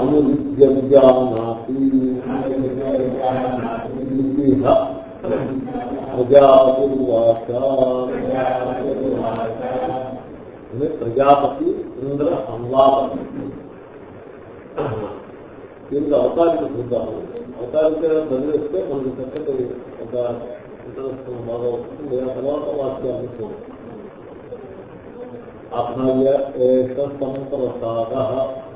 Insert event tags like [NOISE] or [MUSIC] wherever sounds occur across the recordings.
అనువిద్యజానాతి ప్రజాపుర్వాచ ప్రజాపతి ఇంద్ర సంవాపతి దీనికి అవతారిక చూద్దాము. అవతారిక చదివేస్తే మనకు చక్కటి ఒక ఇంట్రెస్ట్ బాగా వస్తుంది. ఆ తర్వాత వాక్యాన్ని చూద్దాం. అభయ ఏష సంప్రసాద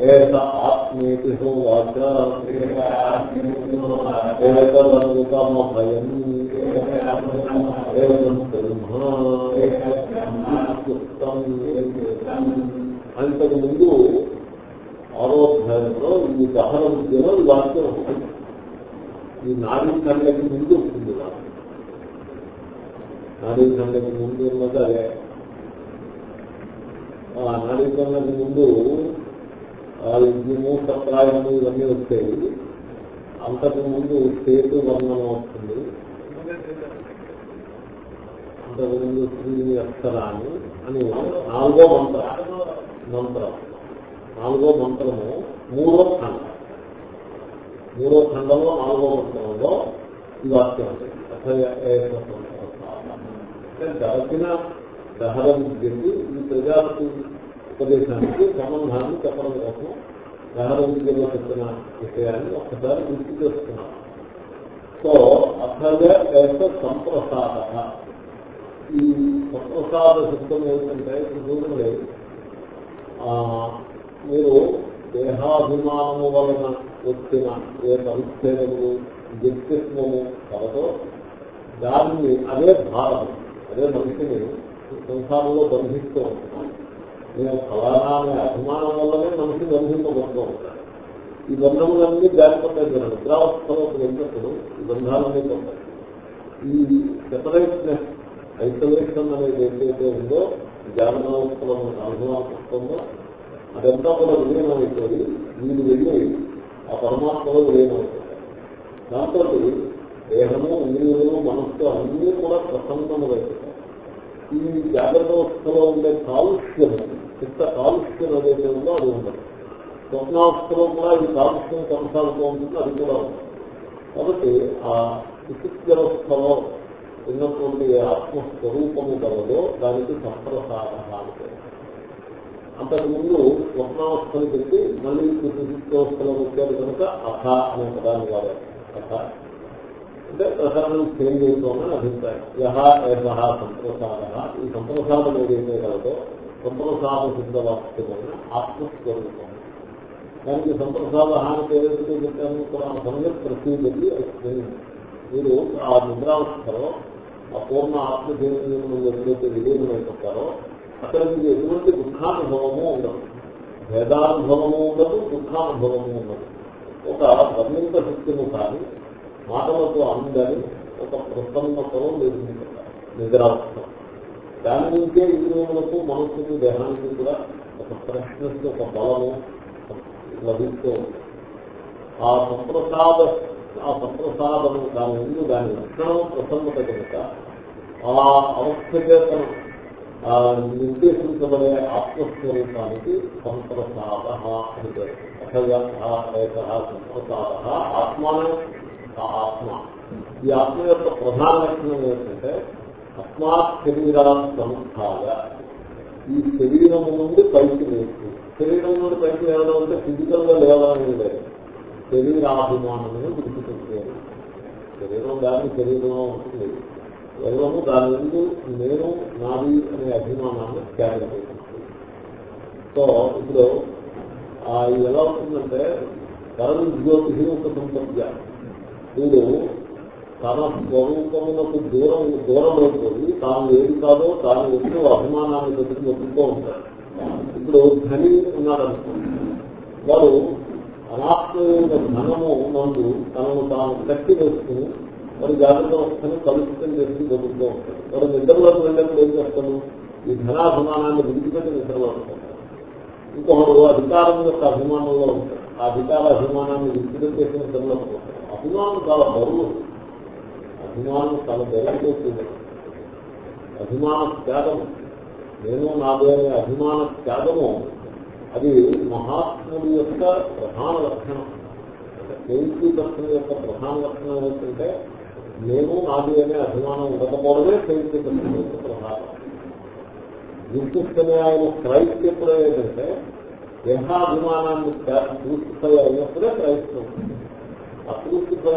ఏత ఆత్మేతి హోవాచ ఏతదనుతమభయం బ్రహ్మ అంతకు ముందు ఆరోధ్యాయంలో ఈ దహన విద్యలో ఈ వాక్యం ఈ నాలుగు ఖండకి ముందు వస్తుంది నాలుగు నాడీ ముందు ఉన్నది అదే ఆ ముందు యజ్ఞము సప్రాయము ఇవన్నీ వచ్చాయి అంతకు ముందు సేతు వర్ణనం వస్తుంది. అంతకు ముందు శ్రీ అక్షరాన్ని అని నాలుగో మంత్రం. మంత్రం. నాలుగో మంత్రము మూడో ఖండం. మూడో ఖండంలో నాలుగో మంత్రంలో ఈ వాక్యం దళిన దహరం విద్యకి ఈ ప్రజాపతి ఉపదేశానికి సంబంధాన్ని చెప్పడం కోసం దహర చెప్పిన విషయాన్ని ఒక్కసారి గుర్తు చేస్తున్నాం సో అర్థంగా సంప్రసాద ఈ సంప్రసాద శబ్దం ఏమిటంటే చూడండి. మీరు దేహాభిమానము వలన వచ్చిన ఏ పరిస్థితులు వ్యక్తిత్వము కలదో దాన్ని అదే భారం అదే మనిషిని సంసారంలో బంధిస్తూ ఉంటున్నాం. నేను ఫలానా అనే అభిమానం వల్లనే మనిషి బంధింపబడుతూ ఉంటాడు. ఈ బంధములన్నీ జారిపోతాయి కదా నిద్రావస్థలో వెళ్ళినప్పుడు ఈ బంధాలన్నీ పోతాయి ఈ సెపరేట్నెస్ ఐసోలేషన్ అనేది ఏదైతే ఉందో జాగ్రత్తలో అనుభవం అదంతా కూడా విలీనమైపోయి వీళ్ళు వెళ్ళి ఆ పరమాత్మలో విలీనమవుతుంది దాంతో దేహము ఇంద్రియులు మనస్సు అన్నీ కూడా ప్రసన్నములైపోతాయి ఈ జాగ్రత్త అవస్థలో ఉండే కాలుష్యం చిత్త కాలుష్యం ఏదైతే ఉందో అది ఉండదు. స్వప్నావస్థలో కూడా ఈ కాలుష్యం కొనసాగుతూ ఉంటుంది అది కూడా ఉంటుంది కాబట్టి ఆ చికిత్సలో ఉన్నటువంటి ఆత్మస్వరూపము కలదో దానికి సంప్రసాద అంతకుముందు స్వప్నావస్థను పెట్టి మళ్ళీ చికిత్సలో వచ్చారు కనుక అథ అనే పదాన్ని వారు అథ. అంటే ప్రసరణం చేంజ్ అవుతుందని అభిప్రాయం. యహ ఏష సంప్రసాద ఈ సంప్రసాదం ఏదైతే కలదో సంప్రసాద సిద్ధ వాక్యమైన ఆత్మస్వరూపం దానికి సంప్రసాద హానికి ఏదైతే చెప్పాను సమయం సమయ ప్రతీదీ మీరు ఆ నిద్రావస్థలో ఆ పూర్ణ ఆత్మజీవనంలో ఎప్పుడైతే విలీనమైపోతారో అక్కడ మీకు ఎటువంటి దుఃఖానుభవము ఉండదు భేదానుభవము ఉండదు దుఃఖానుభవము ఉండదు ఒక వర్ణింత శక్తిని కానీ మాటలతో అందని ఒక ప్రసన్నతలో నిర్మించారు నిద్రావస్థ దాని నుంచే ఇంద్రియములకు మనస్సుకు దేహానికి కూడా ఒక ఫ్రెష్నెస్ ఒక బలము లభిస్తూ ఆ సంప్రసాద ఆ సంప్రసాదము దాని ముందు దాని లక్షణం ప్రసన్నత కనుక ఆ అవస్థ చేతను నిర్దేశించబడే ఆత్మస్వరూపానికి సంప్రసాద అని సంప్రసాద ఆత్మనే ఆత్మ. ఈ ఆత్మ యొక్క ప్రధాన లక్షణం ఏంటంటే అస్మాత్ శరీరాన్ని సంస్థాయ ఈ శరీరం నుండి పైకి వేసి శరీరం నుండి పైకి లేవడం అంటే ఫిజికల్గా లేవడం లేదు. శరీరాభిమానము విడిచిపెట్టేది శరీరం దాన్ని శరీరంలో ఉంటుంది. ఎవరము దాని ముందు నేను నాది అనే అభిమానాన్ని త్యాగం చేస్తుంది. సో ఇప్పుడు ఎలా ఉంటుందంటే పరం జ్యోతి ఒక సంపద్య వీడు తన స్వరూపమునకు దూరం దూరం అయిపోయి తాను ఏది కాదో తాను ఎప్పుడు అభిమానాన్ని పెట్టి వెతుకుతూ ఉంటాడు. ఇప్పుడు ధని ఉన్నాడనుకోండి వాడు అనాత్మైన ధనము నందు తనను తాను కట్టి వేసుకుని వారి జాగ్రత్త వస్తని కలుషితం చేసి బతుకుతూ ఉంటాడు. వాడు నిద్రలోకి వెళ్ళినప్పుడు ఏం చేస్తాను ఈ ధనాభిమానాన్ని విడిచిపెట్టి నిద్రలో ఉంటాడు ఇంకొకడు అధికారం యొక్క అభిమానంలో ఉంటాడు. ఆ అధికార అభిమానాన్ని విడిచిపెట్టేసి నిద్రలో ఉంటాడు అభిమానం చాలా బరువు. అభిమానం చాలా బెరకపోతుంది అభిమాన త్యాగము. నేను నాదే అభిమాన త్యాగము అది మహాత్ముడి యొక్క ప్రధాన లక్షణం. సేవించి యొక్క ప్రధాన లక్షణం ఏంటంటే నేను నాది అనే అభిమానం ఉండకపోవడమే సేవించి యొక్క ప్రధానం గుర్తిస్తనే ఆయన క్రైస్ట్ ఎప్పుడు ఏంటంటే దేహాభిమానాన్ని పూర్తిస్థాయి అయినప్పుడే క్రైస్తవం అపూర్తిలో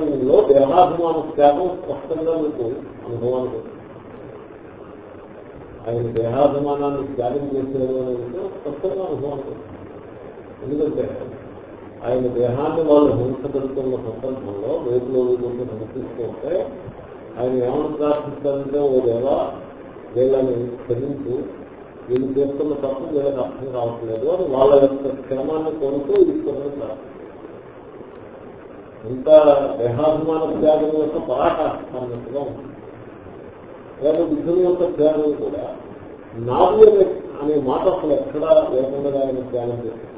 దేహాభిమాన త్యాగం స్పష్టంగా మీకు అనుభవానికి ఆయన దేహాభిమానాన్ని త్యాగం చేసేది అనే స్పష్టంగా అనుభవానికి ఎందుకంటే ఆయన దేహాన్ని వాళ్ళు హింసపెడుతున్న సందర్భంలో వేపులో వీళ్ళు హింసిస్తూ ఉంటే ఆయన ఏమని ప్రార్థిస్తారంటే ఓ దేవా వీళ్ళని క్షమించు. వీళ్ళు చేస్తున్న తప్పు వీళ్ళకి అర్థం కావట్లేదు అని వాళ్ళ యొక్క క్షేమాన్ని కోరుతూ ఈశ్వరుని ప్రార్థన ఇంత దేహాభిమాన త్యాగం యొక్క పరాకాష్టాన్నట్టుగా ఉంటుంది. వేద బుద్ధుని యొక్క త్యాగం కూడా నాది అనే మాట అసలు ఎక్కడా లేకుండా ఆయన త్యాగం చేస్తుంది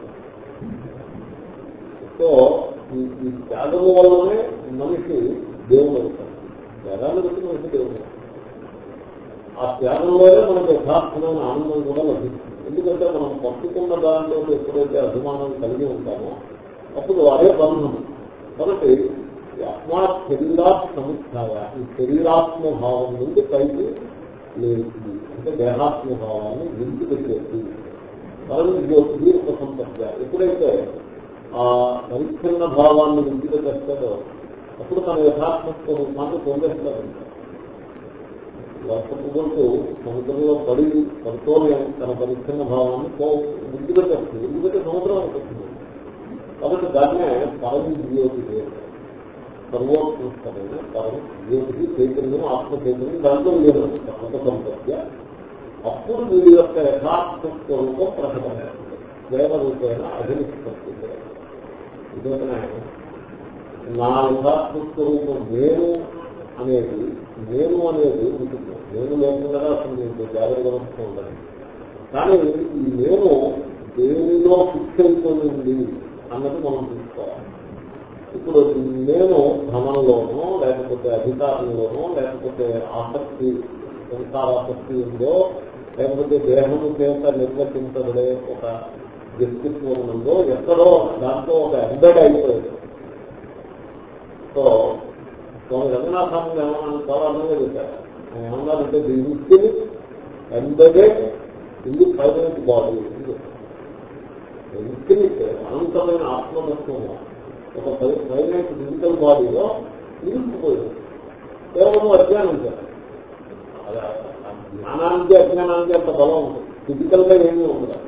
సో ఈ త్యాగము వల్లనే మనిషి దేవుడు అవుతాడు. త్యాగాన్ని బట్టి మనిషి దేవుడు ఆ త్యాగంలోనే మనకు యథార్థమైన ఆనందం కూడా లభిస్తుంది. ఎందుకంటే మనం పట్టుకున్న దానిలో ఎప్పుడైతే అభిమానం కలిగి ఉంటామో అప్పుడు అదే బంధం. కాబట్టి ఆత్మా శరీరా సముత్య ఈ శరీరాత్మ భావం నుండి పైకి లేదు అంటే దేహాత్మ భావాన్ని వింటి పెట్టేది పరం జ్యోతి ఒక సంపత్య ఎప్పుడైతే ఆ పరిచ్ఛిన్న భావాన్ని వింటిగా చేస్తాడో అప్పుడు తన యథాత్మ స్వరూపాన్ని పొందేస్తారు వర్షపుకుంటూ సముద్రంలో పడి పడుతోనే తన పరిచ్ఛిన్న భావాన్ని వింటిగా పెట్టేస్తుంది ఎందుకంటే సముద్రం అనుకుంటుంది కాబట్టి దాన్ని పరం జ్యోతి సర్వోత్కృష్టమైన పరం జ్యోతికి చైతన్యం ఆత్మ చైతన్యం దాంట్లో లేదు. అంత సంపత్య అప్పుడు వీరి యొక్క యథార్థ స్వరూపం ప్రకటన వేద రూపమైన అధినిష్పత్తి ఎందుకంటే నా యథార్థ స్వరూపం నేను అనేది నేను అనేది ఉంటుంది. నేను లేకుండా అసలు మీకు జాగ్రత్త వస్తూ ఉండాలి కానీ ఈ నేను దేనిలో ఫిక్స్ అయిపోయింది? అన్నది మనం చూసుకోవాలి ఇప్పుడు నేను భ్రమంలోనో లేకపోతే అధికారంలోనో లేకపోతే ఆసక్తి సంసారాసక్తి ఉందో లేకపోతే దేహము చేత నిర్వర్తించబడే ఒక వ్యక్తిత్వం ఉందో ఎక్కడో దాంట్లో ఒక ఎంబెడ్ అయిపోయింది. సో స్వామి రంగనాథాన్ని ఏమన్నా చాలా అందంగా చెప్పారు. ఆయన ఏమన్నారంటే దీనికి ఎంబెడెడ్ ఇది ఫైనల్ బాడీ ఇన్ఫినిట్ అనంతమైన ఆత్మతత్వము ఒక ఫైనైట్ ఫిజికల్ బాడీలో ఇరుక్కుపోయింది కేవలం అజ్ఞానం చేత జ్ఞానానికి అజ్ఞానానికి అంత బలం ఉంటుంది ఫిజికల్గా ఏమీ ఉండదు.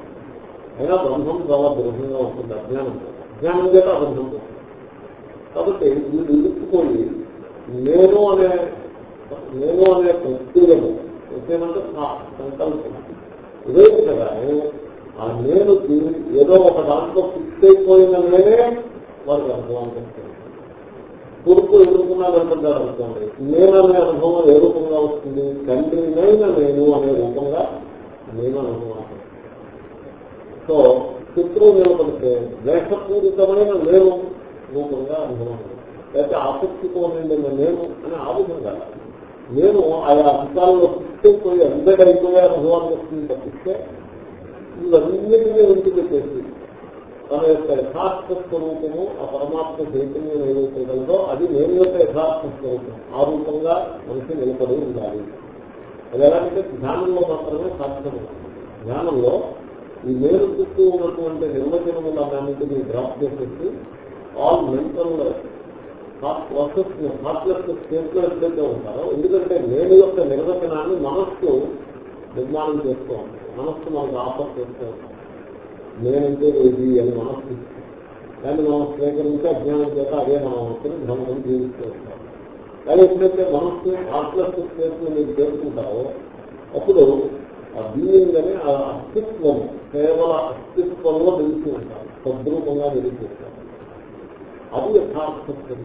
అయినా బ్రహ్మం చాలా దృఢంగా ఉంటుంది. అజ్ఞానం అజ్ఞానం చేత అబద్ధం కాబట్టి వీళ్ళు ఎదుర్కొని నేను అనే నేను అనే ప్రత్యేకము ప్రత్యేకంటే సంకల్పం. ఇదే కదా ఆ నేను ఏదో ఒక దాంట్లో ఫిక్స్ అయిపోయిన నేనే వారికి అనుభవం చేస్తుంది కొడుకు ఎదుర్కొన్నాడు అంటున్నారు అనుకోండి. నేననే అనుభవం ఏ రూపంగా వస్తుంది? తండ్రినైన నేను అనే రూపంగా నేను అనుభవం సో శత్రువు నిలబడితే ద్వేషపూరితమైన నేను రూపంగా అనుభవం లేకపోతే ఆసక్తితో నిండిన నేను అని ఆ విధంగా నేను ఆయా అంశాలలో పుట్టిపోయి అందరి అయిపోయే అనుభవాన్ని వస్తుంది తప్పిస్తే ఇవన్నిటినీ వింటుపెట్టేసి తన యొక్క యథార్థ స్వరూపము ఆ పరమాత్మ చైతన్యం ఏదైతే కలదో అది నేను యొక్క యథార్థ స్వరూపం. ఆ రూపంగా మనిషి నిలబడి ఉండాలి. అది ఎలాగంటే ధ్యానంలో మాత్రమే సాధ్యం ధ్యానంలో ఈ నేను చుట్టూ ఉన్నటువంటి నిర్వచనములు అన్నింటినీ డ్రాప్ చేసేసి all mental thought process thoughtless స్టేట్లో ఎప్పుడైతే ఉంటారో ఎందుకంటే నేను యొక్క నిర్వచనాన్ని మనస్సు నిర్మాణం చేస్తూ ఉంటాం మనస్సు మనకు ఆఫర్ చేస్తూ ఉంటాం నేనంటే ఏది అని మనస్సు. దాన్ని మనం స్వీకరించి అజ్ఞానం చేత అదే మనం అనుకుని భ్రమం జీవిస్తూ ఉంటాం కానీ ఎప్పుడైతే మనస్సు థాట్లెస్ స్టేట్లో మీరు చేరుకుంటారో అప్పుడు ఆ బీయింగ్ అనే ఆ అస్తిత్వం కేవల అస్తిత్వంలో నిలిచి ఉంటారు సద్రూపంగా నిలిచి ఉంటారు అది యథార్థం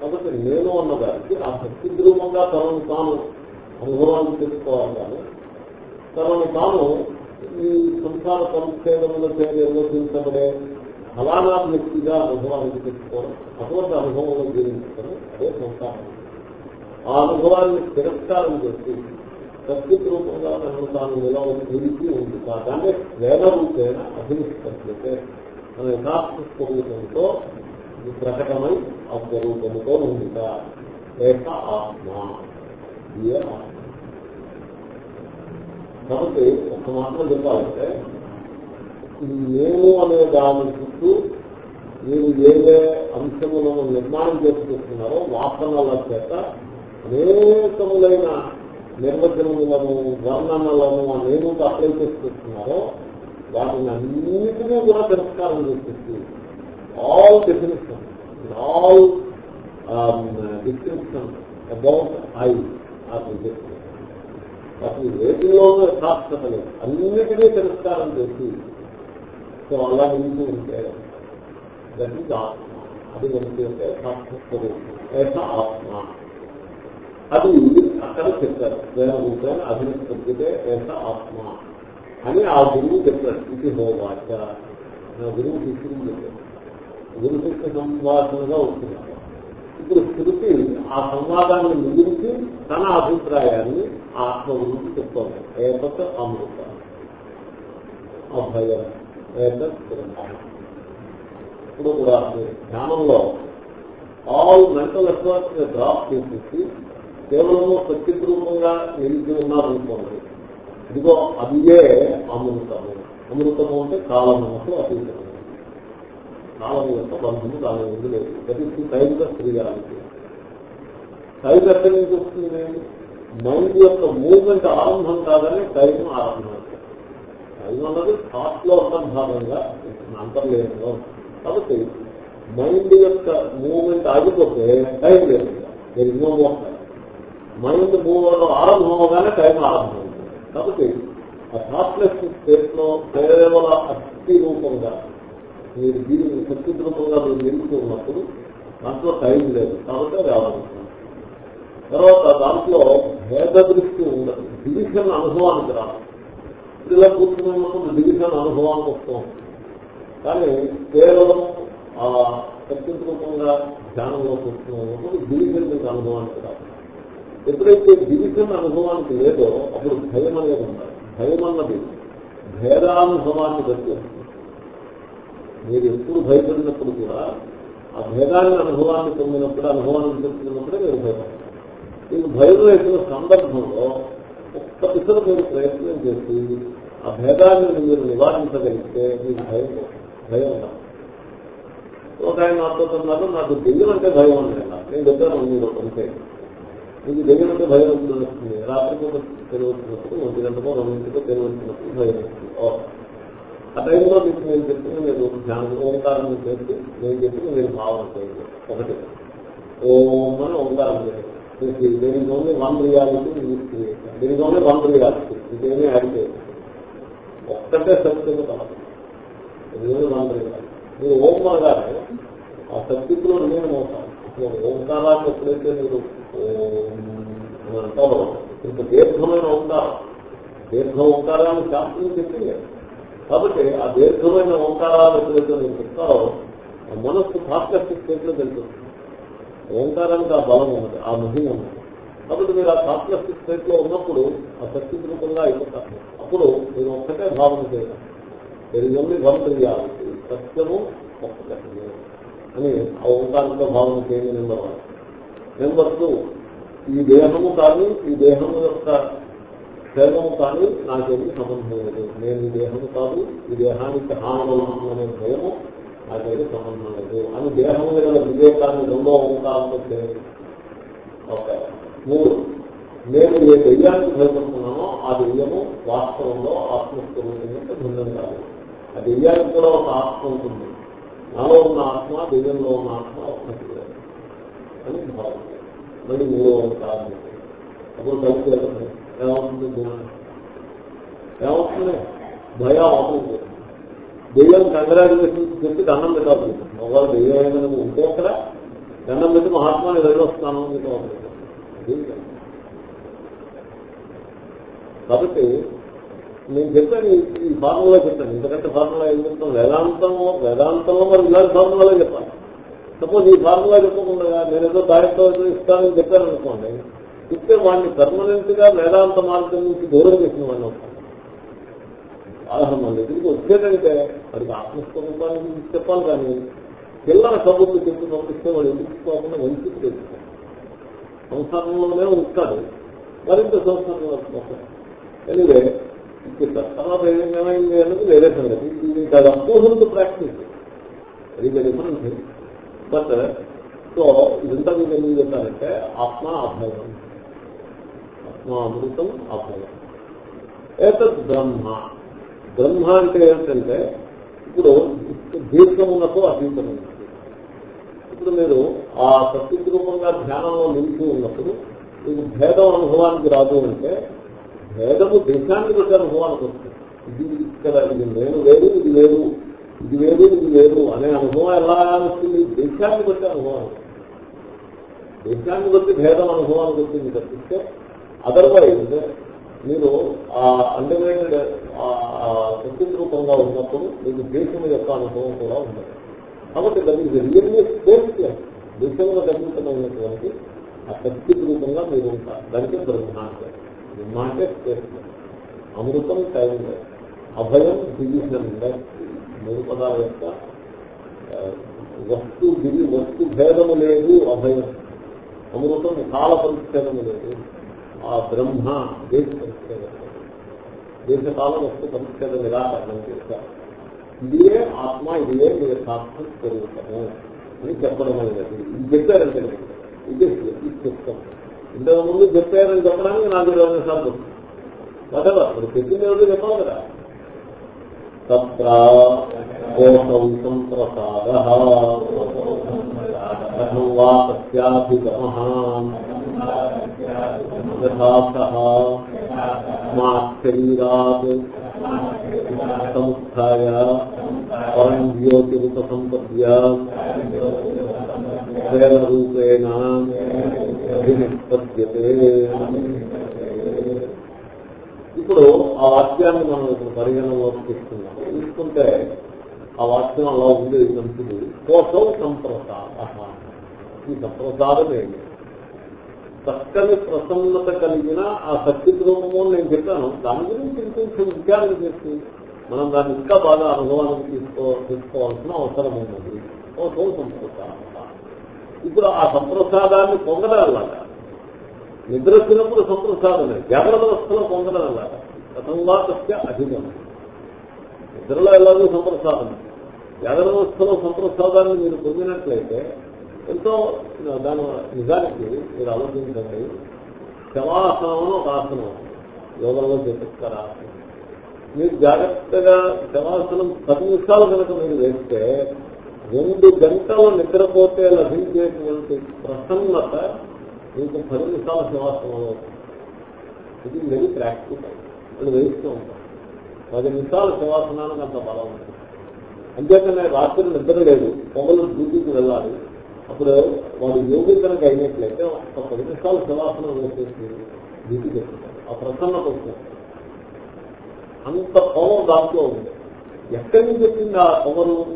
కాబట్టి నేను అన్నదానికి ఆ శక్తి తనను తాను అనుభవాన్ని తెలుసుకోవాలి కానీ తనను తాను ఈ సంసార పరిచ్ఛేదముల పేరు నిర్వచించబడే ఫలానా వ్యక్తిగా అనుభవానికి తెచ్చుకోవడం అటువంటి అనుభవంలో జీవించడం అదే సంసారం. ఆ అనుభవాన్ని తిరస్కారం చేసి సత్యత్ రూపంగా తనను తాను నిలవ నిలిచి ఉంది దాన్ని వేద రూపేణ అభినిష్టే మన యథార్థ స్వరూపంతో ప్రకటమై ఆ స్వరూపముతో ఉంది ఏక ఆత్మ. ఇయే ఆత్మ. కాబట్టి ఒక మాత్రం చెప్పాలంటే నేను అనే దాని చుట్టూ మీరు ఏదే అంశములను నిర్మాణం చేసుకుంటున్నారో వాసనల చేత అనేకములైన నిర్వచనములను వర్ణనలను ఆ నేను అప్లై చేసుకుంటున్నారో వాటిని అన్నిటినీ కూడా తిరస్కారం చేసేసి all definition all description about I are reject అసలు వేటిలోనూ యథార్థత లేదు అన్నిటినీ తిరస్కారం చేసి సో అలా నిలిచి ఉంటే దట్ ఈజ్ ఆత్మ. అది మనకి యొక్క యథార్థ ఆత్మ. అది అక్కడ చెప్పారు. వేరే రూపాయలు ఏస ఆత్మ. అని ఆ గురువు చెప్పారు ఇది హోవాచ. నా గురువు తీసుకుని చెప్పారు గురు శిక్ష సంవాదనగా వస్తున్నారు ఇప్పుడు శృతి ఆ సంవాదాన్ని ముగించి తన అభిప్రాయాన్ని ఆత్మ గురించి చెప్తోంది ఏతత్ అమృత. అభయం. ఏతత్ ఇప్పుడు కూడా ధ్యానంలో ఆల్ మెంటల్ ఎఫర్ట్స్ డ్రాప్ చేసేసి కేవలము సత్యత రూపంగా నిలిచి ఉన్నారనుకోండి ఇదిగో అదియే అమృతము. అమృతము అంటే కాలమునకు అతీతము. కాలము యొక్క బంధము దాని ముందు లేదు. ప్రతి సైనిక స్త్రీయానికి టైం ఎక్కడి నుంచి వస్తుంది మైండ్? యొక్క మూవ్మెంట్ ఆరంభం కాదని టైం ఆరంభం టైం అన్నది థాట్లో అంతర్భాగంగా అంతర్లేనంగా కాబట్టి మైండ్ యొక్క మూవ్మెంట్ ఆగిపోతే టైం లేదు. ఎన్నో మైండ్ మూవ్ ఆరంభం అవగానే టైం ఆరంభం కాబట్టి ఆ థాట్లెస్ స్టేట్లో కేవల అస్థి రూపంగా మీరు దీన్ని శక్తి రూపంగా మీరు ఉన్నప్పుడు దాంట్లో టైం లేదు. కాబట్టి అది తర్వాత దాంట్లో భేద దృష్టి ఉండదు. డివిజన్ అనుభవానికి రాదు ఇలా కూర్చున్నప్పుడు డివిజన్ అనుభవానికి వస్తాం. కానీ కేవలం ఆ శక్తి రూపంగా ధ్యానంలో కూర్చున్నప్పుడు డివిజన్ మీకు అనుభవానికి రాదు ఎప్పుడైతే డివిజన్ అనుభవానికి లేదో అప్పుడు భయం అనేది ఉండాలి. భయం అన్నది భేదానుభవాన్ని బట్టి వస్తుంది మీరు ఎప్పుడు భయపడినప్పుడు కూడా ఆ భేదాన్ని అనుభవాన్ని పొందినప్పుడు అనుభవాన్ని తెలుసుకున్నప్పుడే మీరు భయపడతారు. మీకు భయం వేసిన సందర్భంలో ఒక్క పిసరు మీరు ప్రయత్నం చేసి ఆ భేదాన్ని మీరు నివారించగలిగితే మీకు భయం భయం ఉండాలి ఒక ఆయన నాతో నాకు దెయ్యం అంటే భయం ఉంది నేను చెప్పాను మీరు కొంతే మీకు దెయ్యం అంటే భయం వస్తుంది? రాత్రికి ఒక తెలివచ్చినప్పుడు ఒంటి గంటకో రెండింటికో తెలివచ్చినప్పుడు భయం వస్తుంది. ఆ టైంలో మీకు నేను చెప్తున్న మీరు ధ్యానం ఓంకారం చేసి నేను చెప్పిన మీరు భావన చేయండి. ఒకటి. ఓం అని ఓంకారం చేయండి. దీనికి ఓన్లీ వన్ రియాలిటీ దీనికి ఓన్లీ వన్ రియాలిటీ ఇదేమీ యాడ్ చేయండి ఒక్కటే సత్యం కాదు. ఇది వన్ రియాలిటీ మీరు ఓం అనగానే ఆ సత్యంలో నేను అవుతాను ఓంకారాన్ని ఎప్పుడైతే మీరు అంటారో ఇంత దీర్ఘమైన ఓంకారం. దీర్ఘ ఓంకారాన్ని శాస్త్రం చెప్పింది కాబట్టి ఆ దీర్ఘమైన ఓంకారాలు ఎప్పుడైతే నేను చెప్తారో మనస్సు తాత్కాలిక స్థితిలో తెలుస్తుంది ఓంకారానికి ఆ బలం ఉన్నది ఆ మహిమ ఉన్నది. కాబట్టి మీరు ఆ తాత్కాలిక స్థితిలో ఉన్నప్పుడు ఆ శక్తి రూపంగా అయిపోతారు అప్పుడు మీరు ఒక్కటే భావన చేయాలి. తెలియని వన్ తెలియాలి సత్యము ఒక్కటే. అని ఆ ఓంకారంతో భావన చేయండి నెంబర్ వన్ నెంబర్ టూ ఈ దేహము కానీ ఈ దేహము యొక్క శరీరము కానీ నాకేమి సంబంధం లేదు. నేను ఈ దేహము కాదు ఈ దేహానికి హానమవుతుందనే భయము నాకేమి సంబంధం లేదు. అని దేహం మీద వివేకాన్ని రెండో ఓంకారంలో చేయండి ఓకే. మూడు. నేను ఏ దెయ్యానికి భయపడుతున్నానో ఆ దెయ్యము వాస్తవంలో ఆత్మస్వరూపంగా భిన్నం కాదు. ఆ దెయ్యానికి కూడా ఒక ఆత్మ ఉంటుంది. నాలో ఉన్న ఆత్మ దెయ్యంలో ఉన్న ఆత్మ ఒకటి అని భావం మళ్ళీ మూడో ఓంకారం అప్పుడు కలిసి ఏమవుతుంది గుణం ఏమవుతుంది భయం అవుతుంది దెయ్యం కంగ్రాచులేషన్స్ చెప్పి దండం పెట్టాలి ఒకవేళ దెయ్యం ఏమైనా ఉంటే అక్కడ దండం పెట్టి మహాత్మాని ఎదురొస్తాను కాబట్టి నేను చెప్పాను ఈ ఫార్ములా చెప్పాను ఎందుకంటే ఫార్ములా ఏం చెప్తాను వేదాంతం వేదాంతంలో మరి ఇలాంటి ఫార్ములాలో చెప్పాలి సపోజ్ ఈ ఫార్ములా చెప్పకుండా నేను ఏదో దారితో ఇస్తానని చెప్పాను అనుకోండి. చెప్తే వాడిని పర్మనెంట్గా వేదాంత మార్గం నుంచి దూరం చేసిన వాడిని అవుతాను ఆధార మన దగ్గరికి వచ్చేటంటే వాడికి ఆత్మస్వరూపాన్ని గురించి చెప్పాలి కానీ పిల్లల కబుర్లు చెప్పి పంపిస్తే వాడు ఎందుకోకుండా వంచికి తెచ్చుకోవాలి సంసారంలోనే ఉంటాడు. మరింత సంసారంలో ఎనివే తర్వాత ఏమైంది అన్నది వేరే సంగతి. ఇది కాదు అపోహంతో ప్రాక్టీస్. అది డిఫరెన్స్ బట్ సో ఇదంతా మీరు ఎందుకు చెప్తారంటే ఆత్మ అభయం ఆత్మ అమృతం అభయం ఏతద్ బ్రహ్మ. బ్రహ్మ అంటే ఏంటంటే ఇప్పుడు దీర్ఘమునకు అతీతం ఇప్పుడు మీరు ఆ సత్య రూపంగా ధ్యానంలో నిలిచి ఉన్నప్పుడు మీకు భేదం అనుభవానికి రాదు అంటే భేదము దేశాన్ని బట్టి అనుభవానికి వస్తుంది. ఇది ఇక్కడ ఇది నేను లేదు ఇది లేదు ఇది లేదు ఇది లేదు అనే అనుభవం ఎలా వస్తుంది? దేశాన్ని బట్టి అనుభవం దేశాన్ని బట్టి భేదం అనుభవానికి వచ్చింది తప్పిస్తే అదర్వైజ్ మీరు ఆ అండర్లైన్ సత్యం రూపంగా ఉన్నప్పుడు మీకు దేశం యొక్క అనుభవం కూడా ఉండదు. కాబట్టి దానికి రియల్లీ స్పేస్ దేశంలో గర్భితమైనటువంటి ఆ శక్తి రూపంగా మీరు ఉంటారు. దానికి బ్రహ్మాండ బ్రహ్మ అంటే స్పేస్ అమృతం టైం. అభయం డివిజన్. మూడు పదాల యొక్క వస్తు వస్తు భేదము లేదు అభయం. అమృతం కాల పరిచ్ఛేదము లేదు. ఆ బ్రహ్మ దేశ పరిచ్ఛేదం దేశకాల వస్తు పరిచ్ఛేద నిరాకరణం చేశారు ఇదే ఆత్మ ఇదే మీరు సాక్షి స్వరూపము అని చెప్పడం అనేది ఇది చెప్పారంటే ఇదే ఇది చెప్తాం. ఇంతకుముందు చెప్పారని చెప్పడానికి నాకు ఇరవై సార్లు కదా ఇప్పుడు చెప్పింది ఎవరు చెప్పాలి కదా. తత్రం సంప్రసాద వా సత్యాభిగమ శరీరాత్ సంస్థాయ పరం జ్యోతిరుత సంపద్య రూపేణ ఇప్పుడు ఆ వాక్యాన్ని మనం ఇప్పుడు పరిగణనలోకి తీసుకున్నాం తీసుకుంటే ఆ వాక్యం అలా ఉంది మంచిది. కోసం సంప్రసార ఈ సంప్రసారం ఏంటి? చక్కని ప్రసన్నత కలిగిన ఆ సత్యత రూపము నేను చెప్పాను. దాని గురించి ఇంకొంచెం విచారణ చేసి మనం దాన్ని ఇంకా బాగా అనుభవానికి తీసుకో తీసుకోవాల్సిన అవసరం ఉన్నది. ఓ సంప్రసాద ఇప్పుడు ఆ సంప్రసాదాన్ని పొందడం అలాగా నిద్ర చిన్నప్పుడు సంప్రసాదమే. జాగ్రత్త అవస్థలో పొందడం అలాగా గతంగా సత్య అధిగమం నిద్రలో ఎలాగో సంప్రసాదం జాగ్రత్త అవస్థలో సంప్రసాదాన్ని మీరు పొందినట్లయితే ఎంతో దాని నిజానికి మీరు ఆలోచించండి. శవాసనంలో ఒక ఆసనం. యోగంలో చేపిస్తారు? ఆసనం మీరు జాగ్రత్తగా శవాసనం పది నిమిషాలు కనుక మీరు వేస్తే రెండు గంటలు నిద్రపోతే లభించేటువంటి ప్రసన్నత మీకు పది నిమిషాల శవాసనంలో ఇది వెరీ ప్రాక్టికల్ అది వేస్తూ ఉంటాం పది నిమిషాల శవాసనానికి అంత బలం ఉంటుంది. అంతేకానే రాత్రి నిద్ర లేదు. పొగలు డ్యూటీకి వెళ్ళాలి. అప్పుడు వాడు యోగి కనుక అయినట్లయితే ఒక పది నిమిషాలు శవాసనం వేసేసి ఆ ప్రసన్నత వస్తుంది. అంత పవర్ దాంట్లో ఉంది. ఎక్కడి నుంచి వచ్చింది ఆ పవరు?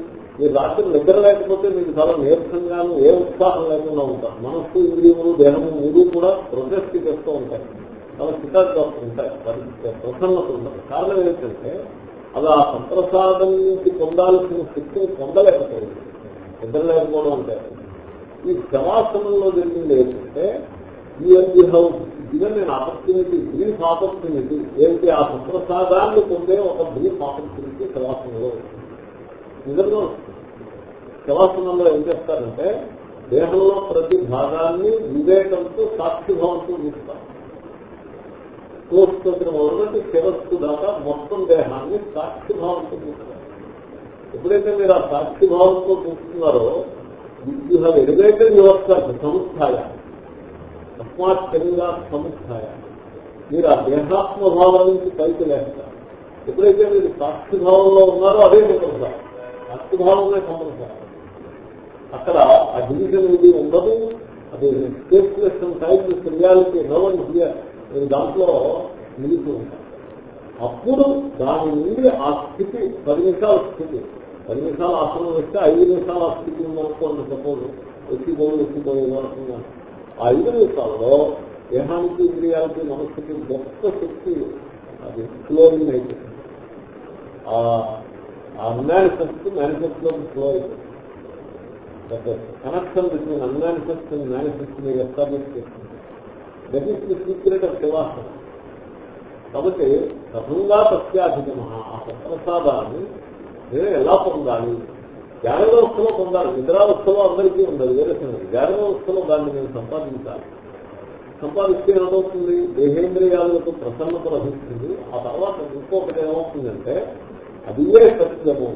మీరు రాత్రి నిద్ర లేకపోతే మీకు చాలా నీరసంగాను ఏ ఉత్సాహం లేకుండా ఉంటారు. మనస్సు ఇంద్రియములు దేహము మూడు కూడా ప్రొటెస్ట్ చేస్తూ ఉంటాయి. చాలా చికాకుగా ఉంటాయి. ప్రసన్నత ఉంటుంది కారణం ఏంటంటే అది ఆ సంప్రసాదం నుంచి పొందాల్సిన శక్తిని పొందలేకపోయింది. నిద్ర లేకపోవడం అంటే ఈ శవాసనంలో జరిగింది ఏంటంటే ఈ హౌస్ ఇదని నేను ఆపర్చునిటీ బ్రీఫ్ ఆపర్చునిటీ ఏంటి ఆ సుప్రసాదాన్ని పొందే ఒక బ్రీఫ్ ఆపర్చునిటీ శవాసనంలో నిజంగా శవాసనంలో ఏం చేస్తారంటే దేహంలో ప్రతి భాగాన్ని వివేకంతో సాక్షిభావంతో చూస్తారు. కోర్చుకొచ్చిన మొదటి శిరస్సు దాకా మొత్తం దేహాన్ని సాక్షిభావంతో చూస్తారు. ఎప్పుడైతే మీరు ఆ సాక్షిభావంతో చూస్తున్నారో you have elevated yourself సంస్థాయ. తస్మాత్ శరీరా సముత్య మీరు ఆ దేహాత్మభావం నుంచి పైకి లేస్తారు. ఎప్పుడైతే మీరు సాక్షిభావంలో ఉన్నారో అదే సంప్రద సాక్షిభావమే సంప్రద అక్కడ ఆ డివిజన్ ఇది ఉండదు. అది స్పేస్లెస్ టైప్ రియాలిటీ రవన్ హియర్. దాంట్లో నిలుస్తూ ఉంటారు. అప్పుడు దాని నుండి ఆ స్థితి పది నిమిషాల స్థితి పది నిమిషాలు ఆసనం వస్తే ఐదు నిమిషాలు ఆ ఉందనుకోండి సపోజ్. ఎక్కిపోయి ఎక్కిపోయేది అనుకున్నాను ఆ ఐదు నిమిషాల్లో దేహానికి ఇంద్రియాలకి మనస్సుకి గొప్ప శక్తి అది ఫ్లోయింగ్ అయిపోతుంది. ఆ అన్మానిఫెస్ట్ మేనిఫెస్ట్లోకి ఫ్లో అయిపోతుంది. Connection between unmanifest and manifest మీరు ఎస్టాబ్లిష్ చేస్తుంది. That is the secret of శివాసన కాబట్టి రథంగా సత్యాధికమ ఆ సత్ప్రసాదాన్ని నేను ఎలా పొందాలి? జాగ్రత్తలో పొందాలి. నిద్రావస్థలో అందరికీ ఉండదు వేరే సంగతి జాగ్రత్తలో దాన్ని నేను సంపాదించాలి. సంపాదిస్తే ఏమవుతుంది? దేహేంద్రియాలకు ప్రసన్నత లభిస్తుంది. ఆ తర్వాత ఇంకొకటి ఏమవుతుందంటే అదియే సత్యము.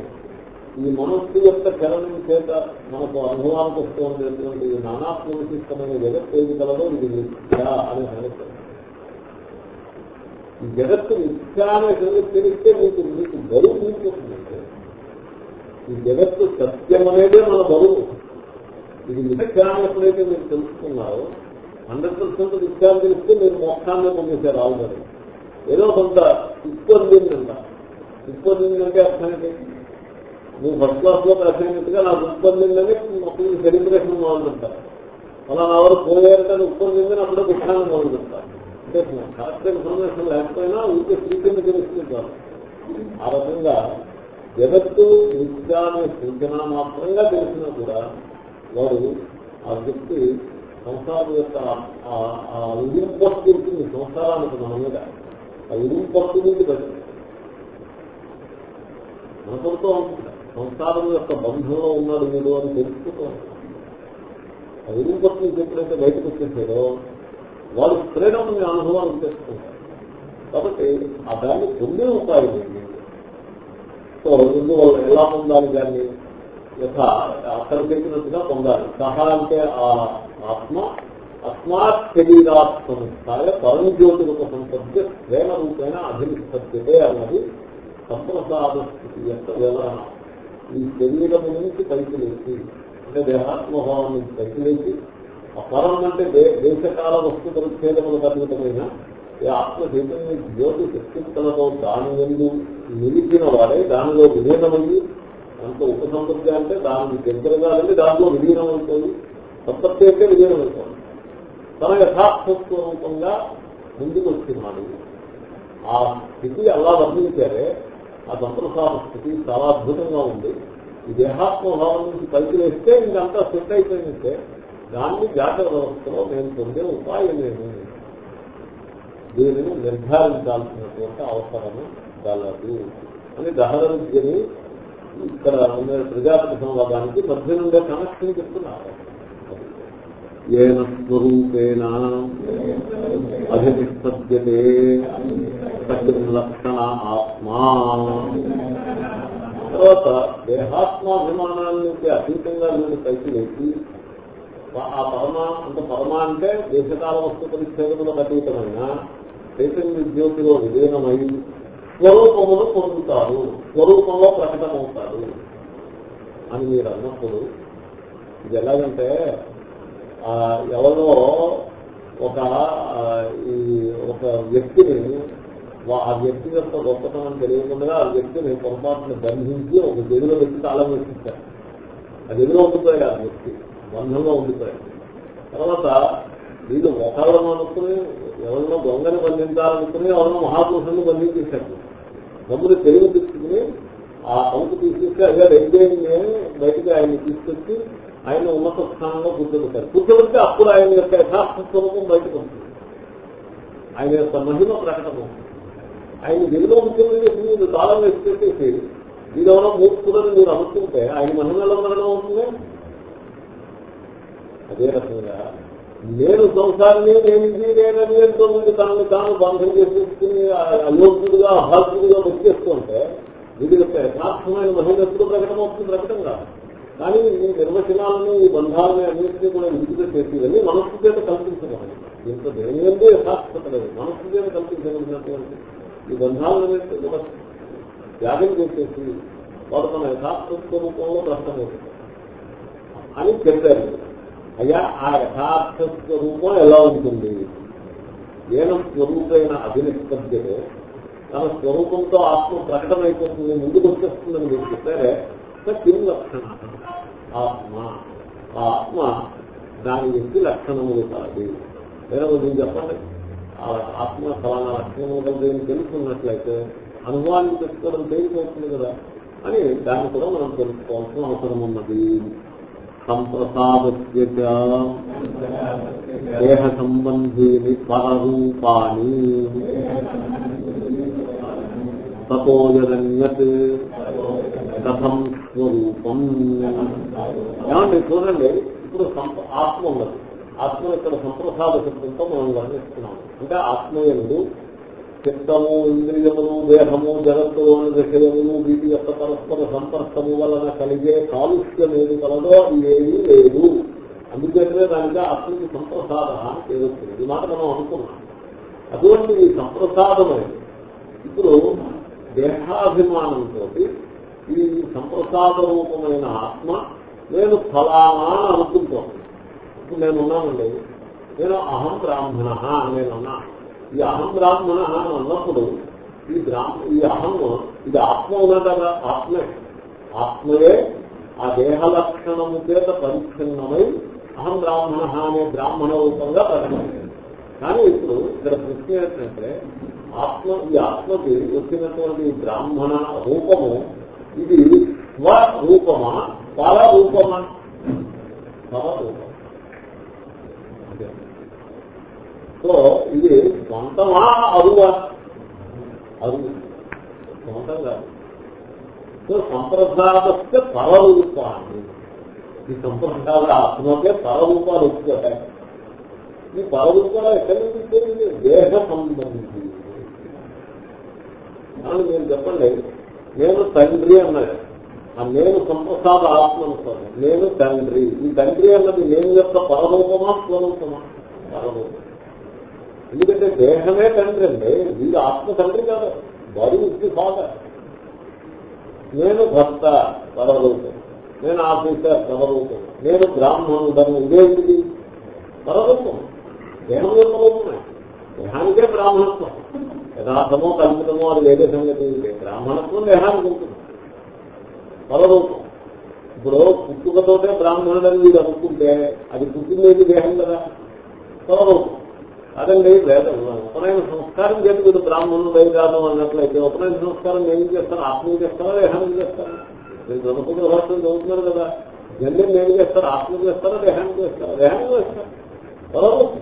ఈ మనస్సు యొక్క చలనం చేత మనకు అనుభవానికి వస్తూ ఉండేటువంటి నానాత్మ విశిష్టమైన జగత్ ఏది కలదో ఇది మిథ్య అనే సంగతి. ఈ జగత్తు మిథ్య అనే సంగతి తెలిస్తే మీకు మీకు బరువు తీసుకొస్తుందంటే ఈ జగత్తు సత్యం అనేదే మన బరువు. ఇది మిథ్య ఎప్పుడైతే మీరు తెలుసుకున్నారో. హండ్రెడ్ పర్సెంట్ నిత్యాన్ని తెలిస్తే మీరు మోక్షాన్ని పొందేశారు ఆల్రెడీ ఏదో కొంత ఉత్పొందిందంట ఉత్పొందిందంటే అర్థం ఏంటి? నువ్వు ఫస్ట్ క్లాస్లో రాసినట్టుగా నాకు ఉత్పొందిందని అప్పుడు సెలబ్రేషన్ మొదలుపెడతారు అలా నా వరకు పోయారంటే ఉత్పొందిందని అప్పుడే దుఃఖాన్ని మొదలుపెడతారు అంటే కరెక్ట్ ఇన్ఫర్మేషన్ లేకపోయినా ఊరికే శ్రీకింద తెలుస్తుంటారు ఆ రకంగా జగత్తు నిత్యాన్ని సూచన మాత్రంగా తెలిసినా కూడా వారు ఆ వ్యక్తి సంసారం యొక్క ఆ ఉదింపట్టు ఉంటుంది సంసారానికి మన మీద ఆ ఉదింపట్టు నుండి బయట సంసారం యొక్క బంధంలో ఉన్నాడు మీరు అని తెలుసుకుంటూ ఉంటాడు. ఆ ఉదింపట్టు నుంచి ఎప్పుడైతే బయటకు వచ్చేసారో వారు ఫ్రీడమ్ అనుభవాలు చేస్తుంటారు కాబట్టి ఆ దాన్ని పొందే ఉపాయం ఏంటి? సో ఎందువల్ల ఎలా పొందాలి దాన్ని? యథ అక్కడ చెప్పినట్టుగా పొందాలి. సహ అంటే ఆ ఆత్మ అస్మాత్ శరీరాత్మస్థాయ పరంజ్యోతి రూప సంపత్తి ప్రేమ రూపేణ అభినిష్పత్తే అన్నది సంప్రసాద స్థితి యొక్క వివరణ. ఈ శరీరము నుంచి పైకి లేచి అంటే దేహాత్మభావం నుంచి పైకి లేచి ఆ పరం అంటే దేశకాల వస్తు పరిచ్ఛేదములు పరిమితమైన ఈ ఆత్మ చైతన్య జ్యోతి శక్తికలతో దాని ఎందు నిలిచిన వాడే దానిలో విలీనమయ్యి దాంట్లో ఉపసంపత్తి అంటే దానికి దగ్గరగా వెళ్ళి దాంట్లో విలీనం అవుతుంది సంపత్తి అయితే విలీనం అవుతుంది తన యథార్థస్వరూపంగా ముందుకు వచ్చినాడు ఆ స్థితి అలా వర్ణించారే. ఆ సంప్రసాద స్థితి చాలా అద్భుతంగా ఉంది. ఈ దేహాత్మభావం నుంచి పైకి వేస్తే ఇంకంతా సెట్ అయిపోయిందంటే దాన్ని జాగ్రత్త వ్యవస్థలో నేను పొందే ఉపాయం లేదు దీనిని నిర్ధారించాల్సినటువంటి అవసరము గలదు. అని దహన విద్యని ఇక్కడ ప్రజాపతి సంవాదానికి మధ్య నుండే కనెక్షన్ చెప్తున్నారు. ఏన స్వరూపేణ అధినిష్పద్యతే లక్షణ ఆత్మా. తర్వాత దేహాత్మాభిమానానికి అతీతంగా వీళ్ళు పైకి లేచి ఆ పరమా అంటే పరమా అంటే దేశకాల వస్తు పరిచ్ఛేదములకు అతీతమైన చైతన్య జ్యోతిలో విలీనమై స్వరూపమును పొందుతారు స్వరూపంలో ప్రకటమవుతారు అని మీరు అన్నప్పుడు ఇది ఎలాగంటే ఎవరో ఒక ఈ ఒక వ్యక్తిని ఆ వ్యక్తి యొక్క గొప్పతనం తెలియకుండా ఆ వ్యక్తిని పొరపాటును బంధించి ఒక గదిలో వ్యక్తి తాళం వేసిస్తారు ఆ గదిలో ఉండిపోయాడు ఆ వ్యక్తి బంధంలో ఉండిపోయాడు. తర్వాత వీళ్ళు ఒకళ్ళను అనుకుని ఎవరినో దొంగని బంధించాలనుకుని ఎవరినో మహాపురుషుని బంధించేశారు. దొంగలు తెలివి తెచ్చుకుని ఆ అవుకు తీసుకొచ్చి అదే రెడ్డి బయటకు ఆయన తీసుకొచ్చి ఆయన ఉన్నత స్థానంలో కూర్చోబెట్టారు. కూర్చోబెట్టి అప్పుడు ఆయన యొక్క యథార్థ స్వరూపం బయటకు వస్తుంది. ఆయన యొక్క మహిమ ప్రకటన ఆయన గదిలో ముఖ్యమంత్రి మీరు తాళం వేసి పెట్టేసి మీరెవరో మీరు అనుకుంటే ఆయన మహిమ మరణం అవుతుంది అదే రకంగా నేను సంసారాన్ని నేను నేనని ఎంతో మంది తనని తాను బంధం చేసేసుకుని అయోగ్యుడిగా అభాగ్యుడిగా వచ్చేస్తుంటే వీటి యొక్క యథార్థమైన మహిళ ప్రకటన అవుతుంది ప్రకటన కాదు. కానీ ఈ నిర్వచనాలను ఈ బంధాలని అన్నింటినీ కూడా విడుదల చేసేదని మనస్సు చేత కల్పించగలరు ఇంత దేని యథార్థత లేదు. మనస్సు చేత కల్పించగలిగినటువంటి ఈ బంధాలను కూడా త్యాగం చేసేసి వాడు తన యథార్థ స్వరూపంలో ప్రశ్న అని చెప్పారు. అయ్యా ఆ యథార్థ స్వరూపం ఎలా ఉంటుంది? ఏన స్వరూపైన అభినిష్పద్యతే తన స్వరూపంతో ఆత్మ ప్రకటన అయిపోతుంది ముందుకు వచ్చేస్తుందని మీరు చెప్పారే కిం లక్షణ ఆత్మ ఆత్మ దాని వ్యక్తి లక్షణములు కాదు. లేదా నేను చెప్పండి ఆ ఆత్మ ఫలానా లక్షణములు కలిసి తెలుసుకున్నట్లయితే అనుభవాన్ని తెచ్చుకోవడం తేలిపోతుంది కదా అని దాన్ని కూడా మనం తెలుసుకోవాల్సిన అవసరం ఉన్నది. సంప్రసాదస్య దేహ సంబంధీని పరరూపాని తపోజరంగత్ కథం స్వరూపం. ఏమండి చూడండి ఇప్పుడు ఆత్మ ఉన్నది. ఆత్మ ఇక్కడ సంప్రసాద శబ్దంతో మనం వర్ణిస్తున్నాం అంటే ఆత్మ ఎందు చిత్తము ఇంద్రియములు దేహము జగత్తులోని విషయములు వీటి యొక్క పరస్పర సంపర్కము వలన కలిగే కాలుష్యం ఏది కలదో అది ఏది లేదు. అందుచేతనే దానికి ఆత్మకి సంప్రసాద ఏదో ఇది మాట మనం అనుకున్నాం. అటువంటి ఈ సంప్రసాదమైనది ఇప్పుడు దేహాభిమానంతో ఈ సంప్రసాద రూపమైన ఆత్మ నేను ఫలానా అనుకుంటాను ఇప్పుడు నేనున్నానండి నేను అహం బ్రాహ్మణ నేనున్నాను ఈ అహం బ్రాహ్మణ అని అన్నప్పుడు ఈ బ్రాహ్మ ఈ అహం ఇది ఆత్మ ఉన్నదా ఆత్మే. ఆత్మయే ఆ దేహ లక్షణము చేత పరిచ్ఛిన్నమై అహం బ్రాహ్మణ అనే బ్రాహ్మణ రూపంగా ప్రకటమైంది కానీ ఇప్పుడు ఇక్కడ ప్రశ్న ఏంటంటే ఆత్మ ఈ ఆత్మకి వచ్చినటువంటి బ్రాహ్మణ రూపము ఇది స్వరూపమా పర రూపమా పర రూపం సో ఇది స్వంతమా అరువా? అరువు. స్వంతం కాదు. సో సంప్రదాయస్తే పరరూపాన్ని ఈ సంప్రదాయ ఆత్మకే పరరూపాలు వచ్చాయి ఈ పరరూపాలు ఎక్కడి నుంచి వచ్చేది దేహ సంబంధించి. అని నేను చెప్పండి. నేను తండ్రి అన్నాడు. ఆ నేను సంప్రసాద ఆత్మ అనుకోండి నేను తండ్రి. ఈ తండ్రి అన్నది నేను యొక్క పరరూపమా స్వరూపమా? పరరూపం. ఎందుకంటే దేహమే తండ్రి అండి వీడు ఆత్మ తండ్రి కాదు. బాడీ ఇది ఫాదర్. నేను భర్త పరరూపం నేను ఆఫీసర్ పరరూపం నేను బ్రాహ్మణు బ్రాహ్మణుడను ఇదేంటిది పరరూపం దేహం యొక్క రూపమే దేహానికే బ్రాహ్మణత్వం. యథార్థమో కల్పితమో అది వేరే సంగతి. బ్రాహ్మణత్వం దేహానికి ఉంటుంది. పరరూపం ఇప్పుడు పుట్టుకతోటే బ్రాహ్మణుడని వీడు అనుకుంటే అది పుట్టిందేది దేహం కదా? పరరూపం కాదండి వేదం. ఉపనయన సంస్కారం చేసి మీరు బ్రాహ్మణులు దైరాదం అన్నట్లయితే ఉపనయన సంస్కారం ఏం చేస్తారు? ఆత్మీయ చేస్తారా? దేహానికి చేస్తారా? మీరు దొరకకుండా భాషలు చదువుతున్నారు కదా. జన్యం ఏం చేస్తారు? ఆత్మ చేస్తారా? దేహానికి చేస్తారా? దేహానికి చేస్తారు? పరరూపం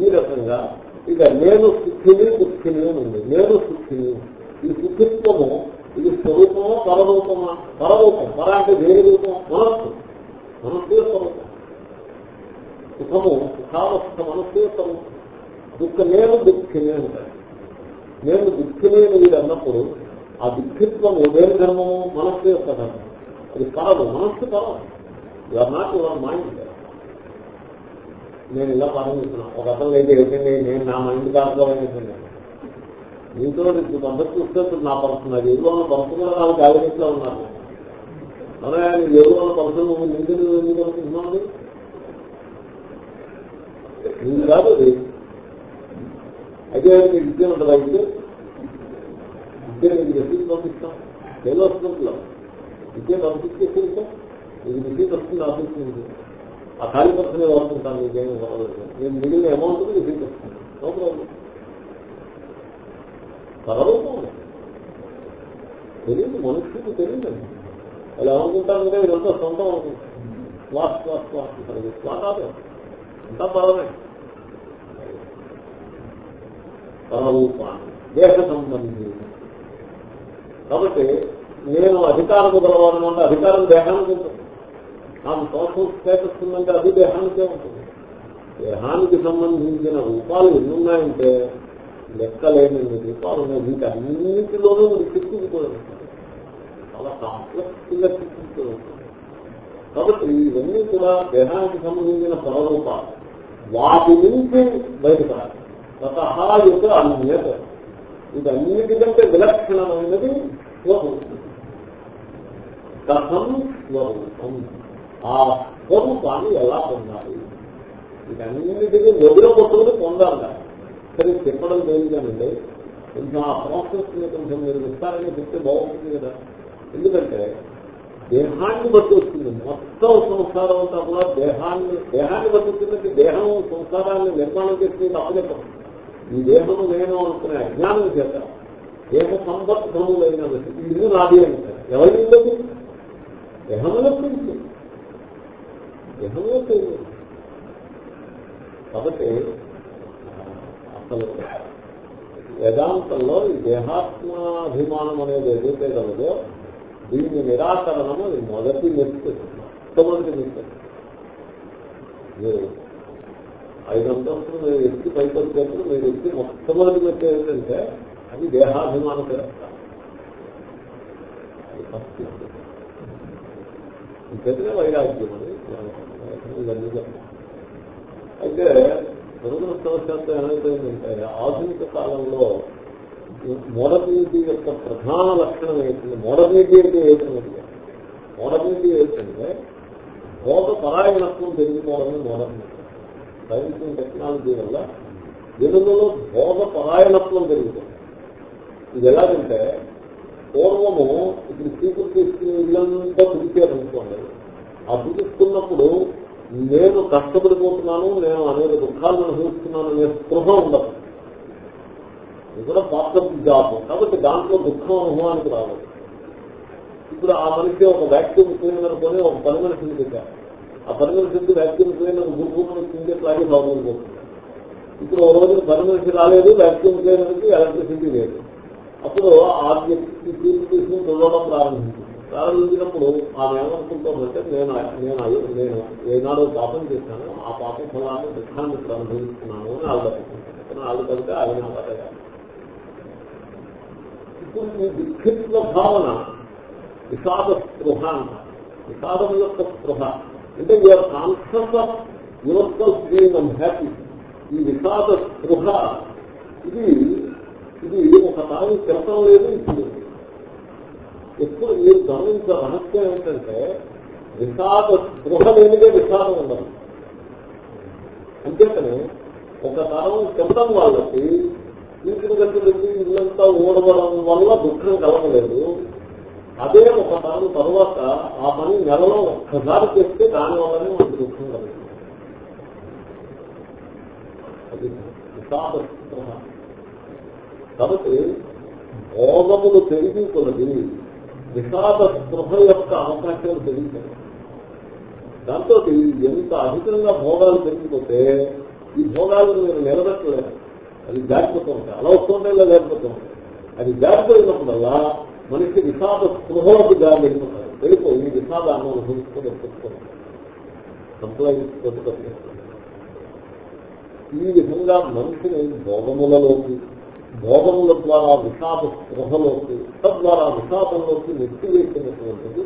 ఈ రకంగా ఇక నేను సుఖిని దుఃఖిని ఉంది. నేను సుఖిని. ఈ సుఖిత్వము ఇది స్వరూపమా పరరూపమా? పరరూపం. పర అంటే దేని రూపం? మనస్సు. మనస్సు స్వరూపం. సుఖము సుఖావస్థ మనస్సు యొక్క దుఃఖ నేను దుఃఖినే అంటారు నేను దుఃఖినే వీడు అన్నప్పుడు ఆ దుఃఖిత్వం ఉదయం ధర్మము మనస్సు యొక్క ధర్మం. అది కాదు మనస్సు పరం యువర్ నాట్ యువర్ మైండ్ నేను ఇలా పరం ఒక అతను అయితే ఏంటండి నేను నా మైండ్ కాకపోయింది మీతో అందరు చూస్తే నా పరుస్తుంది అది ఎవరు ఉన్న పరుసు కూడా నాకు జాగ్రత్తలో ఉన్నారు. అదే ఎవరు ఉన్న పరుసు నిందులు ఎందుకు అనుకుంటున్నాను నీకు కాదు అది. అయితే మీకు విద్య ఉంటుందా విద్య విద్య మీకు రెసీట్ పంపిస్తాం? ఏదో వస్తుందో విద్య పంపించేసి ఇది విద్య వస్తుంది ఆశిస్తుంది ఆ ఖాళీ పర్సనే వస్తుంటాను మీకేమీ అవ్వలేదు నేను మిగిలిన అమౌంట్ రిసీట్ వస్తుంది. నో ప్రాబ్లం పరరూపం తెలియదు మనుషులకు తెలియదు. అలా అనుకుంటాను అంటే ఇదంతా సొంతం అనుకుంటారు. స్వాస్ స్వాస్ స్వాస్ అంటారు. ఇంకా బాగున్నాయి దేశ సంబంధి. కాబట్టి నేను అధికారం గలవాలను అంటే అధికారం దేహానికి ఉంటుంది. నాకు సోషల్ స్టేటస్ ఉందంటే అది దేహానికే ఉంటుంది. దేహానికి సంబంధించిన రూపాలు ఎన్ని ఉన్నాయంటే లెక్కలేని రూపాలు ఉన్నాయి. వీటి అన్నింటిలోనూ మీరు చిక్కుకుపోయారు చాలా కాంప్లెక్స్గా చిక్కుకుపోయి కాబట్టి ఇవన్నీ కూడా దేహానికి సంబంధించిన పరరూపాలు. వాటి నుంచి బయటపడాలి. స్వతహాయుత అన్యత. ఇదన్నిటికంటే విలక్షణమైనది స్వరూపం. కథం స్వరూపం. ఆ స్వరూపాన్ని ఎలా పొందాలి? ఇదన్నిటికీ వదిల కొట్టుకుని పొందాలి సరే చెప్పడం తెలియదండి కొంచెం ఆ ప్రాసెస్ కొంచెం మీరు విస్తారంగా చెప్తే బాగుంటుంది కదా. ఎందుకంటే దేహాన్ని బట్టి వస్తుంది మొత్తం సంసారం అంతా కూడా దేహాన్ని దేహాన్ని బట్టి వచ్చిందంటే దేహం సంసారాన్ని నిర్మాణం చేస్తే తప్పలేదు ఈ దేహము నేను అనుకునే అజ్ఞానం చేత దేహ సంబద్ధములైన ఇది నాది అంటారు. ఎవరి ఇల్లది దేహంలో గురించి దేహంలో కాబట్టి అసలు వేదాంతంలో ఈ దేహాత్మాభిమానం అనేది ఏదైతే కలదో దీని నిరాకరణము అది మొదటి మెత్తు మొట్టమొదటి మెత్తు మీరు ఐదు అంతస్తులు మీరు ఎత్తి పైకి వచ్చేప్పుడు మీరు ఎత్తి మొట్టమొదటి మెత్త ఏంటంటే అది దేహాభిమాన తిరస్కారం అది వైరాగ్యం అని ఇవన్నీ చెప్తాం అయితే దురదృష్టవశాత్తు ఏమైపోయిందంటే ఆధునిక కాలంలో మోడర్నిటీ యొక్క ప్రధాన లక్షణం ఏంటంటే మోడర్నిటీ అంటే ఏంటంటే మోడర్నిటీ ఏంటంటే భోగ పరాయణత్వం పెరిగిపోవడమే మోడర్నిటీ సైన్స్ అండ్ టెక్నాలజీ వల్ల జనులలో భోగ పరాయణత్వం పెరుగుతుంది ఇది ఎలాగంటే పూర్వము ఇప్పుడు చీపురు తీసుకుని ఇల్లంతా పిలిచారనుకోండి ఆ పిలుస్తున్నప్పుడు నేను కష్టపడిపోతున్నాను నేను అనేక దుఃఖాలను అనుభవిస్తున్నాను అనే స్పృహ ఉండదు. అది కూడా పాపం జాబ్. కాబట్టి దాంట్లో దుఃఖం అనుభవానికి రావాలి ఇప్పుడు ఆ మనిషి ఒక వ్యాక్యూమ్ క్లీనర్ కొని ఒక పని మనిషిని పెట్టారు ఆ పని మనిషికి వ్యాక్యూమ్ క్లీనర్ గురుకుని కిందట్లాగే బాగుండిపోతుంది ఇప్పుడు ఒక రోజు పని మనిషి రాలేదు వ్యాక్యూమ్ క్లీనర్కి ఎలక్ట్రిసిటీ లేదు. అప్పుడు ఆ వ్యక్తి తీర్పు తీసుకుని చూడడం ప్రారంభించింది. ప్రారంభించినప్పుడు ఆమె ఏమనుకుంటుందంటే నేను నేను నేను ఏనాడో పాపం చేశాను ఆ పాపం ఫలాన్ని దుఃఖాన్ని ప్రారంభిస్తున్నాను అని అనుభవిస్తున్నాను అని ఆలోచించుకుంటాను ఆలోచనగా ఆయన కథగా ఇప్పుడు ఈ భావన విషాద స్పృహ విషాదం యొక్క స్పృహ. అంటే your concept of universal feeling and happy ఈ విషాద స్పృహ ఇది ఇది ఒక తాను క్రితం లేదు ఇప్పుడు. ఎప్పుడు మీరు గమనించే రహస్యం ఏంటంటే విషాద స్పృహ లేనిదే విషాదం ఉండదు. అంతేకాని ఒక తరం చెప్పడం వాళ్ళకి వీటిని గంటలకి ఇల్లంతా ఊడవడం వల్ల దుఃఖం కలగలేదు. అదే ఒక తరం తర్వాత ఆ పని నెలలో ఒక్కసారి చేస్తే దాని వల్లనే మనకు దుఃఖం కలుగుతుంది. అది కాబట్టి భోగములు పెరిగి కొలది విషాద స్పృహ యొక్క అవకాశాలు పెరుగుతాయి దాంతో ఎంత అధికంగా భోగాలు పెరిగిపోతే ఈ భోగాలను మీరు నిలబెట్టలేరు. అది జారిపోతూ ఉంటాయి. అలా వస్తుంటే ఇలా జారిపోతూ ఉంటాయి. అది జారిపోయినప్పుడల్లా మనిషి విషాద స్పృహలకు జారి వెళ్ళిపోతారు వెళ్ళిపోయి ఈ విషాదాన్ని అనుభవిస్తూ పెట్టుకుంటారు సంప్లైంచుకుంటూ ఈ విధంగా మనిషిని భోగములలోకి భోగముల ద్వారా విషాద స్పృహలోకి తద్వారా విషాదంలోకి నెట్టివేసినటువంటిది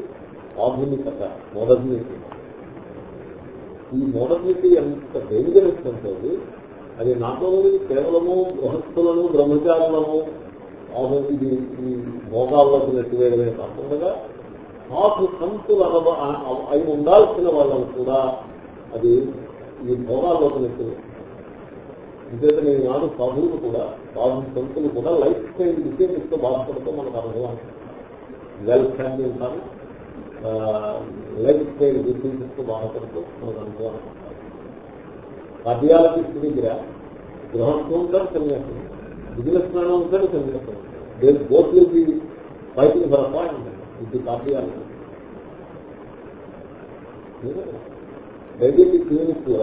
ఆధునికత మోడర్నిటీ. ఈ మోడర్నిటీ ఎంత డేంజరస్ అంటే అది నాట్ కేవలము గృహస్థులను బ్రహ్మచారులను ఇది ఈ భోగాల్లోకి నెట్టివేయడమే కాకుండా మాకు సంతులు అనవ అయి ఉండాల్సిన వాళ్ళని కూడా అది ఈ భోగాల్లోకి నెట్టివే అంతేత నేను నాడు సాధువులు కూడా సాధు సంతులు కూడా లైఫ్ స్టైల్ విషయంతో బాధపడుతూ మనకు అనుభవం. వెల్ ఫ్యామిలీ ఉంటారు. లైఫ్ స్టైల్ డిసీజెస్ బాధపడుతూ మనకు అనుభవం. కార్డియాలజిస్ట్ దగ్గర గృహస్థం ఉంటాడు సన్యాసం బిజినెస్ మ్యాన్ ఉంటాడు సన్యాసం దేని both will be fighting for appoint ఇది కార్డియాలజీ డయాబెటిక్ క్లినిక్లో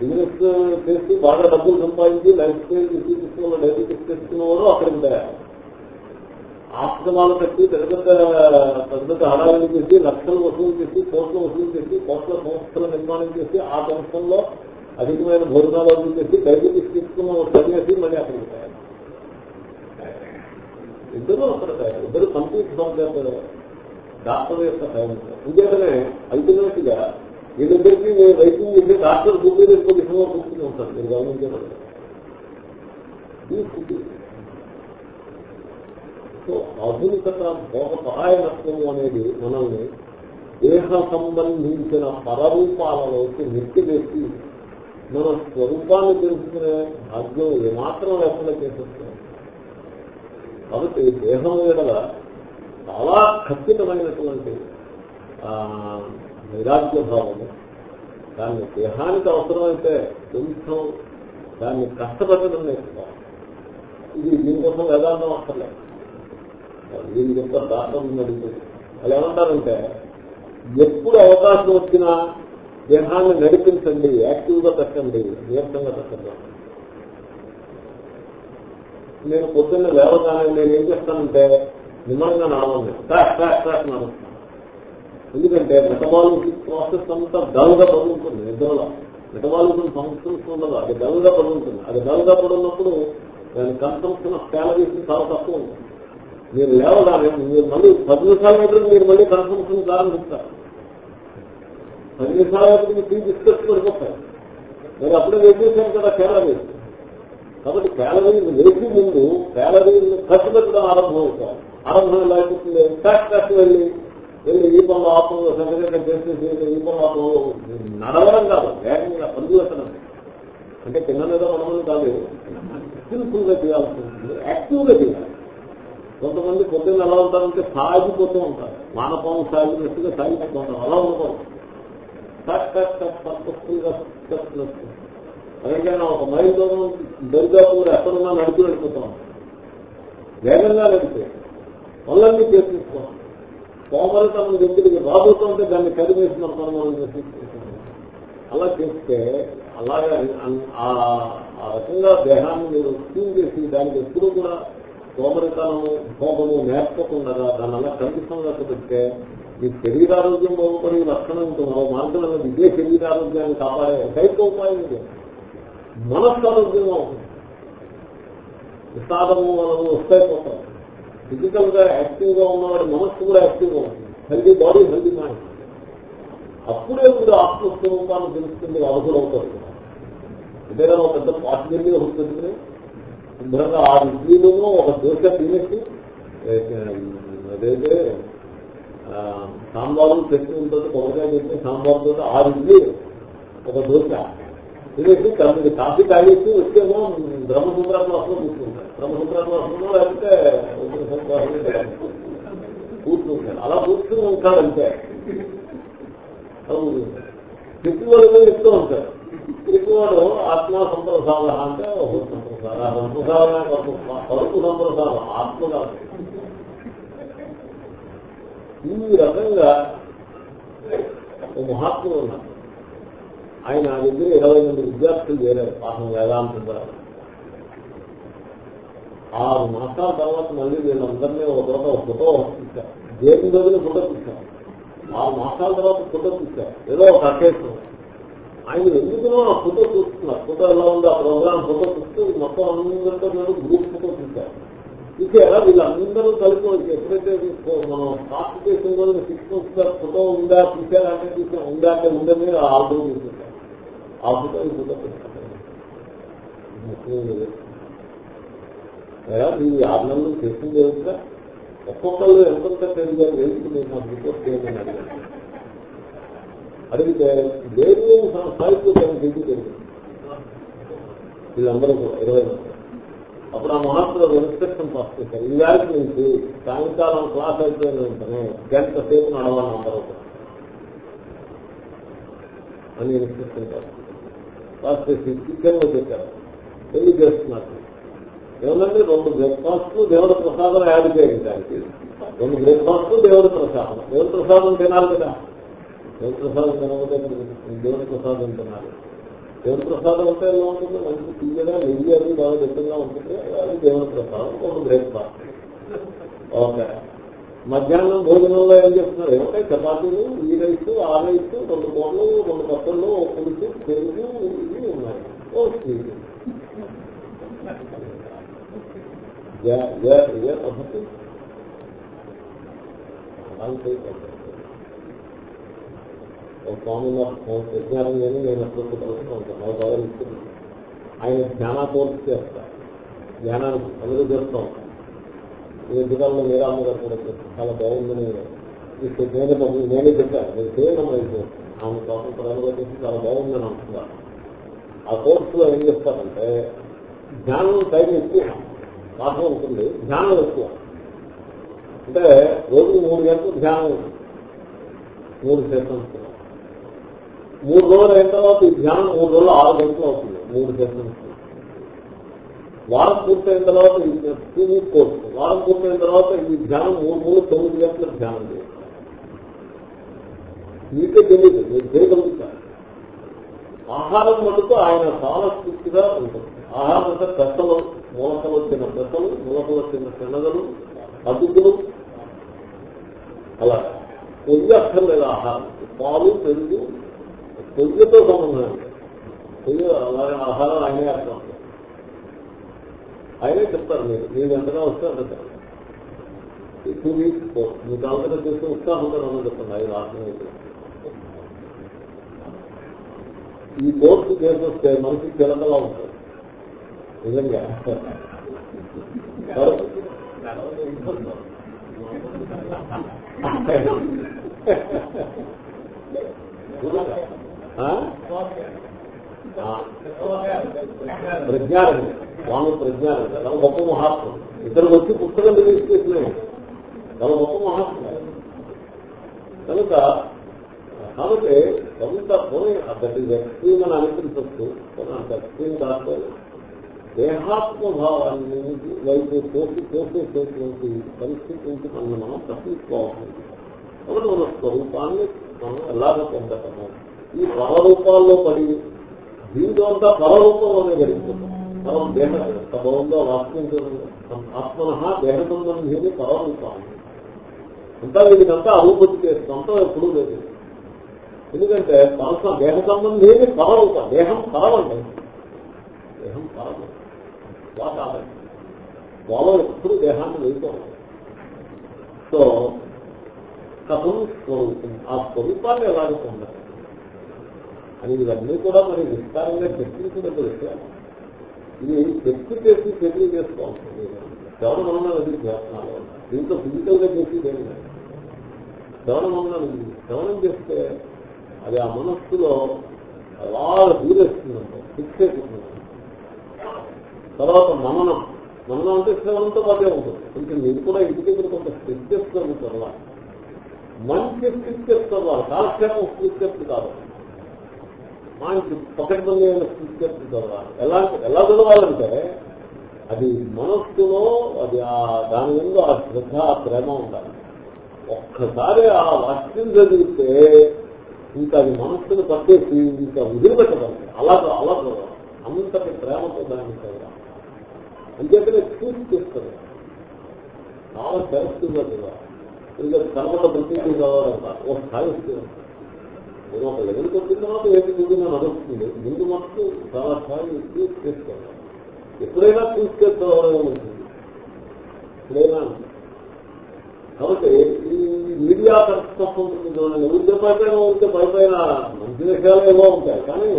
బిజినెస్ చేసి బాగా డబ్బులు సంపాదించి లైఫ్ స్టైల్ తీసుకున్న వల్ల తెచ్చుకున్నవారు తెచ్చుకున్నవాడు అక్కడికి తయారు. ఆశ్రమాలు కట్టి పెద్ద పెద్ద పెద్ద పెద్ద చేసి లక్షలు వసూలు చేసి కోట్లు వసూలు చేసి కోట్ల సంస్థల నిర్మాణం చేసి ఆ సంస్థల్లో అధికమైన భోజనాలు వసూలు చేసి డయాబెటీస్ తీసుకున్న చదివేసి మళ్ళీ అక్కడికి తయారు. ఇద్దరు అక్కడ తయారు. ఇద్దరు కంప్లీట్ సంస్థ డాక్టర్ యొక్క తయారు. ఇంకేతనే అల్టిమేట్గా వీళ్ళిద్దరికీ నేను వైద్యం చేసి డాక్టర్ గుర్తు తీసుకొని కూర్చుని ఉంటాను మీరు గమనించారు సో ఆధునికత భోగ పరాయణత్వం అనేది మనల్ని దేహ సంబంధించిన పరరూపాలలోకి నెట్టివేసి మన స్వరూపాన్ని తెలుసుకునే భాగ్యం ఏమాత్రం లేకుండా చేసేస్తున్నాం కాబట్టి దేహం ఎడల చాలా ఖచ్చితమైనటువంటి వైరాగ్య భావము. దాన్ని దేహానికి అవసరమైతే కొంచెం దాన్ని కష్టపడడం నేర్చుకోవాలి ఇది దీనికోసం వేదాంతం అక్కర్లేదు. దీనికి ఎంత దాటం నడుపుతుంది వాళ్ళు ఏమంటారంటే ఎప్పుడు అవకాశం వచ్చినా దేహాన్ని నడిపించండి యాక్టివ్గా పెట్టండి నీరసంగా పెట్టండి. నేను పొద్దున్న లేవగానే నేను ఏం చేస్తానంటే నిమ్మలంగా నడవండి ట్రాక్ ట్రాక్ ట్రాక్ నడుస్తాను ఎందుకంటే మెటబాలిక్ ప్రాసెస్ అంతా డల్గా పడుతుంది నిద్రలో. మెటబాలిజం ఫంక్షన్స్ ఉండదు అది డల్గా పడుతుంది అది డల్గా పడున్నప్పుడు దాని కన్సంప్షన్ ఆఫ్ క్యాలరీస్ చాలా తక్కువ ఉంటుంది. మీరు లేవగానే మీరు మళ్ళీ పది నిమిషాల మీరు మళ్ళీ కన్సంప్షన్ ప్రారంభిస్తారు. పది నిమిషాల వరకు మీరు టీ బిస్కెట్స్ అప్పుడే వేసేసాను కదా క్యాలరీస్ కాబట్టి క్యాలరీలు వేసి ముందు క్యాలరీలు ఖర్చు పెట్టడం ఆరంభం అవుతారు ఆరంభం ఎలా అయిపోతుంది? ట్యాక్ ట్యాక్ వెళ్ళి వెళ్ళి ఈ పనులు ఆ పనులు సంగతి చేసేసి ఈ పనులు ఆ పనులు నడవడం కాదు వేగంగా పరుగులెత్తడం అంటే కింద మీద మనమని కాదు. సింపుల్గా చేయాల్సి ఉంటుంది యాక్టివ్గా చేయాలి. కొంతమంది పొద్దున్న ఎలా ఉంటారంటే సాగిపోతూ ఉంటారు. మానపాము సాగినట్టుగా సాగిపోతూ ఉంటారు. అలా ఉండకూడదు. టక్ టక్ టక్ పర్పస్ఫుల్గా అదేంటైనా ఒక మైల్ దూరం దర్గాపూర్ ఎక్కడున్నా నడిపి నడిపోతాం వేగంగా నడిపే వల్లన్నీ చేసేసుకోవాలి కోమలతనం దగ్గరికి రాబోతుంటే దాన్ని కరివేసిన మనం తీసుకుంటాం అలా చేస్తే అలాగే ఆ రకంగా దేహాన్ని మీరు క్లీన్ చేసి దానికి ఎప్పుడు కూడా సోమరితనము కోపము నేర్పకుండా దాని అలా కల్పితంగా పెడితే మీ శరీరారోగ్యం బాగుపడి లక్షణం ఉంటుంది. మరో మార్గం అనేది ఇదే శరీరారోగ్యాన్ని కాపాడే కైక ఉపాయం ఇది. మనస్సు ఆరోగ్యంగా ఉంటుంది. విషాదము మనము వస్తాయిపోతాం ఫిజికల్గా యాక్టివ్గా ఉన్నవాడి మనస్సు కూడా యాక్టివ్గా ఉంటుంది. హెల్దీ బాడీ హెల్దీ మైండ్ అప్పుడే మీరు ఆత్మస్వరూపాన్ని తెలుస్తుంది అర్హులవుతారు అంతేగా ఒక పెద్ద పాసిబిలిటీ వస్తుంది. శుభ్రంగా ఆరు ఇడ్లీలోనూ ఒక దోశ తినేసి అదైతే సాంబారు చట్నీ ఉంటుంది కొబ్బరికాయ చట్నీ సాంబార్ తోటి ఆరు ఇడ్లీ ఒక దోశ. తినేసి తనకి కాఫీ తాగేసి వచ్చేమో బ్రహ్మసూత్ర క్లాసులో కూర్చుంటారు. బ్రహ్మసూత్ర క్లాసులో లేకపోతే కూర్చుంటారు. అలా కూర్చుని ఉంటారంటే. చెప్పేవాళ్ళు చెప్తూ ఉంటారు. చెప్పేవాడు ఆత్మ సంప్రసాద అంటే ఒక సంప్రసాద పరుపు కలుపు సంప్రసాదం ఆత్మ కాదు ఈ రకంగా ఒక మహాత్ములు ఉన్నారు ఆయన దగ్గర ఇరవై మంది విద్యార్థులు చేరారు. పాఠం వేదాంతం ద్వారా. ఆరు మాసాల తర్వాత మళ్ళీ వీళ్ళందరినీ ఒక తర్వాత ఒక ఫోటో ఇచ్చారు దేని రోజులు ఫోటో ఇచ్చారు ఆరు మాసాల తర్వాత ఫోటో ఇచ్చారు ఏదో ఒక అకేషన్. ఆయన ఎందుకునో ఆ ఫోటో చూస్తున్నారు? ఫోటో ఎలా ఉందో ఆ ప్రోగ్రామ్ ఫోటో చూస్తూ మొత్తం అందరితో నేను గ్రూప్ ఫోటో చూశారు చూసారా వీళ్ళందరూ కలిపి ఎప్పుడైతే మనం స్టార్ట్ చేసిన రోజు సిక్స్ మంత్స్ ఫోటో ఉందా చూసారా అంటే చూసా ఉందా అంటే ఉందని ఆల్బమ్ చూసుకుంటారు ఆ ఫోటో ఈ ఫోటో మీరు ఆరు నెలలు చేసింది ఏమిటా ఒక్కొక్కళ్ళు ఎంతంత తెలియదు ఎందుకు నేను నాకు రిపోర్ట్ చేయమని అడిగారు. అడిగితే దేని స్థాయికి తనకు తెలియదు వీళ్ళందరూ కూడా ఇరవై మంది. అప్పుడు ఆ మహాత్ములు ఇన్స్ట్రక్షన్ పాస్ చేశారు. ఈ వారికి నుంచి సాయంకాలం క్లాస్ అయిపోయిన వెంటనే గంట సేపు నడవాలి అందరూ అని ఇన్స్ట్రక్షన్ పాస్ పాస్ చేసి కిచెన్లో చెప్పారు పెళ్ళి చేస్తున్నారు. ఏమంటే రెండు బ్రేక్ఫాస్ట్ దేవుడి ప్రసాదం యాడ్ చేయండి దానికి. రెండు బ్రేక్ఫాస్ట్ దేవుడి ప్రసాదం. దేవుడి ప్రసాదం తినాలి కదా. దేవుడి ప్రసాదం తినకపోతే దేవుడి ప్రసాదం తినాలి. దేవుడి ప్రసాదం అంటే ఎలా ఉంటుంది మంచి తీయగా నెయ్యి అది బాగా దగ్గరగా ఉంటుంది అది దేవుడి ప్రసాదం ఒక బ్రేక్ఫాస్ట్ ఓకే. మధ్యాహ్నం భోజనంలో ఏం చేస్తున్నారు? ఏమంటే చపాతీలు ఈ రైస్ ఆ రైస్ రెండు కోళ్ళు రెండు పక్కలు పులుసు పెరుగు ఇవి ఉన్నాయి. ఓ స్వీట్. ఇదే పద్ధతి. ఒక స్వామి విజ్ఞానం లేని నేను ఎప్పుడు కలుస్తూ ఉంటాను. బాగా ఇస్తుంది ఆయన జ్ఞానా కోర్సు చేస్తారు. జ్ఞానానికి పనులు చేస్తూ. ఉంటాను ఈ ఎదుగుదలలో మీరామ్మ గారు కూడా చేస్తారు. చాలా బాగుందని నేను నేనే చెప్పాను. నేను చేయడం అయితే ఆమె స్వాతంత్రాలుగా చేసి చాలా బాగుందని అంటున్నారు ఆ కోర్సులో ఏం చేస్తారంటే జ్ఞానం టైం ఎక్కువ. పాఠం ఉంటుంది ధ్యానం ఎక్కువ. అంటే రోజు మూడు గంటలు ధ్యానం మూడు సెషన్స్ మూడు రోజులు అయిన తర్వాత ఈ ధ్యానం మూడు రోజులు ఆరు గంటలు అవుతుంది. మూడు సెషన్స్ వారం పూర్తయిన తర్వాత టూ వీక్ కోర్స్. వారం పూర్తయిన తర్వాత ఈ ధ్యానం మూడు మూడు తొమ్మిది గంటల ధ్యానం చేస్తారు మీకే తెలియదు మీరు చేయగలుగుతారు. ఆహారం మటుకు ఆయన చాలా స్థితిగా ఉంటుంది. ఆహారం అంటే పెద్దలు మూలకలు వచ్చిన పెద్దలు మూలకలు వచ్చిన తినదలు అతుకులు అలా. కొద్ది లేదు ఆహారం. పాలు పెరుగు కొద్దితో సంబంధం కొద్ది అలాగే ఆహారం ఆయనే అర్థం ఆయనే చెప్తారు మీరు. మీరు ఎంతగా వస్తే అంత టూ వీక్స్ మీకు అంతగా చేస్తే ఉత్సాహంగా రమ్మని చెప్పండి ఐదు ఆత్మ ఈ కోర్సు చేసి వస్తే మనకి చిలకలా ఉంటుంది నిజంగా. [LAUGHS] ప్రజ్ఞానం. స్వామి ప్రజ్ఞానం. చాలా గొప్ప మహాత్మ ఇద్దరు వచ్చి పుస్తకం రిలీజ్ చేసినాయి తన గొప్ప మహాత్మ కనుక కాబట్టి కొంత పోనీ దట్ ఈజ్ ఎక్స్ట్రీమ్ అని అనిపించవచ్చు అంత ఎక్స్ట్రీమ్ కాకపోతే దేహాత్మ వైపు తోసి తోసేసేటువంటి పరిస్థితి నుంచి మనం మనం తప్పించుకోవాలి కాబట్టి మన స్వరూపాన్ని మనం ఎలాగ పొందటము ఈ పరరూపాల్లో పడి జీవితం అంతా పరరూపంలోనే గడిపోతాం మనం దేహ బాగుందో వాస్తవించడం ఆత్మన దేహ సంబంధించి పరరూపాలు. అంతా వీటికంతా అరూపతి చేస్తాం అంతా ఎప్పుడూ లేదు. ఎందుకంటే మనసు దేహ సంబంధేమి పరరూపం దేహం పరవండి దేహం పరవం వాతావరణం వాళ్ళు ఎప్పుడు దేహాన్ని వెళ్తారు. సో కథం స్వరూపం ఆ స్వరూపాన్ని ఎలాగ పొందాలి అని ఇవన్నీ కూడా మరి విస్తారంగా చర్చించడం విషయాలు ఇది చర్చ చేసి చర్య చేసుకోవాలి. శ్రవణ మనం అది చేస్తున్నాను దీంతో ఫిజికల్గా చేసి ఏమి లేదు. శ్రవణ మనం శ్రవణం చేస్తే అది ఆ మనస్సులో అలా దూరేస్తుందంటే ఫిక్స్ అయిపోతుంది తర్వాత మననం. మననం అంటే శ్రవణంతో పాటే ఉంటుంది. కొంచెం మీరు కూడా ఇంటి దగ్గర కొంత స్ట్రెస్ చేస్తాను తర్వాత మంచి స్పిరిచెస్ చదవాలి కాలక్షేమం స్పిరిచెస్ కాదు మంచి పకడ్బందీ అయిన స్పిరిచెస్ చదవాలి. ఎలా ఎలా చదవాలంటే అది మనస్సులో అది ఆ దాని ముందు ఆ శ్రద్ధ ఆ ప్రేమ ఉండాలి. ఒక్కసారి ఆ వాక్యం చదివితే ఇంకా అది మనస్సును పట్టేసి ఇంకా వదిలిపెట్టదండి. అలా అలా చదవాలి. అంతటి ప్రేమతో దాన్ని చదవాలి. అంచేతనే చూసి చేస్తుంది చాలా సెలెక్టివ్గా చదవాలి. ఇంకా కనపడ ప్రతి చదవాలంటారు ఓ స్థాయి మీరు ఒక లెవెల్కి వచ్చిన తర్వాత ఏది చూసినా నడుస్తుంది ముందు మటుకు చాలా స్థాయి చూస్ చేసుకోవాలి ఎప్పుడైనా చూస్ చేసుకోవాలని ఉంటుంది. ఎప్పుడైనా. కాబట్టి ఈ మీడియా కర్తృత్వం ఉంటుంది చూడండి ఊరికే పైపైన ఉంటే పైపైన మంచి విషయాలు ఏవో ఉంటాయి. కానీ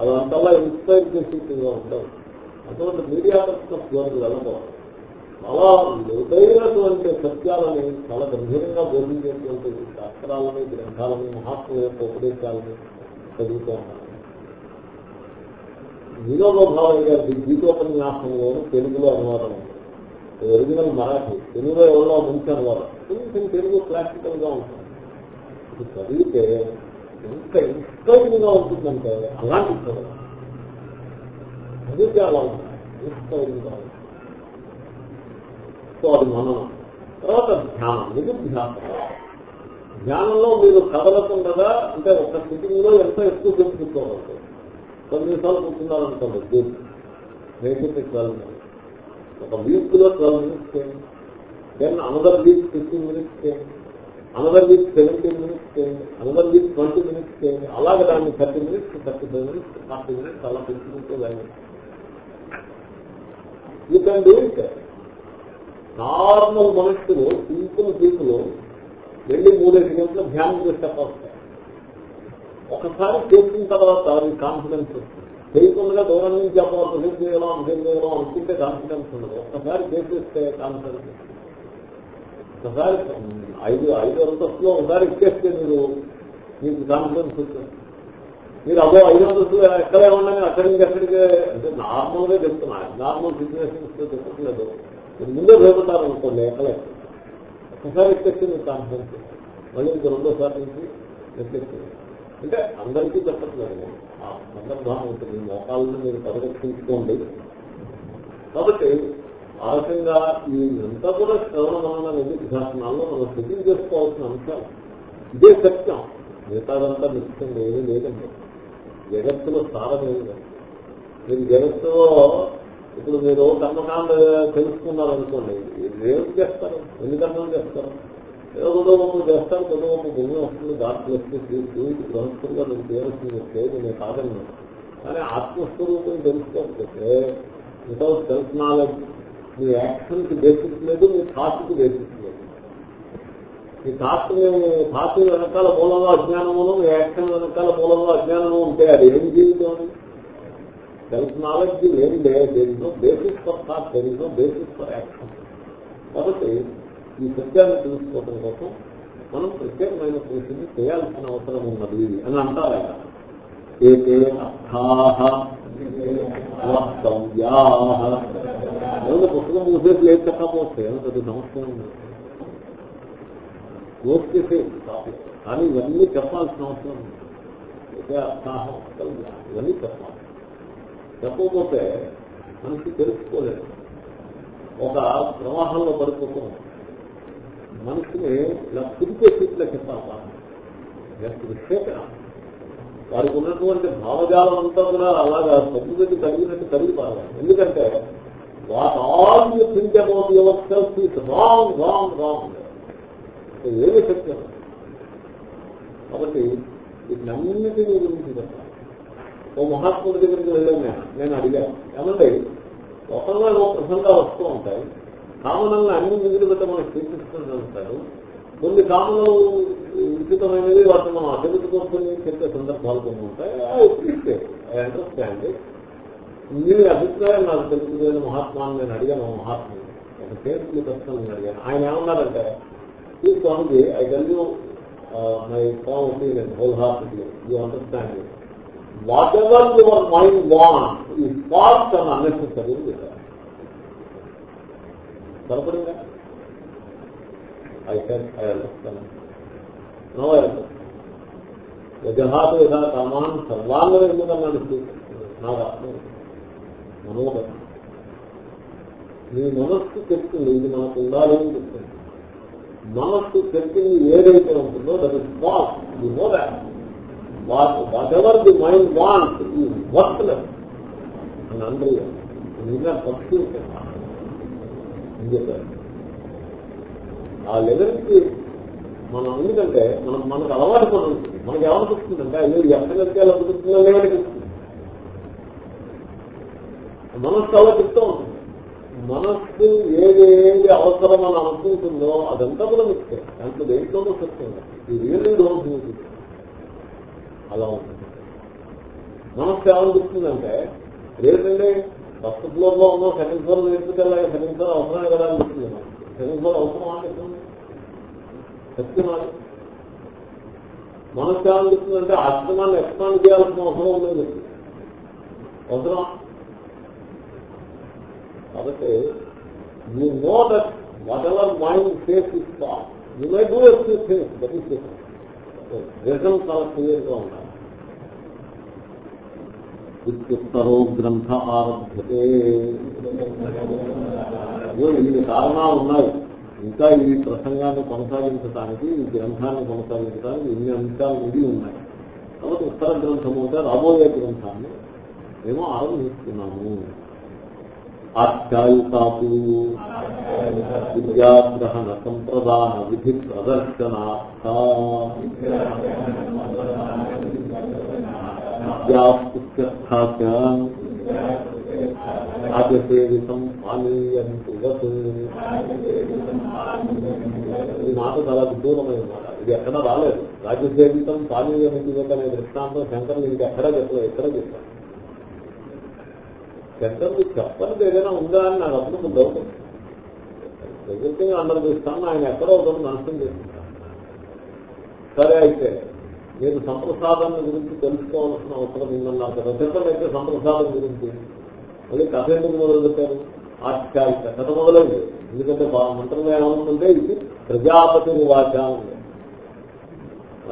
అదంతలా ఇన్స్పైర్ చేసి ఉంటాయి అటువంటి మీడియా కర్తృత్వం వెళ్ళకూడదు. చాలా లోతైనటువంటి సత్యాలని చాలా గంభీరంగా బోధించేటువంటి శాస్త్రాలని గ్రంథాలని మహాత్ముల యొక్క ఉపదేశాలని చదువుతూ ఉంటాను వినోదభావయ్య గారి గీతోపన్యాసంలో తెలుగులో అనువాదం ఉంది. ఒరిజినల్ మరాఠీ. తెలుగులో ఎవరో మంచి అనువాదం. కొంచెం తెలుగు క్లాసికల్గా ఉంటుంది. ఇది చదివితే ఎంత ఇన్స్పైరింగ్గా ఉంటుందంటే అలాంటి చదువు. చదివితే అలా ఉంటుంది. ఇన్స్పైరింగ్గా సో అది మననం తర్వాత ధ్యానం నిరుధ్యాసం ధ్యానంలో మీరు కదలకుండగా అంటే ఒక సిట్టింగ్లో ఎంత ఎక్కువ సేపు కూర్చోవచ్చు కొన్ని నిమిషాలు కూర్చున్నారనుకోండి గుడ్ రేపు ట్వెల్వ్ మినిట్స్. ఒక వీక్లో ట్వెల్వ్ మినిట్స్ చేయండి then another week fifteen minutes చేయండి అనదర్ వీక్ సెవెంటీన్ మినిట్స్ చేయండి అనదర్ వీక్ ట్వంటీ మినిట్స్ చేయండి అలాగే దాన్ని thirty minutes thirty five minutes forty minutes అలా పెంచుకుంటూ దాన్ని you can do it. Normal మనుషులు సింపుల్ పీపుల్ వెళ్ళి మూడేసి గంటలు ధ్యానం చేస్తే వస్తాయి ఒకసారి చేసిన తర్వాత అది కాన్ఫిడెన్స్ వస్తుంది. చేయకుండా దూరం నుంచి అప్పుడు ఏం చేయడం అంతేం చేయడం అనుకుంటే కాన్ఫిడెన్స్ ఉండదు. ఒక్కసారి చేసేస్తే కాన్ఫిడెన్స్ ఒకసారి ఐదు ఐదు అంతస్తులో ఒకసారి ఇచ్చేస్తే మీరు మీకు కాన్ఫిడెన్స్ వస్తుంది. మీరు అదో ఐదు అంతస్తులు ఎక్కడే ఉండని అక్కడి నుంచి ఎక్కడికి అంటే నార్మల్గా చెప్తున్నా నార్మల్ సిచ్యువేషన్స్ చెప్పట్లేదు. మీరు ముందే భయపడ్డారు అనుకోండి ఎక్కలేదు ఒకసారి ఎక్కేస్తే మీకు కాన్ఫిడెన్స్ మళ్ళీ ఇంకా రెండోసారి నుంచి ఎక్కేస్తుంది. అంటే అందరికీ చెప్పట్లేదు. ఆ సందర్భం ఉంటుంది మోకాలను మీరు పరిరక్షించుకోండి. కాబట్టి ఆ రకంగా ఈ అంతా కూడా శ్రవణ మనన నిధిధ్యాసనాల్లో మనం సిద్ధం చేసుకోవాల్సిన అంశాలు. ఇదే సత్యం. మిగతాదంతా నిశ్చయం ఏమీ లేదండి. జగత్తులో సారం ఏమి లేదు. మీరు జగత్తులో ఇప్పుడు మీరు కర్మకాండ తెలుసుకున్నారనుకోండి ఏం చేస్తారు? ఎన్ని కర్మలు చేస్తారు? ఏదో కుటుంబం చేస్తారు కుటుంబం భూమి వస్తుంది దాంట్లో వస్తే తీసుకు గృహస్థులుగా నేను చేయాల్సింది వస్తే నేను కాదని కానీ ఆత్మస్వరూపం తెలుసుకోకపోతే వితౌట్ సెల్ఫ్ నాలెడ్జ్ మీ యాక్షన్కి బేసిస్ లేదు మీ థాట్కి బేసిస్ లేదు. మీ థాట్ థాట్ వెనకాల మూలంలో అజ్ఞానమును మీ యాక్షన్ వెనకాల మూలంలో అజ్ఞానము ఉంటే అది ఏం జీవితం అని సెల్ఫ్ నాలెడ్జ్ ఏం లేదు బేసిస్ ఫర్ థాట్ తెలియదు బేసిస్ ఫర్ యాక్షన్ కాబట్టి ఈ సత్యాన్ని తెలుసుకోవడం కోసం మనం ప్రత్యేకమైన కృషిని చేయాల్సిన అవసరం ఉన్నది అని అంటారు ఆయన. ఏతే వక్తవ్యా. ఏదో పుస్తకం మూసేసి లేదు చెప్పకపోతే ఏమో పెద్ద సమస్య ఉంది. క్లోజ్ చేసే కానీ ఇవన్నీ చెప్పాల్సిన అవసరం ఉంది. ఏతే అర్థాహ వక్తవ్యా. ఇవన్నీ చెప్పాలి. చెప్పకపోతే మనకి తెలుసుకోలేదు. ఒక ప్రవాహంలో పడిపోతూ. మనిషిని ఇలా తిరిగే స్థితిలో చెప్పాలి వారికి ఉన్నటువంటి భావజాలం అంతా కూడా అలాగా సబ్బు పెట్టి కలిగినట్టు కలిగిపోవాలి ఎందుకంటే what all you think about yourself is wrong wrong wrong. ఏమి సత్యం కాబట్టి వీటినన్నిటినీ గురించి చెప్పాలి. ఓ మహాత్ముడి దగ్గరికి వెళ్ళాను నేను నేను అడిగాను ఏమంటే ఒకరిలో ఓ ప్రసంగాలు వస్తూ ఉంటాయి. కామనల్ని అన్ని మిగిలి పెట్టి మనం శ్రీకృష్ణుడు ఉంటాడు కొన్ని కామలు ఉచితమైనవి వాటిని మనం అభివృద్ధి చెప్పే సందర్భాలు కొన్ని ఉంటాయి. ఐ అండర్స్టాండ్ మీ అభిప్రాయం నాకు తెలుసుకునే మహాత్మాని నేను అడిగాను మహాత్ముడు. ఒక పేరు ప్రశ్నలు నేను అడిగాను. ఆయన ఏమన్నారంటే ఈ Swamiji I call you my Swami whole heart you understand whatever your mind want is false అని అన్నెసరీ సరిపడిందా? I can I understand no I యజహాదు యథా కామాన్ సర్వాంగ ఎందుకన్నాడు నాకు అర్థం మనోగతం నీ మనస్సు చెప్తుంది ఇది మనకు ఉండాలని చెప్తుంది. మనస్సు చెప్పింది ఏదైతే ఉంటుందో దట్ ఇస్ ఫాల్స్ ఇది know that what whatever the mind want is worthless అని అందరూ నిజంగా పక్షి అని ఆ లెవెల్కి మనం ఎందుకంటే మనం మనకు అలవాటు పని ఉంటుంది. మనకి ఏమనిపిస్తుందంటే అయ్యో ఎక్కడికి ఎలా కుదురుతుందో లేవనిపిస్తుంది మనస్సు అలా చెప్తూ ఉంటుంది. మనస్సు ఏదేది అవసరం అని అనుకుంటుందో అదంతా కూడా మిక్సే దాంట్లో దేంట్లోనూ సత్యం ఈ రియల్లీ డోంట్ అలా ఉంటుంది. నమస్తే ఏమనిపిస్తుందంటే లేదండి ఫస్ట్ ఫ్లోర్లో ఉన్నాం సెకండ్ ఫ్లోర్ నేర్చుకెళ్ళా సెకండ్ ఫ్లోర్ అవసరమే కదా అనిపిస్తుంది సెకండ్ ఫ్లోర్ అవసరం అనిపిస్తుంది సత్యం అది మనస్సు ఏమనిపిస్తుందంటే ఆశ్రమాన్ని ఎక్స్పాండ్ చేయాల్సిన అవసరం ఉండదు అవసరం కాబట్టి you know that whatever mind face is thought you may do as things that is result చాలా క్లియర్గా ఉండాలి. ఇత్యుత్తరో గ్రంథ ఆరభ్యతే. ఇన్ని కారణాలు ఉన్నాయి. ఇంకా ఈ ప్రసంగాన్ని కొనసాగించడానికి ఈ గ్రంథాన్ని కొనసాగించడానికి ఇన్ని అంశాలు ఇది ఉన్నాయి. కాబట్టి ఉత్తర గ్రంథము అంటే రాబోయే గ్రంథాన్ని మేము ఆరంభిస్తున్నాము. ఆఖ్యాయికాపు విద్యాగ్రహణ సంప్రదాన విధి ప్రదర్శనార్థ రాజసేవితం పానీయం ఈ మాట చాలా విదూరమైన మాట. ఇది ఎక్కడ రాలేదు. రాజసేవితం పానీయం అనే దృష్టాంతం శంకరులు ఇది ఎక్కడ చెప్పలేదు. ఎక్కడ చెప్పారు శంకరులు చెప్పనిది ఏదైనా ఉందా అని నాకు అప్పుడు డౌట్ దగ్గరికి అందరూ ఆయన ఎక్కడో ఒకటి నష్టం చేస్తుంటాను సరే అయితే మీరు సంప్రసాదం గురించి తెలుసుకోవాల్సిన అవసరం ఉందన్నారు కదా చెప్పండి అయితే సంప్రసాదం గురించి. మళ్ళీ కథ ఎందుకు మొదలు పెట్టారు ఆఖ్యాయిక కథ మొదలైంది. ఎందుకంటే మంత్రంలో ఏమవుతుందంటే ఇది ప్రజాపతి వాచ ఉంది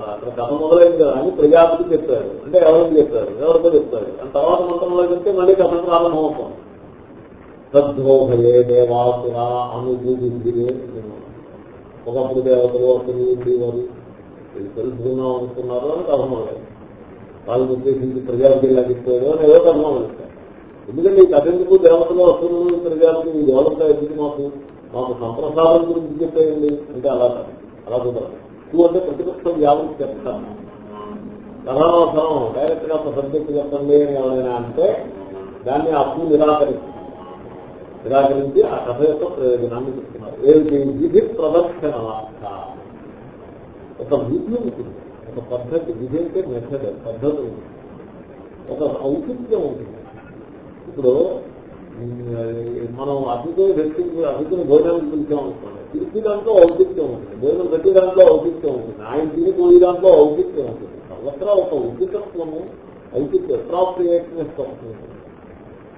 అక్కడ కథ మొదలైంది కదా అని ప్రజాపతి చెప్పారు. అంటే ఎవరికి చెప్పారు ఎవరికో చెప్తారు దాని తర్వాత మంత్రంలో చెప్తే మళ్ళీ కథ ప్రారంభం అవుతుంది సద్రోహయే దేవాసుర అనుభూతి ఒకప్పుడు దేవతలు ఒకరు ఉండేవారు ఇది తెలుసుకుందాం అనుకున్నారు అని కథ మొదలైంది వాళ్ళని ఉద్దేశించి ప్రజాపతి ఇలా చెప్తారు అని ఏదో కర్మ మొదలుస్తారు ఎందుకంటే ఈ కథ ఎందుకు దేవతలు అసలు ప్రజాపతి ఈ దేవత ఎందుకు మాకు మాకు సంప్రసాదం గురించి చెప్పేయండి? అంటే అలా కాదు. అలా కుదరదు. టూ అంటే ప్రతిపక్షం వ్యాపృతి చెప్తాను కథావసరం డైరెక్ట్గా ఒక సబ్జెక్ట్ చెప్పండి అని ఎవరైనా అంటే దాన్ని అప్పు నిరాకరిస్తుంది నిరాకరించి ఆ కథ యొక్క ప్రయోజనాన్ని చెప్తున్నారు. ఏమిటి విధి ప్రదర్శన ఒక విధి ఉంటుంది. ఒక పద్ధతి విధి అంటే మెథడ్ పద్ధతి ఉంటుంది. ఒక ఔచిత్యం ఉంటుంది. ఇప్పుడు మనం అతిథి వ్యక్తికి అతిథిని భోజనం పిలిచాం అనుకోండి పిలిచి దాంట్లో ఔచిత్యం ఉంటుంది. భోజనం పెట్టి దాంట్లో ఔచిత్యం ఉంటుంది. ఆయన తిని పోయి దాంట్లో ఔచిత్యం ఉంటుంది. సర్వత్రా ఒక ఉచితత్వము ఔచిత్యం అప్రాప్రియేట్నెస్ వస్తుంది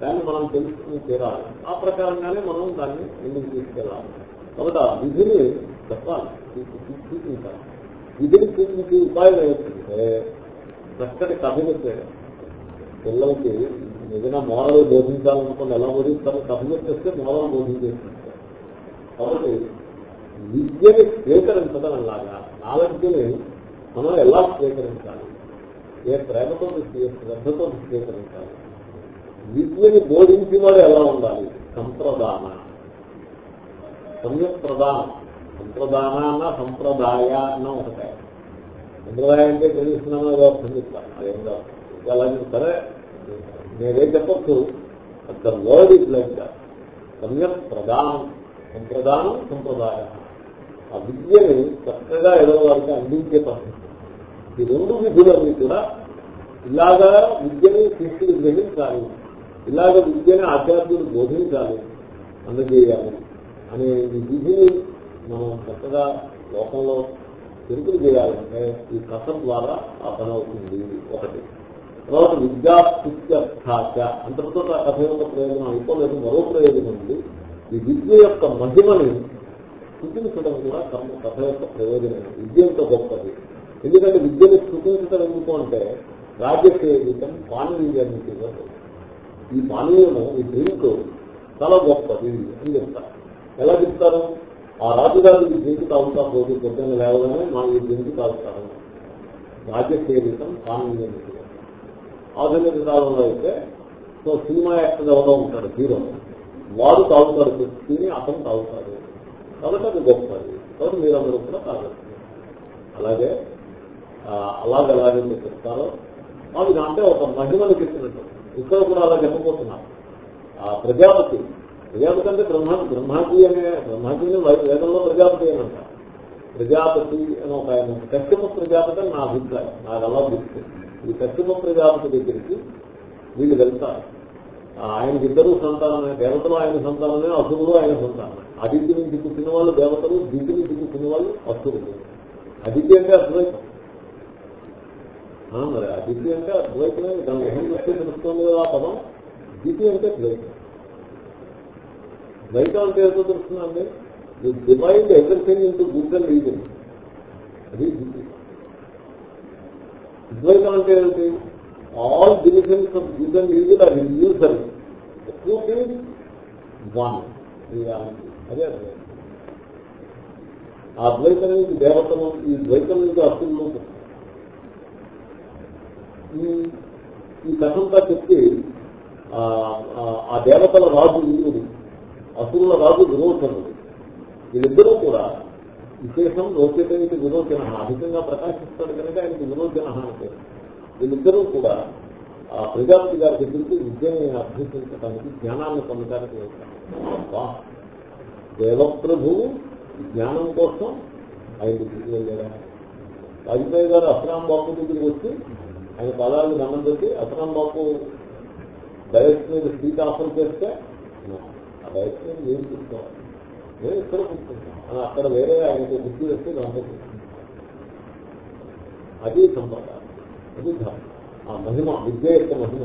దాన్ని మనం తెలుసుకుని తీరాలి ఆ ప్రకారంగానే మనం దాన్ని ముందుకు తీసుకెళ్ళాలి. కాబట్టి ఆ విధిని చెప్పాలి. చూపించాలి విధిని చూపించి ఉపాయం ఏమిటంటే చక్కటి కథని చేయడం పిల్లలకి ఏదైనా మోడల్ బోధించాలనుకుని ఎలా బోధిస్తారు కథ చేస్తే మోడల్ బోధించేస్తారు. కాబట్టి విద్యని స్వీకరించడం లాగా నాలెడ్జ్ని మనం ఎలా స్వీకరించాలి? ఏ ప్రేమతో శ్రద్ధతో స్వీకరించాలి? విద్యని బోధించి వాడు ఎలా ఉండాలి? సంప్రదాన. సమ్యక్ ప్రధానం సంప్రదాన అన్న సంప్రదాయ అన్న ఒకటే. సంప్రదాయం అంటే తెలుస్తున్నామో ఏదో అర్థం చెప్తాను అదేం కాదు. అలా సరే నేనేం చెప్పచ్చు? The word is like that సమ్యక్ ప్రధానం సంప్రదానం సంప్రదాయ. ఆ విద్యని చక్కగా ఏదో వారికి అందించే పద్ధతి. ఈ రెండు విధులన్నీ కూడా ఇలాగా విద్యని శిష్యులు గ్రహించాలి. ఇలాగ విద్యని ఆధ్యాత్మికులు బోధించాలి. అందజేయాలి అనే ఈ విధిని మనం చక్కగా లోకంలో తెలుపులు చేయాలంటే ఈ కథ ద్వారా ఆ పని అవుతుంది ఒకటి. తర్వాత విద్యాస్థిత్యర్థాచ అంతటితో కథ యొక్క ప్రయోజనం? అయిపోలేదు మరో ప్రయోజనం ఉంది. ఈ విద్య యొక్క మహిమని స్థుతించడం కూడా కర్మ కథ యొక్క ప్రయోజనం విద్య ఎంత గొప్పది? ఎందుకంటే విద్యను స్థుతించడం ఎందుకు అంటే రాజ్యసేవితం పానీయాన్ని ఈ పానీయము ఈ డ్రింక్ చాలా గొప్పది అని చెప్తారు. ఎలా చెప్తారు? ఆ రాజుగారు ఈ డ్రింక్ తాగుతా పోటీ పొద్దున్న లేవగానే మా ఈ డ్రింక్ తాగుతారు. రాజ్యసేవితం పానీయం ఆధునిక కాలంలో అయితే సో సినిమా యాక్టర్ ఎవరో ఉంటాడు హీరో. వారు తాగుతారు తిని అతను తాగుతారు కాబట్టి అది గొప్పది కాబట్టి మీరందరూ కూడా తాగచ్చు. అలాగే అలాగే అలాగే చెప్తారో. మాకు అంటే ఒక మహిమను చెప్పినట్టు. ఇక్కడ కూడా అలా చెప్పబోతున్నారు ఆ ప్రజాపతి. ప్రజాపతి అంటే బ్రహ్మ బ్రహ్మాజీ అనే బ్రహ్మాజీని వేదంలో ప్రజాపతి అని అంటారు ప్రజాపతి అని ఒక ఆయన కష్టమ ప్రజాపతి అని నా అభిప్రాయం. నాకు అలా దృష్టి ఈ కశ్యప ప్రజాపతి దగ్గరికి వీళ్ళు వెళ్తారు. ఆయనకి ఇద్దరు సంతానమే దేవతలు ఆయన సంతానమే అసురులు ఆయన సంతానమే. అదితి నుంచి పుట్టిన వాళ్ళు దేవతలు దితి నుంచి పుట్టిన వాళ్ళు అసురులు. అదితి అంటే అద్వైతం. మరి అదితి అంటే అద్వైతమే దాని ఏం చూస్తే తెలుస్తుంది కదా ఆ పదం. దితి అంటే ద్వైతం. ద్వైతం అంటే ఏదో తెలుస్తుందండి divide everything into good and evil అది దితి అద్వైతం అంటే ఏంటి all divisions of good and evil are ఇన్యూసర్ two things one అదే అద్వైతం ఆ ద్వైతం నుంచి దేవతలు ఈ ద్వైతం నుంచి అసలు ఈ కథంతా చెప్పి ఆ దేవతల రాజు ఇంద్రుడు అసురుల రాజు విరోచనుడు వీళ్ళిద్దరూ కూడా విశేషం లోకేతనికి వినోదిన అధికంగా ప్రకాశిస్తాడు కనుక ఆయనకి వినోదిన అంటే. వీళ్ళిద్దరూ కూడా ఆ ప్రజాపతి గారి దగ్గరికి విద్యని అభ్యసించడానికి జ్ఞానాన్ని పొందడానికి దేవప్రభువు జ్ఞానం కోసం ఆయన దగ్గరికి వెళ్ళారా వాజ్పేయి గారు అసరాం బాబు దగ్గరికి వచ్చి ఆయన పదాలు దండం పెట్టి అసరాం బాబు డైరెక్ట్ మీద సీట్ ఆఫర్ చేస్తే ఆ డైరెక్ట్ మీద నేను చూసుకోవాలి నేను ఇక్కడ కూర్చుంటాను అక్కడ వేరే ఆయనకు బుద్ధి వేస్తే దాంట్లో అది సంప్రదాయం. అది ధర్మం. ఆ మహిమ విద్య యొక్క మహిమ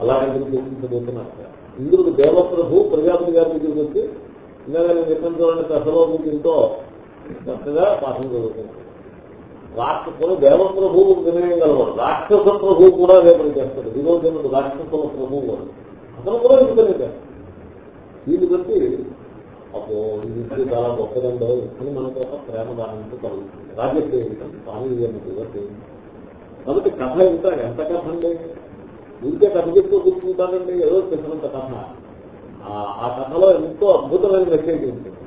అలా ఇంద్రుడు చూపించబోతున్నారు ఇంద్రుడు దేవప్రభు ప్రజాపతి గారి దగ్గరికి వచ్చి ఇంకా నేను చెప్పిన చూడండి దశలో ఇంతో చక్కగా పాఠం చదువుతుంది రాక్షసులు దేవప్రభువు వినయం కలవాడు రాక్షస ప్రభువు కూడా అదే చేస్తాడు. విరోధముడు రాక్షసుల ప్రభువు వాడు అతను కూడా విధంగా దీన్ని బట్టి అప్పుడు ఇది చాలా గొప్పదండో అని మనకు ఒక ప్రేమదానంతో కలుగుతుంది. రాజకీయం స్వామి కాబట్టి కథ ఎంత ఎంత కథ అండి? ఇంకే కథ చెప్తూ కూర్చుంటారండి ఏదో చెప్పినంత కథ. ఆ కథలో ఎంతో అద్భుతమైన మెసేజ్ ఉంటుంది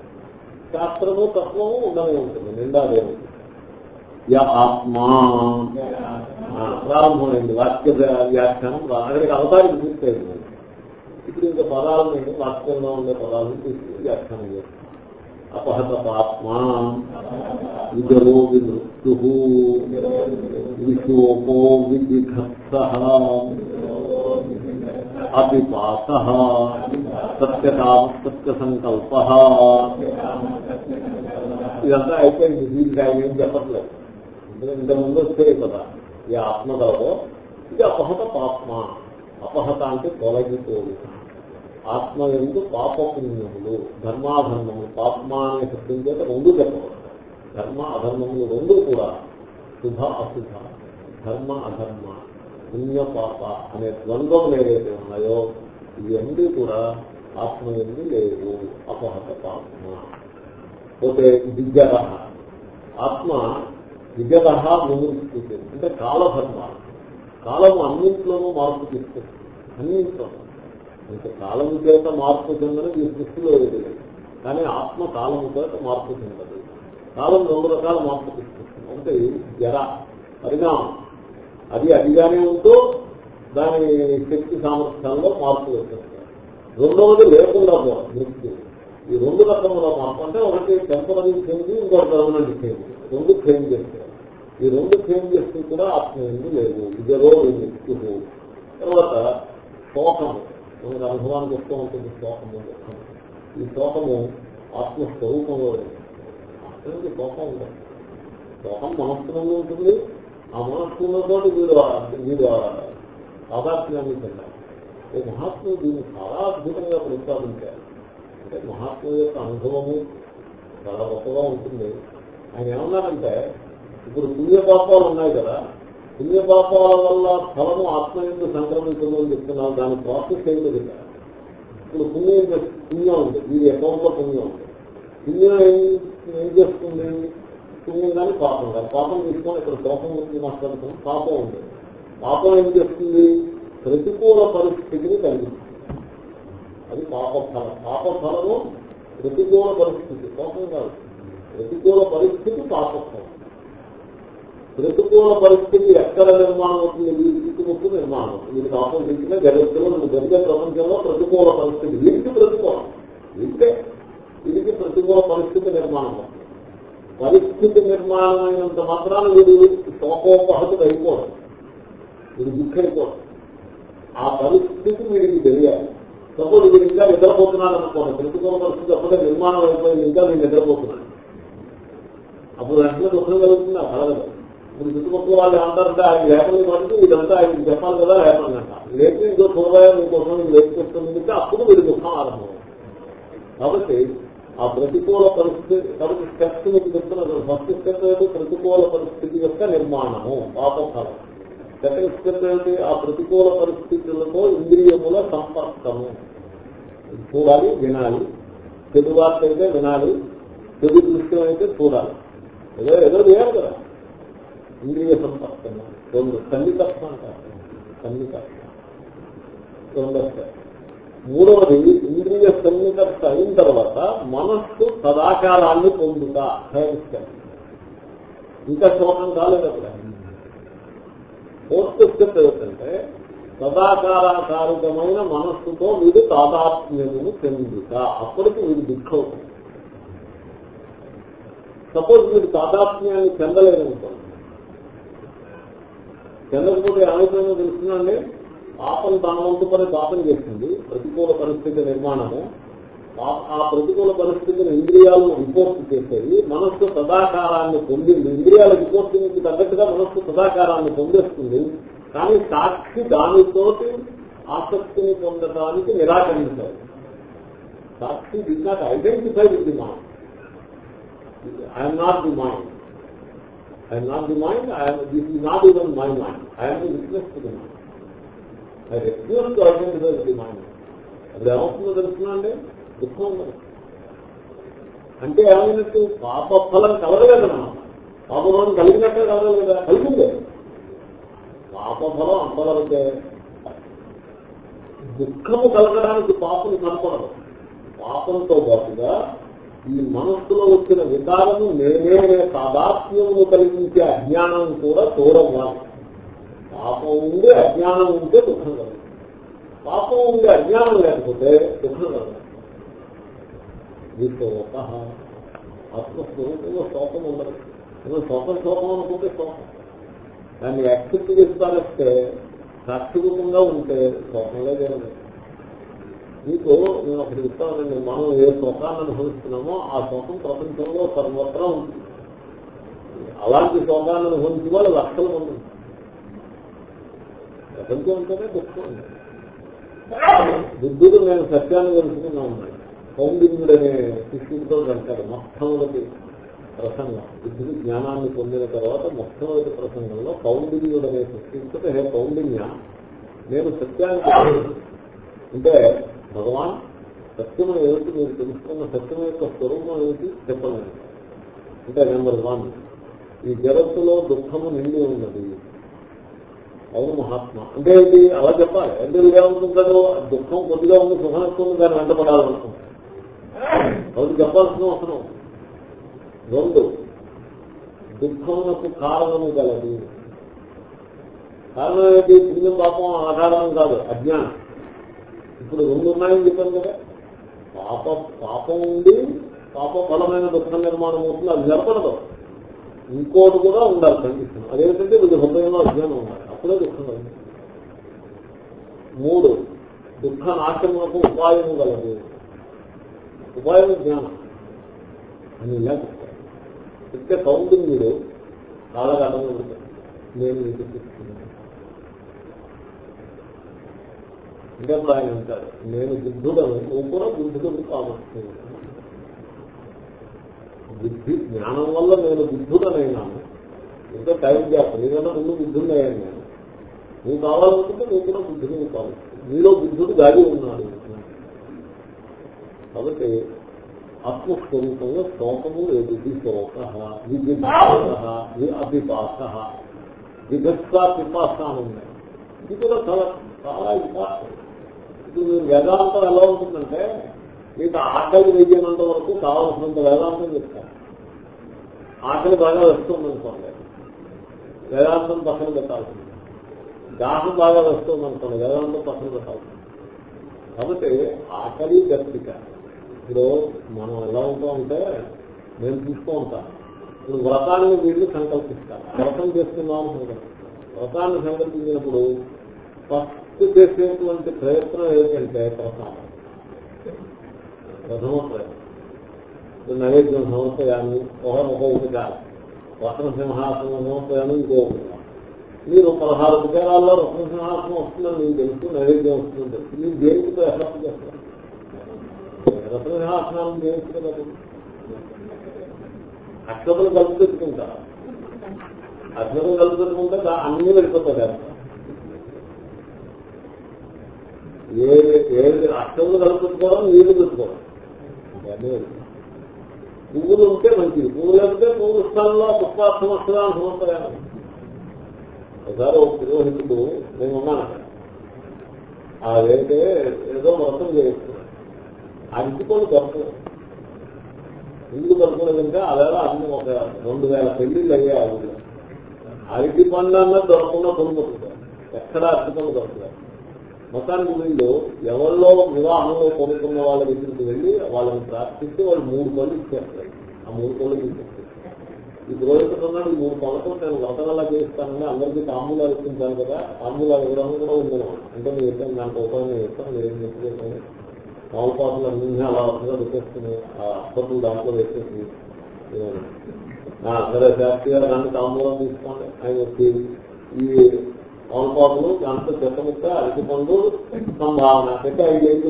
శాస్త్రము తత్వము ఉండనే ఉంటుంది నిండా లేదు ఆత్మా. ప్రారంభమైంది వాక్య వ్యాఖ్యానం అక్కడికి అవతారికి పూర్తయింది. ఇప్పుడు ఇంకా పదాలని వాక్యంలో ఉండే పదాలను తీసుకుని వ్యాఖ్యానం చేస్తాం అపహత పాత్మా విజరో విమృత్యు విశోకో విధిఘత్స అపిపాత సత్యకామ సత్య సంకల్ప. ఇదంతా అయిపోయింది. దీనికి ఆయన ఏం చెప్పట్లేదు. ఇంతకుముందు వస్తే కదా. ఈ ఆత్మ కలదో ఇది అపహత పాత్మ అపహత అంటే తొలగిపోదు. ఆత్మ ఎందు పాప పుణ్యములు ధర్మాధర్మములు పాత్మ అనే శబ్దం చేత రెండు చెప్పవచ్చు ధర్మ అధర్మములు రెండు కూడా శుభ అశుభ ధర్మ అధర్మ పుణ్య పాప అనే ద్వంద్వములు ఏవైతే ఉన్నాయో ఇవన్నీ కూడా ఆత్మ ఎందు లేవు. అపహత పాత్మ పోతే దిగ్గత ఆత్మ దిగ్గత ముందు అంటే కాలధర్మాలు. కాలము అన్నింట్లోనూ మార్పు తీసుకొస్తుంది. అన్నింట్లోనూ అంటే కాలము చేత మార్పు చెందని ఈ దృష్టిలో లేదు. కానీ ఆత్మ కాలము చేత మార్పు చెందదు. కాలం రెండు రకాల మార్పు తీసుకొస్తుంది. ఒకటి జర పరిణామం. అది అదిగానే ఉంటూ దాని శక్తి సామర్థ్యాల్లో మార్పు వచ్చేస్తారు రెండవది లేకుండా మృత్యు. ఈ రెండు రకముల మార్పు. అంటే ఒకటి టెంపరీ చేంజ్ ఇంకొకటి పర్మనెంట్ చేంజ్ రెండు చేంజ్ చేస్తారు. ఈ రెండు చేంజెస్ కూడా ఆత్మ ఎందుకు లేదు ఇదరో మృత్యు తర్వాత శోకము మనకు అనుభవానికి వస్తూ ఉంటుంది శోకము ఈ శోకము ఆత్మస్వరూపంలో ఆత్మకి శోకం ఉండదు శోకం మనస్సులో ఉంటుంది. ఆ మనస్సులతో వీడు వీడు సాధాత్మ్యాన్ని చెందాలి ఓ మహాత్ముడు దీన్ని చాలా అద్భుతంగా ప్రతిపాదించారు అంటే మహాత్ముడు యొక్క అనుభవము చాలా గొప్పగా ఉంటుంది. ఆయన ఏమన్నారంటే ఇప్పుడు పుణ్యపాపాలు ఉన్నాయి కదా. పుణ్యపాపాల వల్ల ఫలము ఆత్మ ఎందుకు సంక్రమించమని చెప్తున్నారు దాని ప్రాసెస్ ఏంటో కదా ఇప్పుడు పుణ్యం పుణ్యం ఉంది. వీరి అకౌంట్లో పుణ్యం ఉంది. పుణ్యం ఏం చేస్తుంది? పుణ్యం కానీ పాపం కాదు పాపం తీసుకొని ఇక్కడ దోషం గురించి మాట్లాడుతున్నాం. పాపం ఉంది. పాపం ఏం చేస్తుంది? ప్రతికూల పరిస్థితిని కలిగిస్తుంది. అది పాప ఫలం. పాప ఫలము ప్రతికూల పరిస్థితి. పాపం కాదు. ప్రతికూల పరిస్థితి పాపత్వం ప్రతికూల పరిస్థితి ఎక్కడ నిర్మాణం అవుతుంది? వీరి చుట్టుముట్టు నిర్మాణం వీరికి ఆపోజిట్గా జగత్తులో నువ్వు జరిగే ప్రపంచంలో ప్రతికూల పరిస్థితి. వీరికి ప్రతికూలం. వీరికే వీరికి ప్రతికూల పరిస్థితి నిర్మాణం పరిస్థితి నిర్మాణం అయినంత మాత్రాన వీరు శోకోపహతుడు అయిపోవడం వీరు దుఃఖైపోవడం ఆ పరిస్థితి వీరికి తెలియాలి. సపోజ్ వీరు ఇంకా నిద్రపోతున్నాను అనుకోండి. ప్రతికూల పరిస్థితి అప్పుడే నిర్మాణం అయిపోయింది ఇంకా నేను నిద్రపోతున్నాను అప్పుడు వెంటనే దుఃఖం కలుగుతుంది ఆ కలగదు ఇప్పుడు చుట్టుపక్కల వాళ్ళు ఏమంటారంటే ఆయన లేపని పడుతూ ఇదంతా ఆయన చెప్పాలి కదా లేపని అంట. ఇంకో చూడగా ఇంకోసం లేపుకొస్తుంది అప్పుడు వీడి దుఃఖం ఆరంభం కాబట్టి ఆ ప్రతికూల పరిస్థితి కాబట్టి స్టెప్స్ మీకు చెప్తున్నారు ఫస్ట్ స్టెప్ ఏమిటి ప్రతికూల పరిస్థితి యొక్క నిర్మాణము పాపఫలం. సెకండ్ స్టెప్ ఏమిటి? ఆ ప్రతికూల పరిస్థితులతో ఇంద్రియముల సంపర్కము. చూడాలి వినాలి. తెలుగు వార్త అయితే వినాలి తెలుగు దృశ్యం అయితే చూడాలి. ఏదో ఏదో చేయాలి కదా. ఇంద్రియ సంపర్కము రెండు సన్నితత్వం అంటారు సన్నితత్వం మూడవది ఇంద్రియ సన్నికర్త అయిన తర్వాత మనస్సు సదాకారాన్ని పొందుతా. థర్డ్ ఇంకా శోకం కాలేదు అక్కడ. ఫోర్త్ స్టెప్ ఏమిటంటే సదాకారాకారికమైన మనస్సుతో వీడు తాదాత్మ్యమును చెందుట అప్పటికి వీడు దుఃఖం సపోజ్ వీడు తాదాత్మ్యాన్ని చెందలేదనుకోండి చెందకపోతే ఏమైతుందో తెలుస్తుందండి పాపం తన పని పాపం చేస్తుంది. ప్రతికూల పరిస్థితి నిర్మాణము. ఆ ప్రతికూల పరిస్థితిని ఇంద్రియాలను రిపోర్ట్ చేసేది మనస్సు సదాకారాన్ని పొందింది. ఇంద్రియాల రిపోర్టింగ్కి తగ్గట్టుగా మనస్సు సదాకారాన్ని పొందేస్తుంది. కానీ సాక్షి దానితోటి ఆసక్తిని పొందడానికి నిరాకరించారు సాక్షి D not identify with the mind I'm not the mind I'm not the mind I'm this is not even my mind I'm the witness to the mind I refuse to identify with the mind అది ఏమవుతుందో తెలుస్తుందండి దుఃఖం ఉండదు. అంటే ఏమైనట్టు పాప ఫలం కలగలేదు కలగలేదన్నమాట పాపఫలం కలిగినట్టే కలగలేదు కదా? కలిగిందే. పాపఫలం అంతవరకే దుఃఖము కలగడానికి పాపం కనపడదు. పాపంతో పాటుగా ఈ మనస్సులో వచ్చిన వికారము నేనే సాదాత్మ్యము కలిగించే అజ్ఞానం కూడా తోడవ్వాలి. పాపం ఉండి అజ్ఞానం ఉంటే దుఃఖం కలదు. పాపం ఉండి అజ్ఞానం లేకపోతే దుఃఖం కలదు. విశోక ఆత్మస్వరూపంలో శోకం ఉండదు. ఏదో శోకం శోకం అనుకుంటే శోకం దాన్ని యాక్సెప్ట్ చేస్తారంటే సాక్షిరూపంగా ఉంటే శోకం లేదు మీకు నేను ఒకటి చెప్తానండి మనం ఏ శోకాన్ని అనుభవిస్తున్నామో ఆ శోకం ప్రపంచంలో సర్వత్రా ఉంటుంది. అలాంటి శోకాన్ని అనుభవించిన వాళ్ళు లక్షల మంది ప్రపంచం అంటేనే దుఃఖం బుద్ధుడు నేను సత్యాన్ని తెలుసుకున్నా ఉన్నాడు. అనే శిష్యుడితో అంటారు మొట్టమొదటి ప్రసంగం. బుద్ధుడు జ్ఞానాన్ని పొందిన తర్వాత మొట్టమొదటి ప్రసంగంలో కౌండిన్యుడనే శిష్యుడితో హే కౌండిన్య నేను సత్యానికి అంటే భగవాన్ సత్యం ఏమిటి? మీరు తెలుసుకున్న సత్యం యొక్క స్వరూపం ఏమిటి? చెప్పలేదు అంటే నెంబర్ వన్ ఈ జగత్తులో దుఃఖము నిండి ఉన్నది. అవును మహాత్మ. అంటే ఇది అలా చెప్పాలి. అంటే ఏమనుకుంటాడు? దుఃఖం కొద్దిగా ఉంది సుఖం వస్తుంది దాన్ని వెంటపడాలనుకుంటాడు అది చెప్పాల్సిన అవసరం. రెండు దుఃఖమునకు కారణము గలదు. కారణం ఏంటి? పుణ్యం పాపం ఆధారం కాదు అజ్ఞానం. ఇప్పుడు రెండు ఉన్నాయని చెప్పాను కదా. పాప పాపం ఉండి పాప బలమైన దుఃఖ నిర్మాణం అవుతుంది అది జరపడదు. ఇంకోటి కూడా ఉండాలి కండిషన్ అదేంటంటే వీళ్ళు హృదయంలో అజ్ఞానం ఉండాలి. అప్పుడే దుఃఖం కలిగింది మూడు దుఃఖ నాశనకు ఉపాయం కలదు ఉపాయం జ్ఞానం. అని ఇలా చెప్తారు. చెప్తే కౌంటింగ్ మీరు చాలా అర్థం నేను మీకు చెప్తున్నాను. అంటే అప్పుడు ఆయన అంటారు నేను బుద్ధుడను నువ్వు కూడా బుద్ధుడు కావచ్చు బుద్ధి జ్ఞానం వల్ల నేను బుద్ధుడనైనాను ఇంకా టైం గ్యాప్ నీకన్నా ముందు బుద్ధుడయ్యాను నేను. నువ్వు కావాలనుకుంటే నువ్వు కూడా బుద్ధుడు కావచ్చు. నీలో బుద్ధుడు దాగి ఉన్నాడు. కాబట్టి ఆత్మస్వరూపంలో శోకము లేదు. శోక అభిపాస విగత్సా పిపాస అని ఉన్నాయి ఇది కూడా చాలా చాలా విపాసం. ఇప్పుడు మీరు వేదాంతం ఎలా ఉంటుందంటే మీకు ఆకలి వెయ్యనంత వరకు కావాల్సినంత వేదాంతం చెప్తారు. ఆకలి బాగా వస్తుంది అనుకోండి వేదాంతం పక్కన పెట్టాల్సింది దాహం బాగా వస్తుంది అనుకోండి వేదాంతం పక్కన పెట్టాల్సింది కాబట్టి ఆకలి గట్టిక. ఇప్పుడు మనం ఎలా ఉంటామంటే నేను చూస్తూ ఉంటాను ఇప్పుడు వ్రతాన్ని వీళ్ళు సంకల్పిస్తారు. వ్రతం చేస్తున్నాం సంకల్పిస్తాను వ్రతాన్ని సంకల్పించినప్పుడు ఫస్ట్ భక్తి చేసేటువంటి ప్రయత్నం ఏంటంటే ప్రసాదం. ప్రథమ ప్రయత్నం. ఇప్పుడు నైవేద్యం సమస్యాన్ని ఒక ఒక ఉపచారం రత్న సింహాసనం సమస్యాన్ని ఇంకో ఉపకారం మీరు పదహారు ఉపకారాల్లో రత్న సింహాసనం వస్తుందని మీకు తెలుసు నైవేద్యం వస్తుందని తెలుసు. మీరు దేనికి ఎఫర్ట్ చేస్తారు? రత్న సింహాసనాన్ని దేనికి అక్షతలు కలిసి తెచ్చుకుంటారు అక్షతలు కలిసి తెచ్చుకుంటే దా- అన్ని వెళ్ళిపోతాయి అర్థం ఏ ఏది అక్షతలు కలిసి నీళ్ళు పెట్టుకోవడం పువ్వులు ఉంటే మంచిది. పువ్వులు అంటే పువ్వుల స్థలంలో పుష్పార్థం వస్తుందా అనుకుంటాను ఒకసారి ఒక పురోహితుడు నేను ఉన్నాను అదైతే ఏదో వ్రతం చేస్తున్నాను ఆ ఇంటికొని దొరకలేదు ఎందుకు దొరకలేదంటే అదేలా అన్ని ఒక రెండు వేల పెళ్ళిళ్ళు అయ్యాయి అరటి పండు అన్నది దొరకకుండా కొనుక్కుంటారు. ఎక్కడ అర్థం దొరకలేదు మొత్తానికి వీళ్ళు ఎవరిలో వివాహంలో కోరుకున్న వాళ్ళ దగ్గరికి వెళ్ళి వాళ్ళని ప్రార్థిస్తే వాళ్ళు మూడు పనులు ఇచ్చేస్తారు. ఆ మూడు పనులు ఇచ్చేస్తారు. ఈ పురోహితున్నాడు మూడు పనులతో నేను వ్రతం చేస్తానని అందరికీ తాంబూలాలు ఇస్తుంటాను కదా తాంబూలాలు ఇవ్వడం కూడా ఉంది అంటే మీరు ఇస్తాను దానికి ఉపయోగం ఇస్తాను మీరు ఏం చెప్పలేదు మామూలు అన్ని అలా వస్తుందో వచ్చేస్తుంది ఆ అప్పట్లు దాంట్లో వేసేసి సరే శాస్త్రి గారు దాన్ని తాంబూలం తీసుకోండి. ఆయన వచ్చి ఈ మామూలు దాంతో చెత్తముక్క అరటి పండు సంభావన అంటే ఐదు ఐదు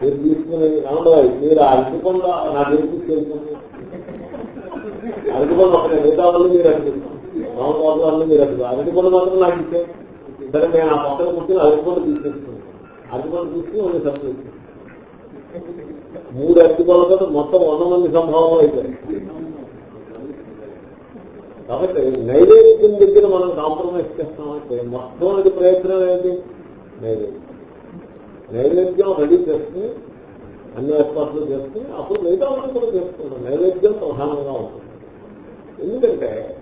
మీరు తీసుకుని ఏమంటారు మీరు ఆ అరటి పండు నా దగ్గర తీసుకెళ్తుంది అరటి పండు ఒకటే మిగతా వాళ్ళు మీరు అడుగుతారు. మామూలు వాళ్ళు మీరు అడుగుతారు. అరటి పండు మాత్రం నాకు ఇచ్చే. ఇద్దరు నేను ఆ పక్కన కూర్చొని అరటి పండు తీసుకొస్తున్నాను అరటి పండు తీసుకుని వాళ్ళు సర్ప్రైజ్ మూడు అరటిపళ్ళతో మొత్తం వంద మంది సంభావం అవుతాయి కాబట్టి నైవేద్యం దగ్గర మనం కాంప్రమైజ్ చేస్తామంటే మొట్టమొదటి ప్రయత్నం ఏంటి? నైవేద్యం. నైవేద్యం రెడీ చేసుకుని అన్ని ఏర్పాట్లు చేసుకుని అప్పుడు మిగతా మనం కూడా చేసుకుంటాం. నైవేద్యం ప్రధానంగా ఉంటుంది. ఎందుకంటే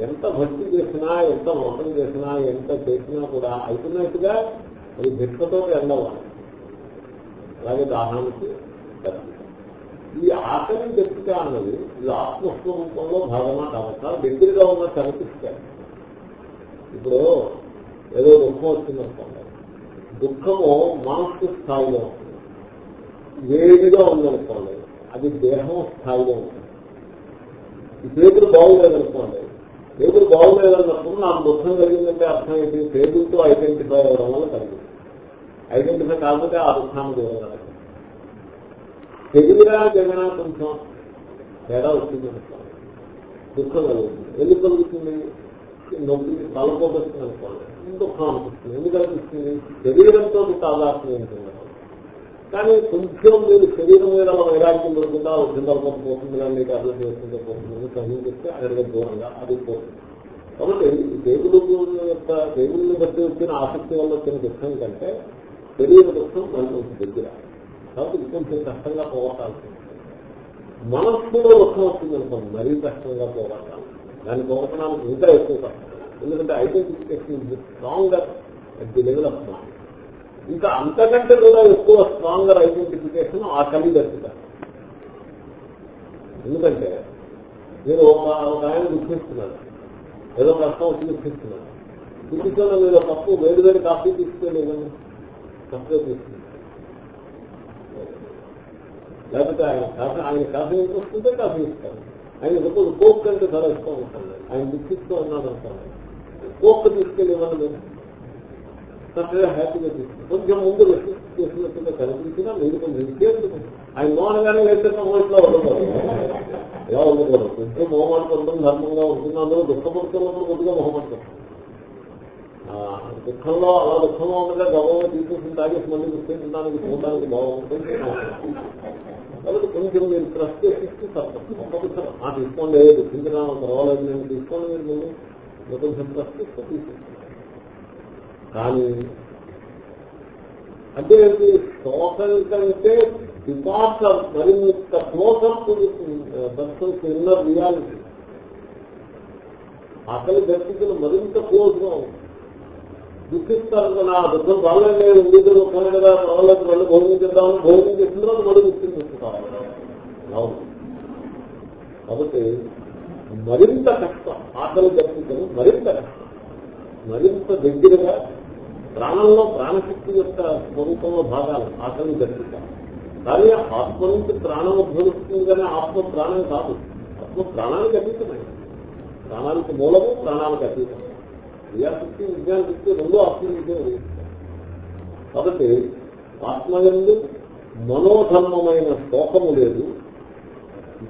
ఎంత భక్తి చేసినా ఎంత మోసం చేసినా ఎంత చేసినా కూడా అయిపోయినట్టుగా అది భిక్షతో ఎండవాలి. అలాగే దాహానికి ఈ ఆకలి దప్పిక అన్నది ఇది ఆత్మస్వరూపంలో భాగమా కావచ్చు దగ్గరగా ఉన్న కనిపిస్తాయి ఇప్పుడు ఏదో దుఃఖం వచ్చిందనుకోండి దుఃఖము మనస్సు స్థాయిలో ఉంటుంది. వేడిగా ఉందనుకోండి అది దేహం స్థాయిలో ఉంటుంది. ఈ చేతులు బాగులేదనుకోండి పేదలు బాగులేదన్నప్పుడు నాకు దుఃఖం కలిగిందంటే అర్థం ఏంటి? పేదలతో ఐడెంటిఫై అవ్వడం వల్ల కలిగింది. ఐడెంటిఫై కాకపోతే ఆ దుఃఖాన్ని దూరం కలగదు తెలివిరా జగన కొంచెం తేడా వచ్చింది అనుకోండి దుఃఖం కలుగుతుంది. ఎందుకు కలుగుతుంది? నొప్పి తలపోతుంది అనుకోండి దుఃఖం అనిపిస్తుంది ఎందుకు అనిపిస్తుంది శరీరంతో తాదాత్మ్యం ఉంటుంది. కానీ కొంచెం మీరు శరీరం మీద అలా వైరాగ్యం దొరుకుతుందా వచ్చిన తర్వాత పోతుంది కానీ అర్థం చేసుకుంటే పోతుంది. సహజం చెప్తే అక్కడికి దూరంగా అది పోతుంది. కాబట్టి దేవుడు యొక్క దేవుడిని బట్టి వచ్చిన ఆసక్తి వల్ల వచ్చిన దుఃఖం కంటే శరీర దుఃఖం మనకు దగ్గర. కాబట్టి ఇది కొంచెం కష్టంగా పోగొట్టాల్సి ఉంటుంది మనస్సులో దుఃఖం వస్తుంది అనుకోండి మరీ కష్టంగా పోగొట్టాలి. దాన్ని పోగొట్టడానికి ఇంకా ఎక్కువ కష్టం. ఎందుకంటే identification stronger at the level of mind. ఇంకా అంతకంటే కూడా ఎక్కువ స్ట్రాంగర్ ఐడెంటిఫికేషన్ ఆ కలి దర్శక ఎందుకంటే మీరు ఒక ఆయన దుఃఖిస్తున్నారు. ఏదో కష్టం వచ్చి దుఃఖిస్తున్నారు. దుఃఖిస్తున్న మీరు తప్పు వేరు వేరు కాఫీ తీసుకోలేదండి తప్పే తీసుకుంటారు లేకపోతే ఆయన కాఫీ ఆయన కాఫీ ఎందుకు వస్తుంటే కాఫీ ఇస్తారు ఆయన ఎప్పుడు కోక్ కంటే ధర ఇష్టం ఉంటుంది ఆయన దుఃఖిస్తూ ఉన్నాడు అనుకోండి. కోక్ తీసుకెళ్ళి ఇవ్వండి చక్కగా హ్యాపీగా తీసుకుని కొంచెం ముందు రెస్ట్రిక్ట్ చేసినట్టుగా కనిపించినా మీరు కొంచెం విద్యార్థులు ఆయన మోహనగానే వేస్తున్న మోట్లో ఉండకూడదు. ఎలా ఉండకూడదు? ఇంట్లో మొహమాటపడడం ధర్మంగా ఉంటుంది అందులో దుఃఖపడుతున్నప్పుడు కొద్దిగా మొహమాటపడతాం దుఃఖంలో అలా దుఃఖంలో ఉండగా గౌరవం తీసుకుని తాగేసి మళ్ళీ గుర్తించడానికి చూడడానికి బాగుంటుంది. కాబట్టి కొంచెం మీరు ట్రస్ట్ చేసి ఆ తీసుకోండి దుఃఖించడం పర్వాలేదు నేను తీసుకోండి మీరు ముందు. ఇంకా కొంచెం ట్రస్ట్ చేస్తే తీసుకుంటాం కానీ అంటే ఏంటి? శోకం కంటే బికాస్ ఆఫ్ మరింత క్లోజర్ టు ఇన్నర్ రియాలిటీ అసలు దర్శకులు మరింత క్లోజ్గా ఉంది దుఃఖిస్తారు నా దుఃఖం బాగాలేదు ఎందుకు దుఃఖమే కదా పర్వాలేదు మళ్ళీ భోజనం భోజనం చేసిన తర్వాత మళ్ళీ దుఃఖం చేస్తున్నారు అవును. కాబట్టి మరింత కష్టం ఆటలు దర్శించడం మరింత కష్టం. మరింత దగ్గరగా ప్రాణంలో ప్రాణశక్తి యొక్క స్వరూపంలో భాగాలు ఆటలు దర్శించాలి కానీ ఆత్మ నుంచి ప్రాణం ఉద్భవిస్తుంది కానీ ఆత్మ ప్రాణం కాదు. ఆత్మ ప్రాణానికి అతీతమైంది. ప్రాణానికి మూలము ప్రాణానికి అతీతం క్రియాశక్తి విజ్ఞాన శక్తి రెండు ఆత్మ కాబట్టి ఆత్మయందు మనోధర్మమైన శోకము లేదు.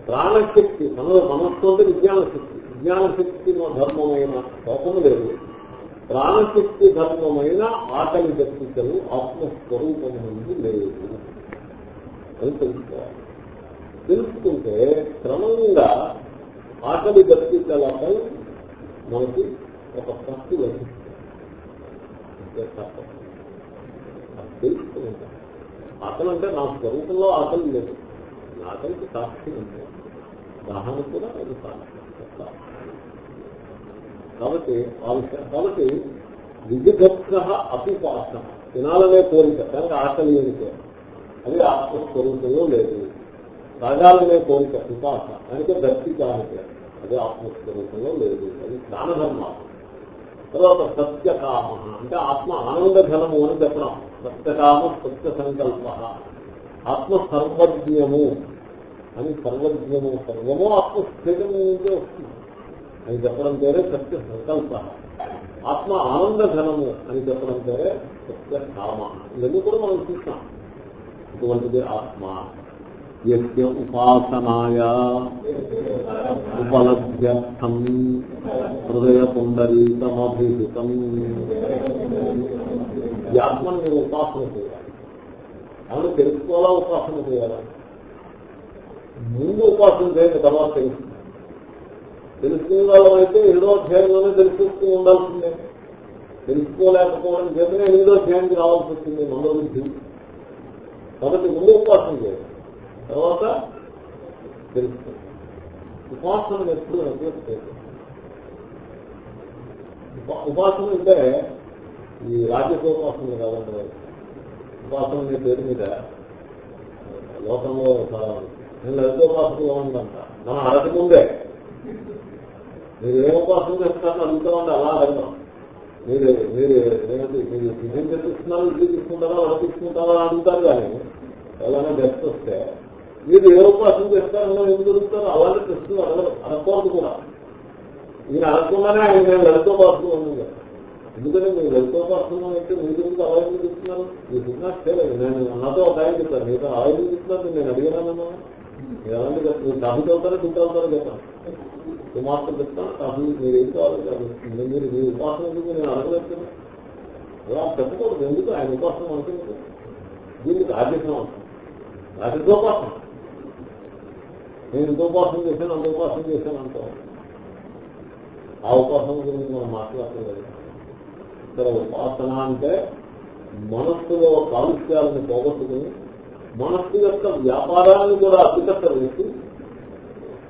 ప్రాణశక్తి మన మనస్సు అంటే విజ్ఞాన శక్తి విజ్ఞాన శక్తి ధర్మమైన శోకము లేదు. ప్రాణశక్తి ధర్మమైన ఆకలి దర్శించలు ఆత్మస్వరూపం నుండి లేదు. అని తెలుసుకోవాలి. తెలుసుకుంటే క్రమంగా ఆకలి దర్శికలపై మనకి ఒక భక్తి లభిస్తుంది తెలుసుకుంటాం ఆకలి అంటే నా స్వరూపంలో ఆకలి లేదు. నా ఆకలికి సాక్షి ఉంది. దాహానికి కూడా అది సాక్షి. కాబట్టి కాబట్టి విధిభక్త అపిపాసన తినాలనే కోరిక. దానికి ఆకలి ఏమిటే అది ఆత్మస్వరూపంలో లేదు. తాగాలనే కోరిక. ఉపాస. దానికే దర్శికానికే అది ఆత్మస్వరూపంలో లేదు. అది దానధర్మాలు తర్వాత సత్యకామ. అంటే ఆత్మ ఆనంద ఘనము అని చెప్పడం. సత్యకామ సత్య సంకల్ప ఆత్మ సర్వజ్ఞము అని సర్వజ్ఞము సర్వము ఆత్మస్థితము నుంచే వస్తుంది. అని చెప్పడం పేరే సత్య సంకల్ప ఆత్మ ఆనంద ఘనము అని చెప్పడం పేరే సత్య కామ ఇవన్నీ కూడా మనం చూస్తాం. ఇటువంటిది ఆత్మ. యజ్ఞ ఉపాసనాయ ఉపలభ్యర్థం హృదయ పుండరీకమభిహితం ఈ ఆత్మను మీరు ఉపాసన చేయాలి. అవును తెలుసుకోవాలా ఉపాసన చేయాలా? ముందు ఉపాసన చేయండి తర్వాత తెలుస్తుంది తెలుసుకునే వాళ్ళం అయితే ఏదో అధ్యాయంలోనే తెలుసుకుంటూ ఉండాల్సిందే. తెలుసుకోలేకపోవడం చేతనే ఎనిమిదో అధ్యాయానికి రావాల్సి వచ్చింది మనోబుద్ధి కాబట్టి ముందు ఉపాసన చేయాలి తర్వాత తెలుస్తుంది. ఉపాసన ఎప్పుడు ఉపయోగపడేది ఉపాసన అంటే ఈ రాజకోపాసన కాదండి ఉపాసన అనే పేరు మీద లోకంలో చాలా నేను లలితోపాసనగా ఉందంట. మనం అరటి ముందే. మీరు ఏం ఉపాసన చేస్తారని అడుగుతామంటే అలా అడగడం. మీరు మీరు మీరు సిద్ధం తెప్పిస్తున్నారు ఇది తీసుకుంటారా అలా తీసుకుంటారా అడుగుతారు కానీ ఎవరైనా గెస్ట్ వస్తే మీరు ఏ ఉపాసన చేస్తారన్నా ఎందుకు దొరుకుతారు అలాగే ప్రశ్నలు అడగరు. అనకూడదు కూడా. ఈయన అనకుండానే ఆయన నేను లలితోపాసన ఉంది ఎందుకంటే మీరు లలితోపాసన అయితే మీ గురించి అలా ఎందుకు చెప్తున్నారు. మీ సిగ్నాస్ చేయలేదు నేను నాతో ఒక ఆయన చెప్తాను మీతో అలా ఎందుకు చెప్తున్నారు నేను అడిగానన్నా ఎలాంటి మీరు కాఫీ చదువుతారా టీ అవుతారా చెప్పాను ఈ మాత్రం చెప్తాను కాఫీ మీరు ఏం కావాలి మీరు మీ ఉపాసన ఎందుకు నేను అడగలేదు అలా చెప్పకూడదు. ఎందుకు ఆయన ఉపాసన అంటే? దీనికి ఆర్థికం అంటాం రాజకోపాసన నేను ఇంత ఉపాసన చేశాను అంత ఉపాసన చేశాను అంటూ ఆ ఉపాసన గురించి మనం మాట్లాడలేదు ఇక్కడ ఉపాసన అంటే మనస్సులో కాలుష్యాలను పోగొట్టుకుని మనస్సు యొక్క వ్యాపారాన్ని కూడా అతికట్ట వేసి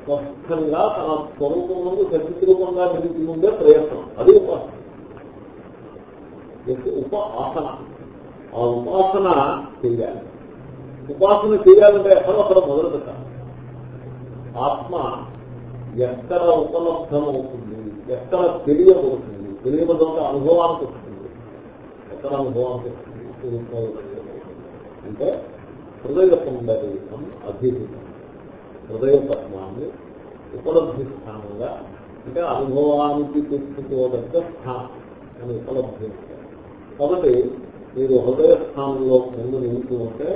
స్పష్టంగా తన స్వరూపం ముందు సచిత్రూపంగా రూపంగా నిలిచి ప్రయత్నం. అది ఉపాసన. ఉప ఆసన ఆ ఉపాసన చేయాలి. ఉపాసన చేయాలంటే ఎక్కడో అక్కడ మొదలు పెట్టాలి. ఆత్మ ఎక్కడ ఉపలబ్ధం అవుతుంది ఎక్కడ తెలియబడుతుంది? తెలియబడంటే అనుభవానికి వస్తుంది. ఎక్కడ అనుభవానికి వస్తుంది? అంటే హృదయ పుండరీకం అభిహితం హృదయ పద్మాన్ని ఉపలబ్ధి స్థానంగా అంటే అనుభవానికి తెచ్చుకోదగ్గ స్థానం అని ఉపలబ్ధిస్తారు కాబట్టి మీరు హృదయ స్థానంలో ముందు నిలుతూ ఉంటే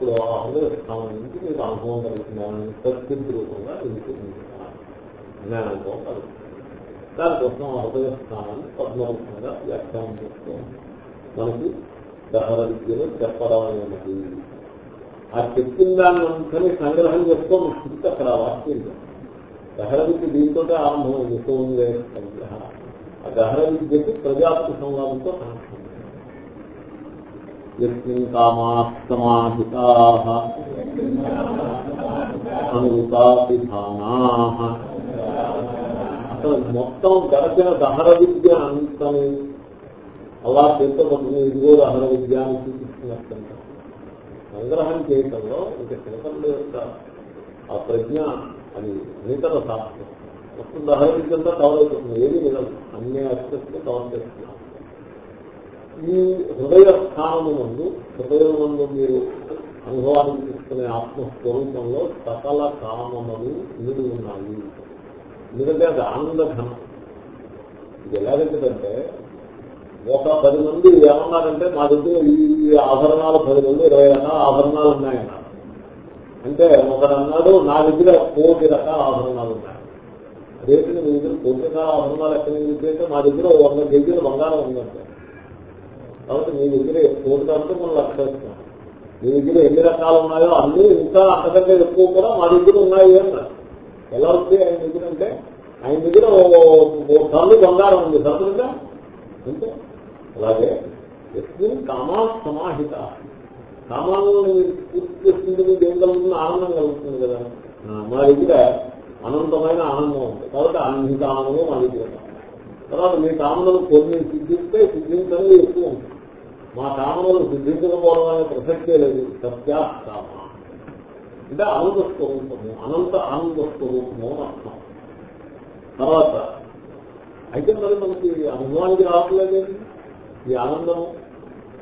అప్పుడు ఆ హృదయ నుంచి మీకు అనుభవం కలుగుతున్నాను సత్సిద్ధి రూపంగా నిలుపుకుంటున్నారు అనే కలుగుతుంది. దానికోసం హృదయ స్థానాన్ని పద్మరూపంగా వ్యాఖ్యానం చేస్తూ మనకి దహర విద్యలో చెప్పడం ఆ చెప్పిన దాన్ని అంతని సంగ్రహం చేసుకో స్థితి అక్కడ వాక్యం దహర విద్య దీంతో ఆరంభం సోమే సంగ్రహ. ఆ దహర విద్యకి ప్రజాపతి సంవాదంతో కనెక్షన్ యస్మిన్ కామాస్తమాహితా అసలు మొత్తం గడచిన దహర విద్య అంతని అలా చేతబడుతుంది ఇదిగో దహర విద్య అని చూపిస్తున్నట్టు సంగ్రహం చేయటంలో ఇంక శంకరుడు యొక్క ఆ ప్రజ్ఞ అది నితర శాస్త్రం మొత్తం దహర విద్య అంతా కవర్ అవుతుంది ఏది నిజం అన్ని అస్తిత్వం కవర్ చేస్తున్నాం ఈ హృదయ స్థానము ముందు హృదయం ముందు మీరు అనుభవానికి తీసుకునే ఆత్మస్వరూపంలో సకల కామములు నిండి ఉన్నాయి. ఎందుకంటే అది ఆనందఘనం ఇది ఎలాగంటే ఒక పది మంది ఏమన్నారంటే మా దగ్గర ఈ ఆభరణాలు పది మంది ఇరవై రకాల ఆభరణాలు ఉన్నాయన్నారు. అంటే ఒకరు అన్నాడు నా దగ్గర కోటి రకాల ఆభరణాలు ఉన్నాయి. అదేంటి మీ దగ్గర కోటి రకాల ఆభరణాలు ఎక్కడి నుంచి మా దగ్గర వంద కేజీలు బంగారం ఉందంటే. కాబట్టి మీ దగ్గర కోటి కాబట్టి మనం లక్ష మీ దగ్గర ఎన్ని రకాలు ఉన్నాయో అన్ని ఇంకా అంతకంటే ఎక్కువ కూడా మా దగ్గర ఉన్నాయి అన్నారు ఎలా వస్తాయి ఆయన దగ్గర అంటే ఆయన దగ్గర తల్లి బంగారం ఉంది సత్రుగా అంతే అలాగే ఎస్మిన్ కామా సమాహిత. కామాలను పూర్తి చేస్తుంది మీకు ఏం కలుగుతుంది? ఆనందం కలుగుతుంది కదా. మా దగ్గర అనంతమైన ఆనందం ఉంది. కాబట్టి అన్ని ఆనందం మా దగ్గర. తర్వాత మీ కామనలు కొన్ని సిద్ధిస్తే సిద్ధించడం ఎక్కువ ఉంటుంది. మా కామనలు సిద్ధించకపోవడం అనే ప్రసక్తే లేదు. సత్యా కామ. అంటే ఆనంద స్వరూపము అనంత ఆనంద స్వరూపము అని అర్థం. తర్వాత అయితే మరి మనకి అనుభవానికి రావట్లేదు? ఈ ఆనందం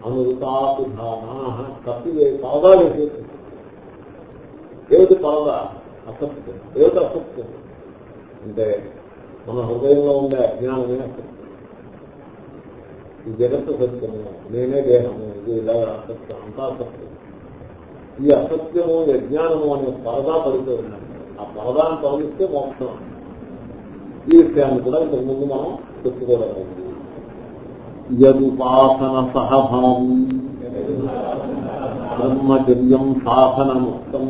అనుతాపిధానా కత్తి పరదా వేసేది ఏమిటి పాద అసత్యం? ఏమిటి అసత్యం? అంటే మన హృదయంలో ఉండే అజ్ఞానమే అసత్యం. ఈ జగత్తు సత్యము నేనే దేహము ఇది ఇలా అసత్యం అంతా అసత్యం. ఈ అసత్యము యజ్ఞానము అనే పరదా పడితే ఆ పరదాన్ని తొలగిస్తే మోక్షం. ఈ విషయాన్ని కూడా ఇంతకుముందు మనం చెప్పుకోవడం యదుపాసన సహభవం. బ్రహ్మచర్యం సాధనముక్తం.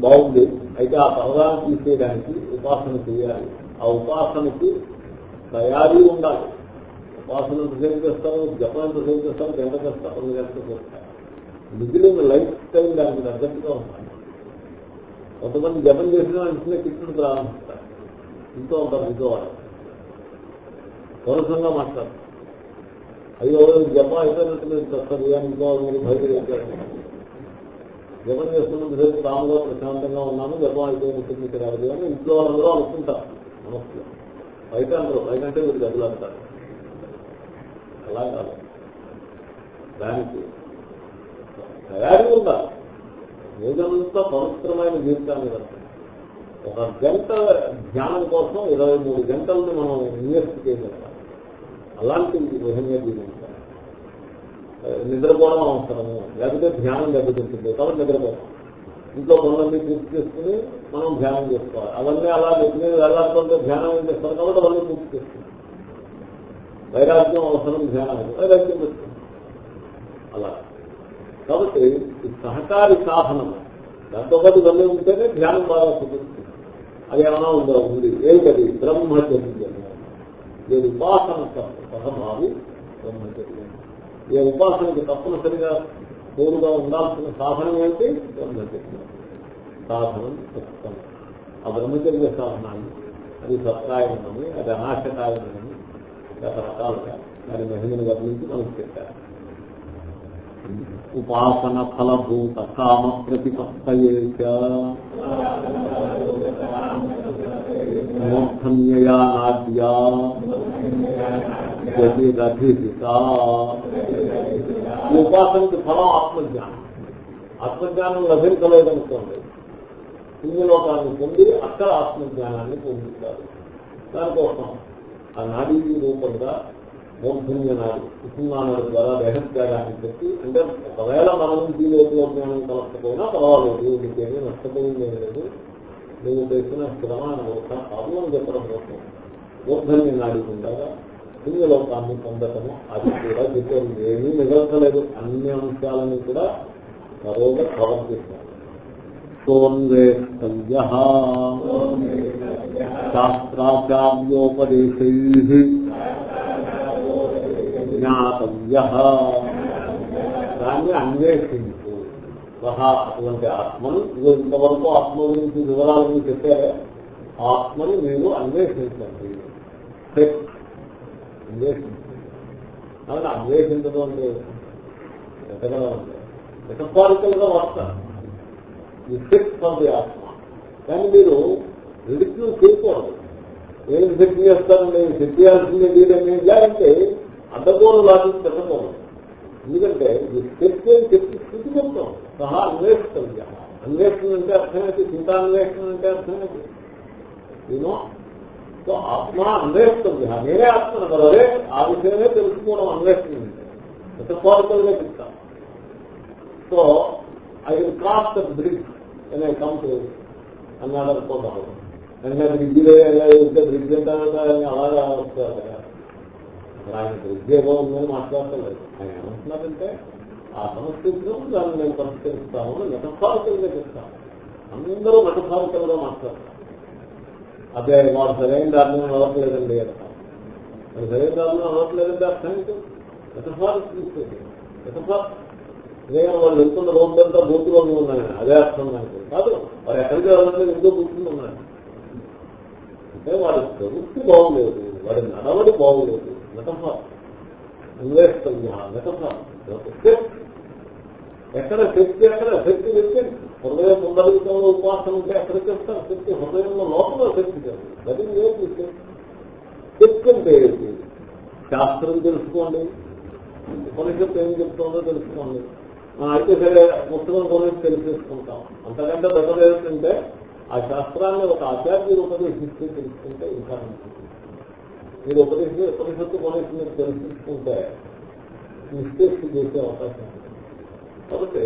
బాగుంది. అయితే ఆ పరదాన్ని తీసేయడానికి ఉపాసన చేయాలి. ఆ ఉపాసనకి తయారీ ఉండాలి. ఉపాసన ఎంతసేపు చేస్తాం జపం ఎంతసేపు చేస్తారు గంట చేస్తారు రెండు గంటలు చేస్తాం మిగిలిన లైఫ్ స్టైల్ దానికి తగ్గట్టుగా ఉండాలి. కొంతమంది జపం చేసిన వెంటనే కిట్టుడు ప్రారంభిస్తారు. ఇంట్లో ఉంటారు ఇంట్లో వాళ్ళు. వరసంగా మాట్లాడతారు. అయ్యో జపం అయిపోయినట్టు మీరు చేస్తారు కానీ మీరు బయటకు జపం చేస్తున్నంతసేపు తాముగా ప్రశాంతంగా ఉన్నాను జపం అయిపోయినట్టు మీకు రాదు. అని ఇంట్లో వాళ్ళందరూ అనుకుంటారు మనసులో బయట అందరూ బయట అంటే గదులు అంటారు. అలా కాదు. దానికి తయారీ ఉందా? రోజంతా పవిత్రమైన జీవితాన్ని ఒక గంట ధ్యానం కోసం ఇరవై మూడు గంటలను మనం ఇన్వెస్ట్ చేయగలగాలి అలాంటి గృహంగా జీవించాలి. నిద్రపోవడం అవసరము. లేకపోతే ధ్యానం దెబ్బతింటుంది. కాబట్టి నిద్రపోవడం. ఇంట్లో పనులన్నీ పూర్తి చేసుకుని మనం ధ్యానం చేసుకోవాలి. అవన్నీ అలా నెత్తిమీద వెళ్ళాలంటే ధ్యానం ఏం చేస్తారు కాబట్టి అవన్నీ పూర్తి చేస్తుంది వైరాగ్యం అవసరం ధ్యానం వైరాగ్యం పెట్టుకుంది అలా. కాబట్టి ఈ సహకారి సాధనం దాంతో పాటు ఇవన్నీ ఉంటేనే ధ్యానం బాగా కుదురుతుంది. అది ఏమైనా ఉందా? ఉంది. ఏమిటది? బ్రహ్మచర్యం. ఏ ఉపాసన సహభావి బ్రహ్మచర్యం. ఏ ఉపాసనకి తప్పనిసరిగా తోడుగా ఉండాల్సిన సాధనం ఏంటి బ్రహ్మచర్యం. సాధనం సత్యం ఆ బ్రహ్మచర్య సాధనాన్ని అది సత్కాయమని అది అనాశకాయనని రకరకాలుగా దాని మహిళను గమనించి మనకు చెప్పారు. ఉపాసన ఫలభూత కామ ప్రతిపత్తయే మోక్షన్యయా నాద్యా. గతిరధిత ఉపాసనకి ఫలం ఆత్మజ్ఞానం. ఆత్మజ్ఞానం లభించలేదనుకోండి పుణ్యలోకాన్ని పొంది అక్కడ ఆత్మజ్ఞానాన్ని పొందుతారు. దానికోసం ఆ నాడీ రూపంగా మోక్షణ్య నాడు కుటుంబాల ద్వారా దేహత్యాగాన్ని పెట్టి అంటే ఒకవేళ మనం ఈ లోపల జ్ఞానం కలగకపోయినా పర్వాలేదు నీకేమీ నష్టపోయింది లేదు. నువ్వు తెచ్చిన శ్రమాన కాదు అని చెప్పడం కోసం మూర్ధన్య నాడి ఉండగా పుణ్యలోకాన్ని పొందటము అది కూడా చెప్పారు ఏమీ మిగల్చలేదు అన్ని అంశాలని కూడా మరోగా కవర్ చేశారు. సోన్వేష్టవ్య. శాస్త్రాచార్యోపదేశై. జ్ఞాతవ్య. దాన్ని అన్వేషించు. సహా అటువంటి ఆత్మను ఇది ఇంతవరకు ఆత్మ గురించి వివరాలను చెప్పారే? ఆత్మని మీరు అన్వేషించండి. అన్వేషించండి. కాబట్టి అన్వేషించడం అంటే ఎక్కడగా ఉంది. మెటఫారికల్గా వాడతారు. ఈ సెట్ ఫర్ ది ఆత్మ. కానీ మీరు రిడిక్యూ చేయకూడదు. ఏం శక్తి చేస్తారండి శక్తి చేయాల్సింది లేదండి లేదంటే అడ్డగోలు లాజిక్ పెట్టకూడదు ఎందుకంటే ఈ శక్తి అని చెప్పి స్థితి చెప్తాం సహా అన్వేషిస్తాం అన్వేషణ అంటే అర్థమైతే చింతాన్వేషణ అంటే అర్థమైతే యూనో సో ఆత్మ అన్వేస్తుంది నేనే ఆత్మను కదా అదే ఆ విషయమే తెలుసుకోవడం అన్వేస్తుంది అంటే metaphorical so I will cross the bridge అనే కంప్ అన్నాడు అనుకుంటాను అంటే బ్రిడ్జిలో ఉంటే బ్రిడ్జ్ అంటే అలాగే వస్తారు కదా ఆయన బ్రిడ్జ్ ఏదో ఉందని మాట్లాడలేదు ఆయన ఏమంటున్నారంటే ఆ సంస్కృతిలో దాన్ని నేను పరిష్కరిస్తాము మెటఫారికల్ చెప్తాను అందరూ మెటఫారికల్ మాట్లాడతారు అదే వాడు సరైన దారిని నడవట్లేదండి అంటారు మరి సరైన దారిని అవ్వట్లేదంటే అర్థం ఏంటి? మెటఫారికల్ మెటఫార్ నేను వాళ్ళు వెళ్తున్న రోడ్డు అంతా బూతులో ఉన్నాయని అదే అర్థం దానికి కాదు వారు ఎక్కడికి వెళ్ళాలంటే ఎంతో కూర్చుని ఉన్నాడు. అంటే వాడి ప్రవృత్తి బాగులేదు. వాడి నడవడి బాగులేదు. మెటఫార్ అన్వేషణ మెటఫార్ ఎక్కడ శక్తి ఎక్కడ శక్తి వ్యక్తి హృదయం పునరుద్ధంలో ఉపాసన ఉంటే ఎక్కడ చెప్తారు. శక్తి హృదయంలో లోపల శక్తి కాదు గది లేదు శక్తి అంటే ఏంటి శాస్త్రం తెలుసుకోండి. ఉపనిషత్తు ఏం చెప్తుందో తెలుసుకోండి. అయితే సరే పుస్తకం గురించి తెలిసేసుకుంటాం. అంతకంటే బెటర్ ఏంటంటే ఆ శాస్త్రాన్ని ఒక ఆచార్యులు ఉపదేశిస్తే తెలుసుకుంటే ఇంకా మీరు ఉపదేశ ఉపనిషత్తు గురించి మీరు తెలుసుకుంటే మిస్టేక్స్ చేసే అవకాశం ఉంది కాబట్టి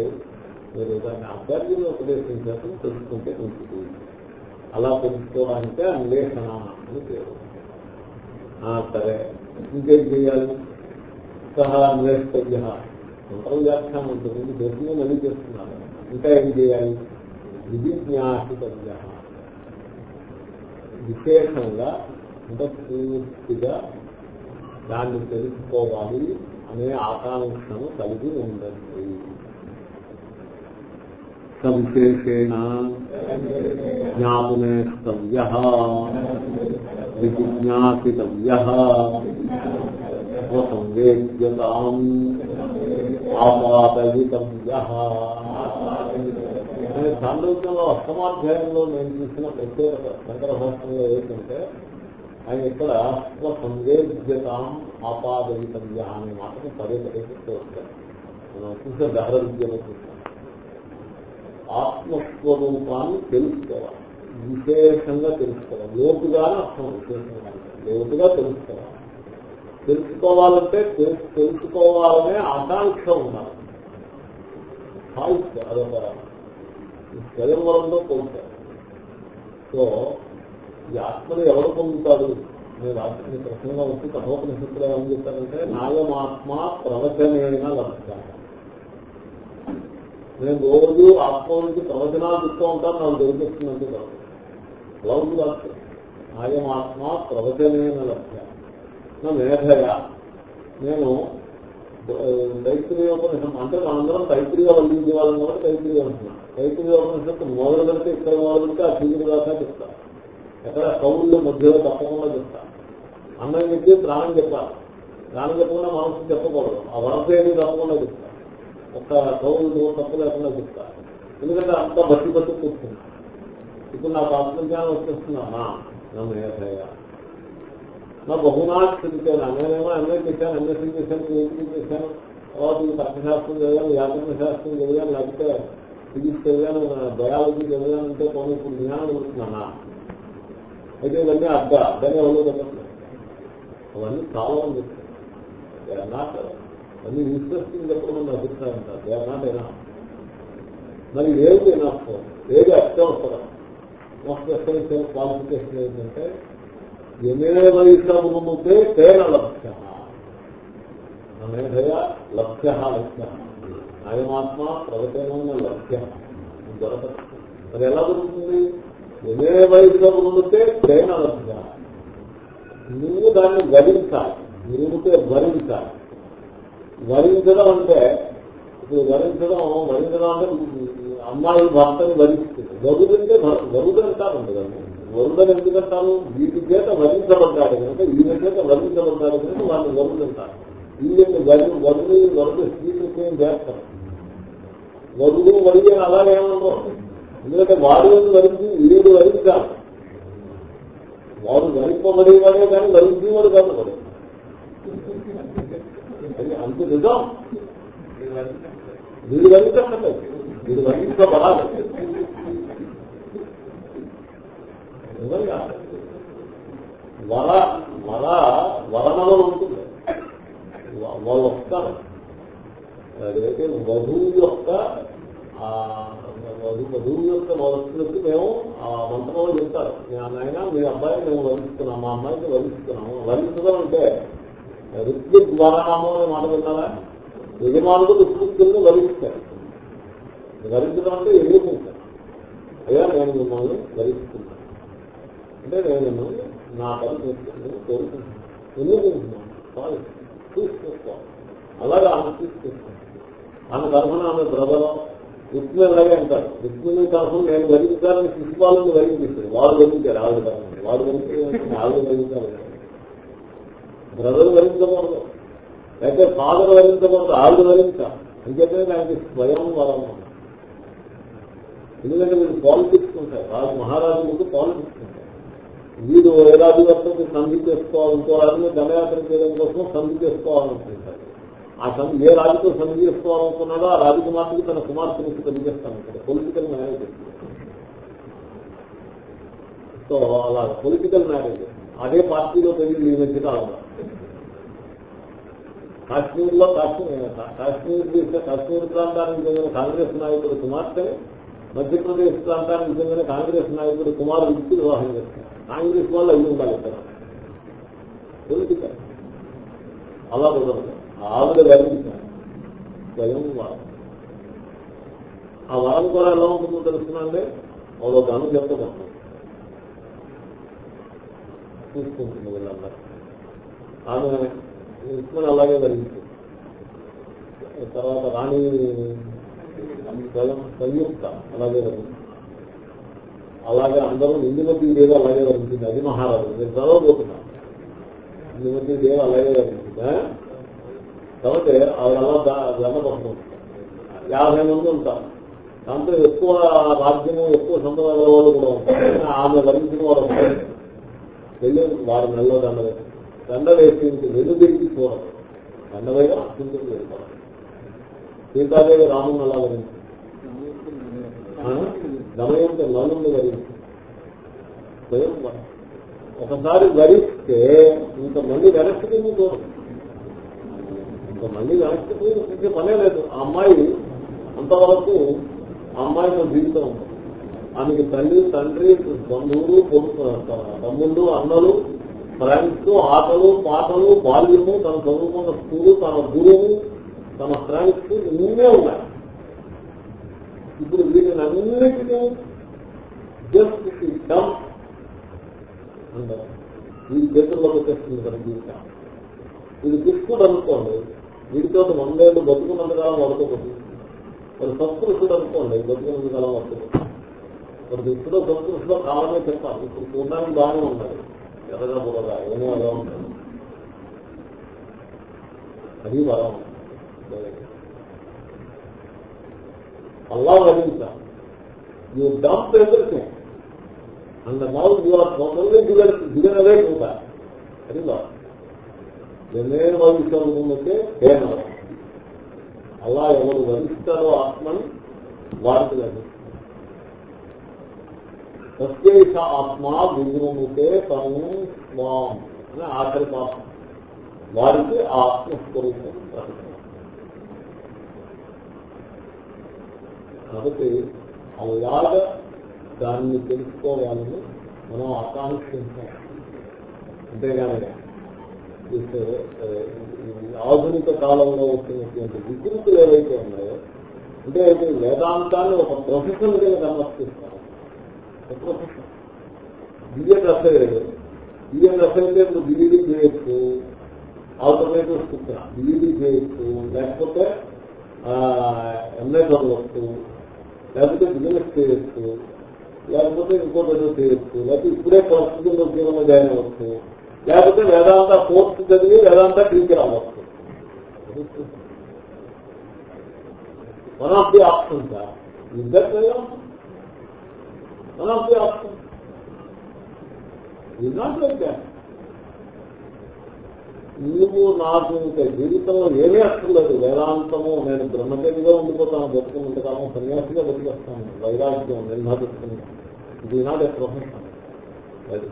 మీరు దాన్ని ఆచార్యులు ఉపదేశించాక తెలుసుకుంటే మంచిది. అలా తెలుసుకోవడానికే అన్వేషణ అని పేరు సరే. ఇంకేం చేయాలి? సహా అన్వేష్టవ్య మంత్రం వ్యాఖ్యానం ఉంటుంది. దేశంలో మళ్ళీ చేస్తున్నారు. ఇంకా ఏం చేయాలి? విధిజ్ఞాసితవ్య విశేషంగా అంటే పూర్తిగా దాన్ని తెలుసుకోవాలి అనే ఆకాంక్షను కలిగి ఉండండి. సంశేషేణ జ్ఞాపునేస్తవ్య విజిజ్ఞాసితవ్య సంవేద్యతాం ఆపాదయితవ్య సాంద్రతంలో అష్టమాధ్యాయంలో నేను చూసిన ప్రత్యేక శంకర ఏంటంటే ఆయన ఇక్కడ సంవేద్యతాం ఆపాదయితవ్య అనే మాటను పదే పదే చెప్తూ వస్తారు మనం చూసే దహర విద్యలో చూస్తాం ఆత్మస్వరూపాన్ని తెలుసుకోవాలి. విశేషంగా తెలుసుకోవాలి. లోతుగానే అర్థం విశేషంగా లోతుగా తెలుసుకోవాలి. తెలుసుకోవాలంటే తెలుసుకోవాలనే ఆకాంక్ష ఉండాలి. సాహిత్య అదొక స్వయంవరంలో పొందుతారు సో ఈ ఆత్మని ఎవరు పొందుతారు? నేను రాత్రి ప్రశ్నగా వచ్చి కఠోపనిషత్తులు ఏమని చెప్తారంటే నాయమాత్మ ప్రవచనైన లక్ష్య నేను రోజు ఆత్మ నుంచి ప్రవచనాలు చెప్తూ ఉంటాను నాకు దొరికిస్తుందంటే కాదు. రోజు రాత్రి నాయమాత్మ ఆత్మ లక్ష్య. నా మేధయ. నేను తైత్రీయోపనిషత్తు అంటే మనందరం తైత్రీయ వల్లించే వాళ్ళం కాబట్టి తైత్రీయ అంటున్నాం తైత్రీయోపనిషత్తు మొదలు పెడితే ఇక్కడ మొదలు పెడితే ఆ చీకటి దాకా చెప్తా. ఎక్కడ కౌళ్ళు మధ్యలో తప్పకుండా చెప్తా. అన్నం చెప్పి ప్రాణం చెప్పాలి. ప్రాణం చెప్పకుండా మనసు చెప్పకూడదు. ఆ వరస ఏది తప్పకుండా చెప్తా. ఒక కౌళ్ళు తప్పు లేకుండా చెప్తా ఎందుకంటే అంతా బట్టి బట్టి కూర్చున్నా. ఇప్పుడు నాకు ఆత్మజ్ఞానం వచ్చేస్తున్నా నా నా బహునాథ్ స్థితికాను నేనేమో ఎంఏ చేశాను ఎంఎస్సీ చేశాను పిహెచ్డీ చేశాను. తర్వాత ఈ తర్కశాస్త్రం చదివాను వ్యాకరణ శాస్త్రం చదివాను లేకపోతే ఫిజిక్స్ చదివాను బయాలజీ చదివాను అంటే కొన్ని ఇప్పుడు జ్ఞానం ఉంటున్నానా అయితే ఇవన్నీ అర్థ అడ్డనే ఉండదు తగ్గట్లేదు అవన్నీ చాలా ఉంది చెప్తారు నాట్ అన్ని ఇంట్రెస్టింగ్ చెప్పడం నా అభిప్రాయం కాదు. దే మరి ఏది ఎనఫ్ ఏది అత్యవసరం? మోస్ట్ ఎసెన్షియల్ క్వాలిఫికేషన్ ఏంటంటే యమేవైషమునుతే తేన లక్ష్య మేధయ లక్ష్య లక్ష్య అయమాత్మ ప్రవచనమైన లక్ష్య దొరకదు. మరి ఎలా దొరుకుతుంది? ఎన్నే వయసులో యమేవైషమునుతే తేన లక్ష్య నువ్వు దాన్ని గడించాలి. నువ్వుతే భరించాలి. వరించడం అంటే ఇప్పుడు వరించడం వరించడం అంటే అమ్మాయి భర్తని వరిస్తుంది వరుదంటే వరుదంటారు దాన్ని వరుదని ఎందుకంటారు వీటి చేత వరించబడ్డాడు కనుక ఈయన చేత వరించబడ్డాడు కనుక వాళ్ళు వరుడు అంటారు. ఈయన వరి వరుడు వరుడు స్త్రీలకు చేస్తారు. వరుడు వరి అని అలాగే ఏమన్నా ఎందుకంటే వాడు ఎందుకు వరించి వీడు వరించాలి. వాడు వరింపబడేవాడే కానీ వరించేవాడు కాదు అంత నిజం. వీడు వరించక్కర్లేదు వీడు వరించబడాలి నిజంగా వర వర వరణలో ఉంటుంది. వాళ్ళు వస్తారు. అదైతే వధువు యొక్క ఆ వధు వధువు యొక్క వస్తువులకి మేము ఆ మంత్రంలో చెప్తారు. నాయన మీ అబ్బాయి మేము వరిస్తున్నాం మా అమ్మాయికి వరిస్తున్నాము వరించడం అంటే ఋత్విక్ వరణము అనే మాట విన్నారా యజమానుడు ఋత్విక్కుల్ని వరిస్తారు వరించడం అంటే ఎదుర్కొంటారు అయ్యా నేను మిమ్మల్ని వరిస్తున్నాను అంటే నేను మిమ్మల్ని నా పని చేసుకుంటాను కోరుకుంటున్నాను. ఎన్నుకుంటున్నాను? చాలు చూసుకోవాలి అలాగే ఆమె తీసుకొస్తాను ఆమె తరఫున ఆమె బ్రదరం రుక్మి అలాగే అంటారు. రుక్మిని తరఫున నేను వరించాలని శిశుపాలను వరించారు వాడు వరించారు ఆవిడ తరఫున. వాడు వరించారు ఆవిడ వరించాలి బ్రదర్ వరించకూడదు. అయితే ఫాదర్ వరించకూడదు ఆవిడ వరించాలి. అంచేతే దానికి స్వయం వరం ఎందుకంటే వీళ్ళు పాలిటిక్స్ ఉంటాయి. రాజు మహారాజు ముందు పాలిటిక్స్ ఉంటాయి. వీడు ఏ రాజువర్తకు సంధి చేసుకోవాలి ఇంకో రాజుని దండయాత్ర చేయడం కోసం సంధి చేసుకోవాలనుకుంటారు ఆ సంధి ఏ రాజుతో సంధి చేసుకోవాలనుకున్నాడో ఆ రాజకుమార్తెకి తన కుమార్తెకి పెళ్ళి చేస్తాను పొలిటికల్ మ్యారేజ్ సో అలా పొలిటికల్ మ్యారేజ్ అదే పార్టీలో పెళ్ళి ఈ మధ్య కాలంలో కాశ్మీర్లో కాశ్మీర్ కాశ్మీర్ కాశ్మీర్ ప్రాంతానికి చెందిన కాంగ్రెస్ నాయకుడు కుమార్తె మధ్యప్రదేశ్ ప్రాంతానికి చెందిన కాంగ్రెస్ నాయకుడు కుమారుడు ఇచ్చి వివాహం చేస్తారు. కాంగ్రెస్ వాళ్ళు అయ్యి ఉండాలి ఇక్కడ. అలా కుదరదు ఆవిడ గర్వించారు స్వయం వారం. ఆ వరం కూడా ఎలా ఉంటుందో తెలుస్తున్నాంటే ఒక దానం చెప్తాను చూసుకుంటుంది వీళ్ళందరూ. ఆమె ఇస్మని అలాగే జరిగింది తర్వాత రాణి సంయుక్త అలాగే జరిగింది అలాగే అందరూ ఇందుమతి దేవి అలాగే జరుగుతుంది అది మహారాజు. నేను చదవబోతున్నాను ఇందుమతి దేవి అలాగే జరిగింది కాబట్టి ఆవిడ అలా వెనపడుతుంది యాభై మంది ఉంటారు. దాంతో ఎక్కువ రాజ్యము ఎక్కువ సంప్రదాయాల వాళ్ళు కూడా ఉంటారు. ఆమె వరించిన వారు ఉంటారు వెళ్ళి వారి నెలలో దండ దండ వేసింది వెన్ను చూడదు దండ వేయగా అత్యంతం వెళ్ళిపోవాలి సీతాదేవి రాముని అలా వరించి దమయంతో నలుని వరించి ఒకసారి వరిస్తే ఇంతమంది వెనక్కి తిరిగి చూడదు ఇంతమంది వెనక్కి తిరిగి పనే లేదు. ఆ అమ్మాయి అంతవరకు ఆ అమ్మాయితో జీవితం ఉంటుంది ఆమెకి తల్లి తండ్రి బంధువులు తమ్ముళ్ళు అన్నలు ఫ్రెండ్స్ ఆటలు పాటలు బాల్యము తన చదువుకున్న స్కూలు తన గురువు తన ఫ్రెండ్స్ ఇన్నే ఉన్నాయి. ఇప్పుడు వీటిని అన్నిటినీ జస్ట్ డమ్ అంటారు. వీడి చేతుల్లోకి వచ్చేస్తుంది తన జీవితం. ఇది దుష్టుడు అనుకోండి వీడితో వందేళ్ళు బతుకున్నంతకాలం వడకపోతుంది మరి సంస్కృతుడు అనుకోండి బతుకున్నంతకాలం వడకపోతుంది మరి దుష్టుడు సంస్కృతిలో కాలమే చెప్పాలి. ఇప్పుడు చూడడానికి బాగానే ఉండాలి. ఎర్రగా బుర్రగా ఏమో అలా ఉంటుంది అది వరం అల్లా వరించా you dump everything and now you are totally given given away to that అది వరం ఎన్నేను వరిస్తుందంటే కేవలం అలా ఎవరు వరిస్తారో ఆత్మని వారికి లభిస్తుంది ప్రత్యేక ఆత్మ విజృంభితే తను స్వాం అని ఆఖరి పాపం వారికి ఆ ఆత్మస్వరూపం కాబట్టి అలాగ దాన్ని తెలుసుకోవాలని మనం ఆకాంక్షించాం. అంతేగాని ఆధునిక కాలంలో వచ్చినటువంటి వికృతులు ఏవైతే ఉన్నాయో అంటే వేదాంతాన్ని ఒక ప్రొఫెషన్ కింద బియ్యం ప్రొఫెషన్ బిఏ రసయ్యాడు ఇప్పుడు బిఈడి చేయొచ్చు. ఆల్టర్నేటివ్ చెప్తున్నా బిఈడి చేయొచ్చు. లేకపోతే ఎంఏ చదవచ్చు. లేకపోతే బిజినెస్ చేయొచ్చు. లేకపోతే ఇంకోటి ఏదో చేయొచ్చు. లేకపోతే ఇప్పుడే పరిస్థితుల్లో ఉద్యోగంలో జాయిన్ అవ్వచ్చు. లేకపోతే వేదాంత కోర్సు చదివి వేదాంత టీచర్ అవ్వచ్చు వన్ ఆఫ్ ది ఆప్షన్స్ ఇద్దరు వన్ ఆఫ్ ది ఆప్షన్ ఇది నాట్ లైక్ దాట్ నువ్వు నాకు ఇంకా జీవితంలో ఏమీ అక్కర్లేదు వేదాంతము నేను బ్రహ్మచర్యగా ఉండిపోతాను బతుకున్నంత కాలం సన్యాసిగా బతికేస్తాను వైరాగ్యం నిర్ధారిస్తున్నాను ఇది not a profession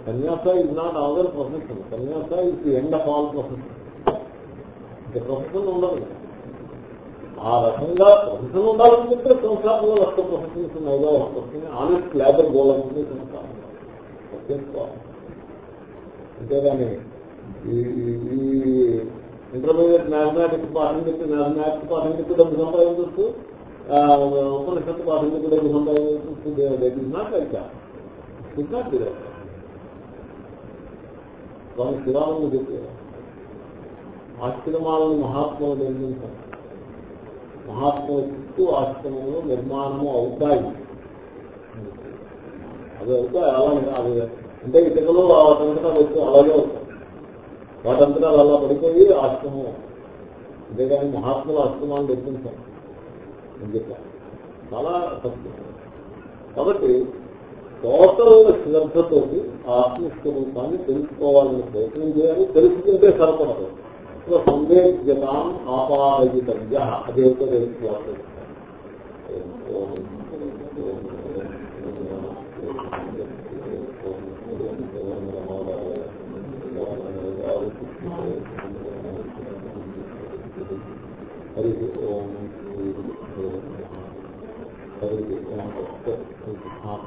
sannyasa is not our profession sannyasa is end of all profession profession ఉండదు ఆ రకంగా ప్రొఫెషన్ ఉండాలనుకుంటే చెప్తే లక్ష ప్రొఫెషన్స్ ఉన్నాయిగా వస్తుంది ఆనెస్ట్ లేబర్ గోల్ అవుతుంది సంసారం అంతేగాని ఈ ఇంటర్మీడియట్ మ్యాథమెటిక్స్ పాఠం చెప్పి మ్యాథమెటిక్స్ పాఠం చెప్పి డబ్బు సంపాదించవచ్చు ఉపనిషత్తు పాఠం చెప్పి డబ్బు సంపాదించవచ్చు that is not like it not direct వాళ్ళు శివాలను చెప్పారు. ఆశ్రమాలను మహాత్ములు నిర్మించారు. మహాత్ముల చుట్టూ ఆశ్రమంలో నిర్మాణము అవుతాయి. అది అవుతాయి అలాగే అది అంటే ఇతరులు వాటంతటా వచ్చి అలాగే వస్తాయి. వాటంతటా అలా పడిపోయి ఆశ్రమం. అంతేగాని మహాత్ముల ఆశ్రమాన్ని తెప్పించాం అని చెప్పాను చాలా తప్పు. కాబట్టి టోటల్ శ్రద్ధతోటి ఆత్మస్వరూపాన్ని తెలుసుకోవాలని ప్రయత్నం చేయాలి. తెలుసుకుంటే సరిపడదు. సందేహ్యతాం ఆపాదయితవ్య అదేవితో తెలుసుకోవాలి హరి ఓం హరి ఓం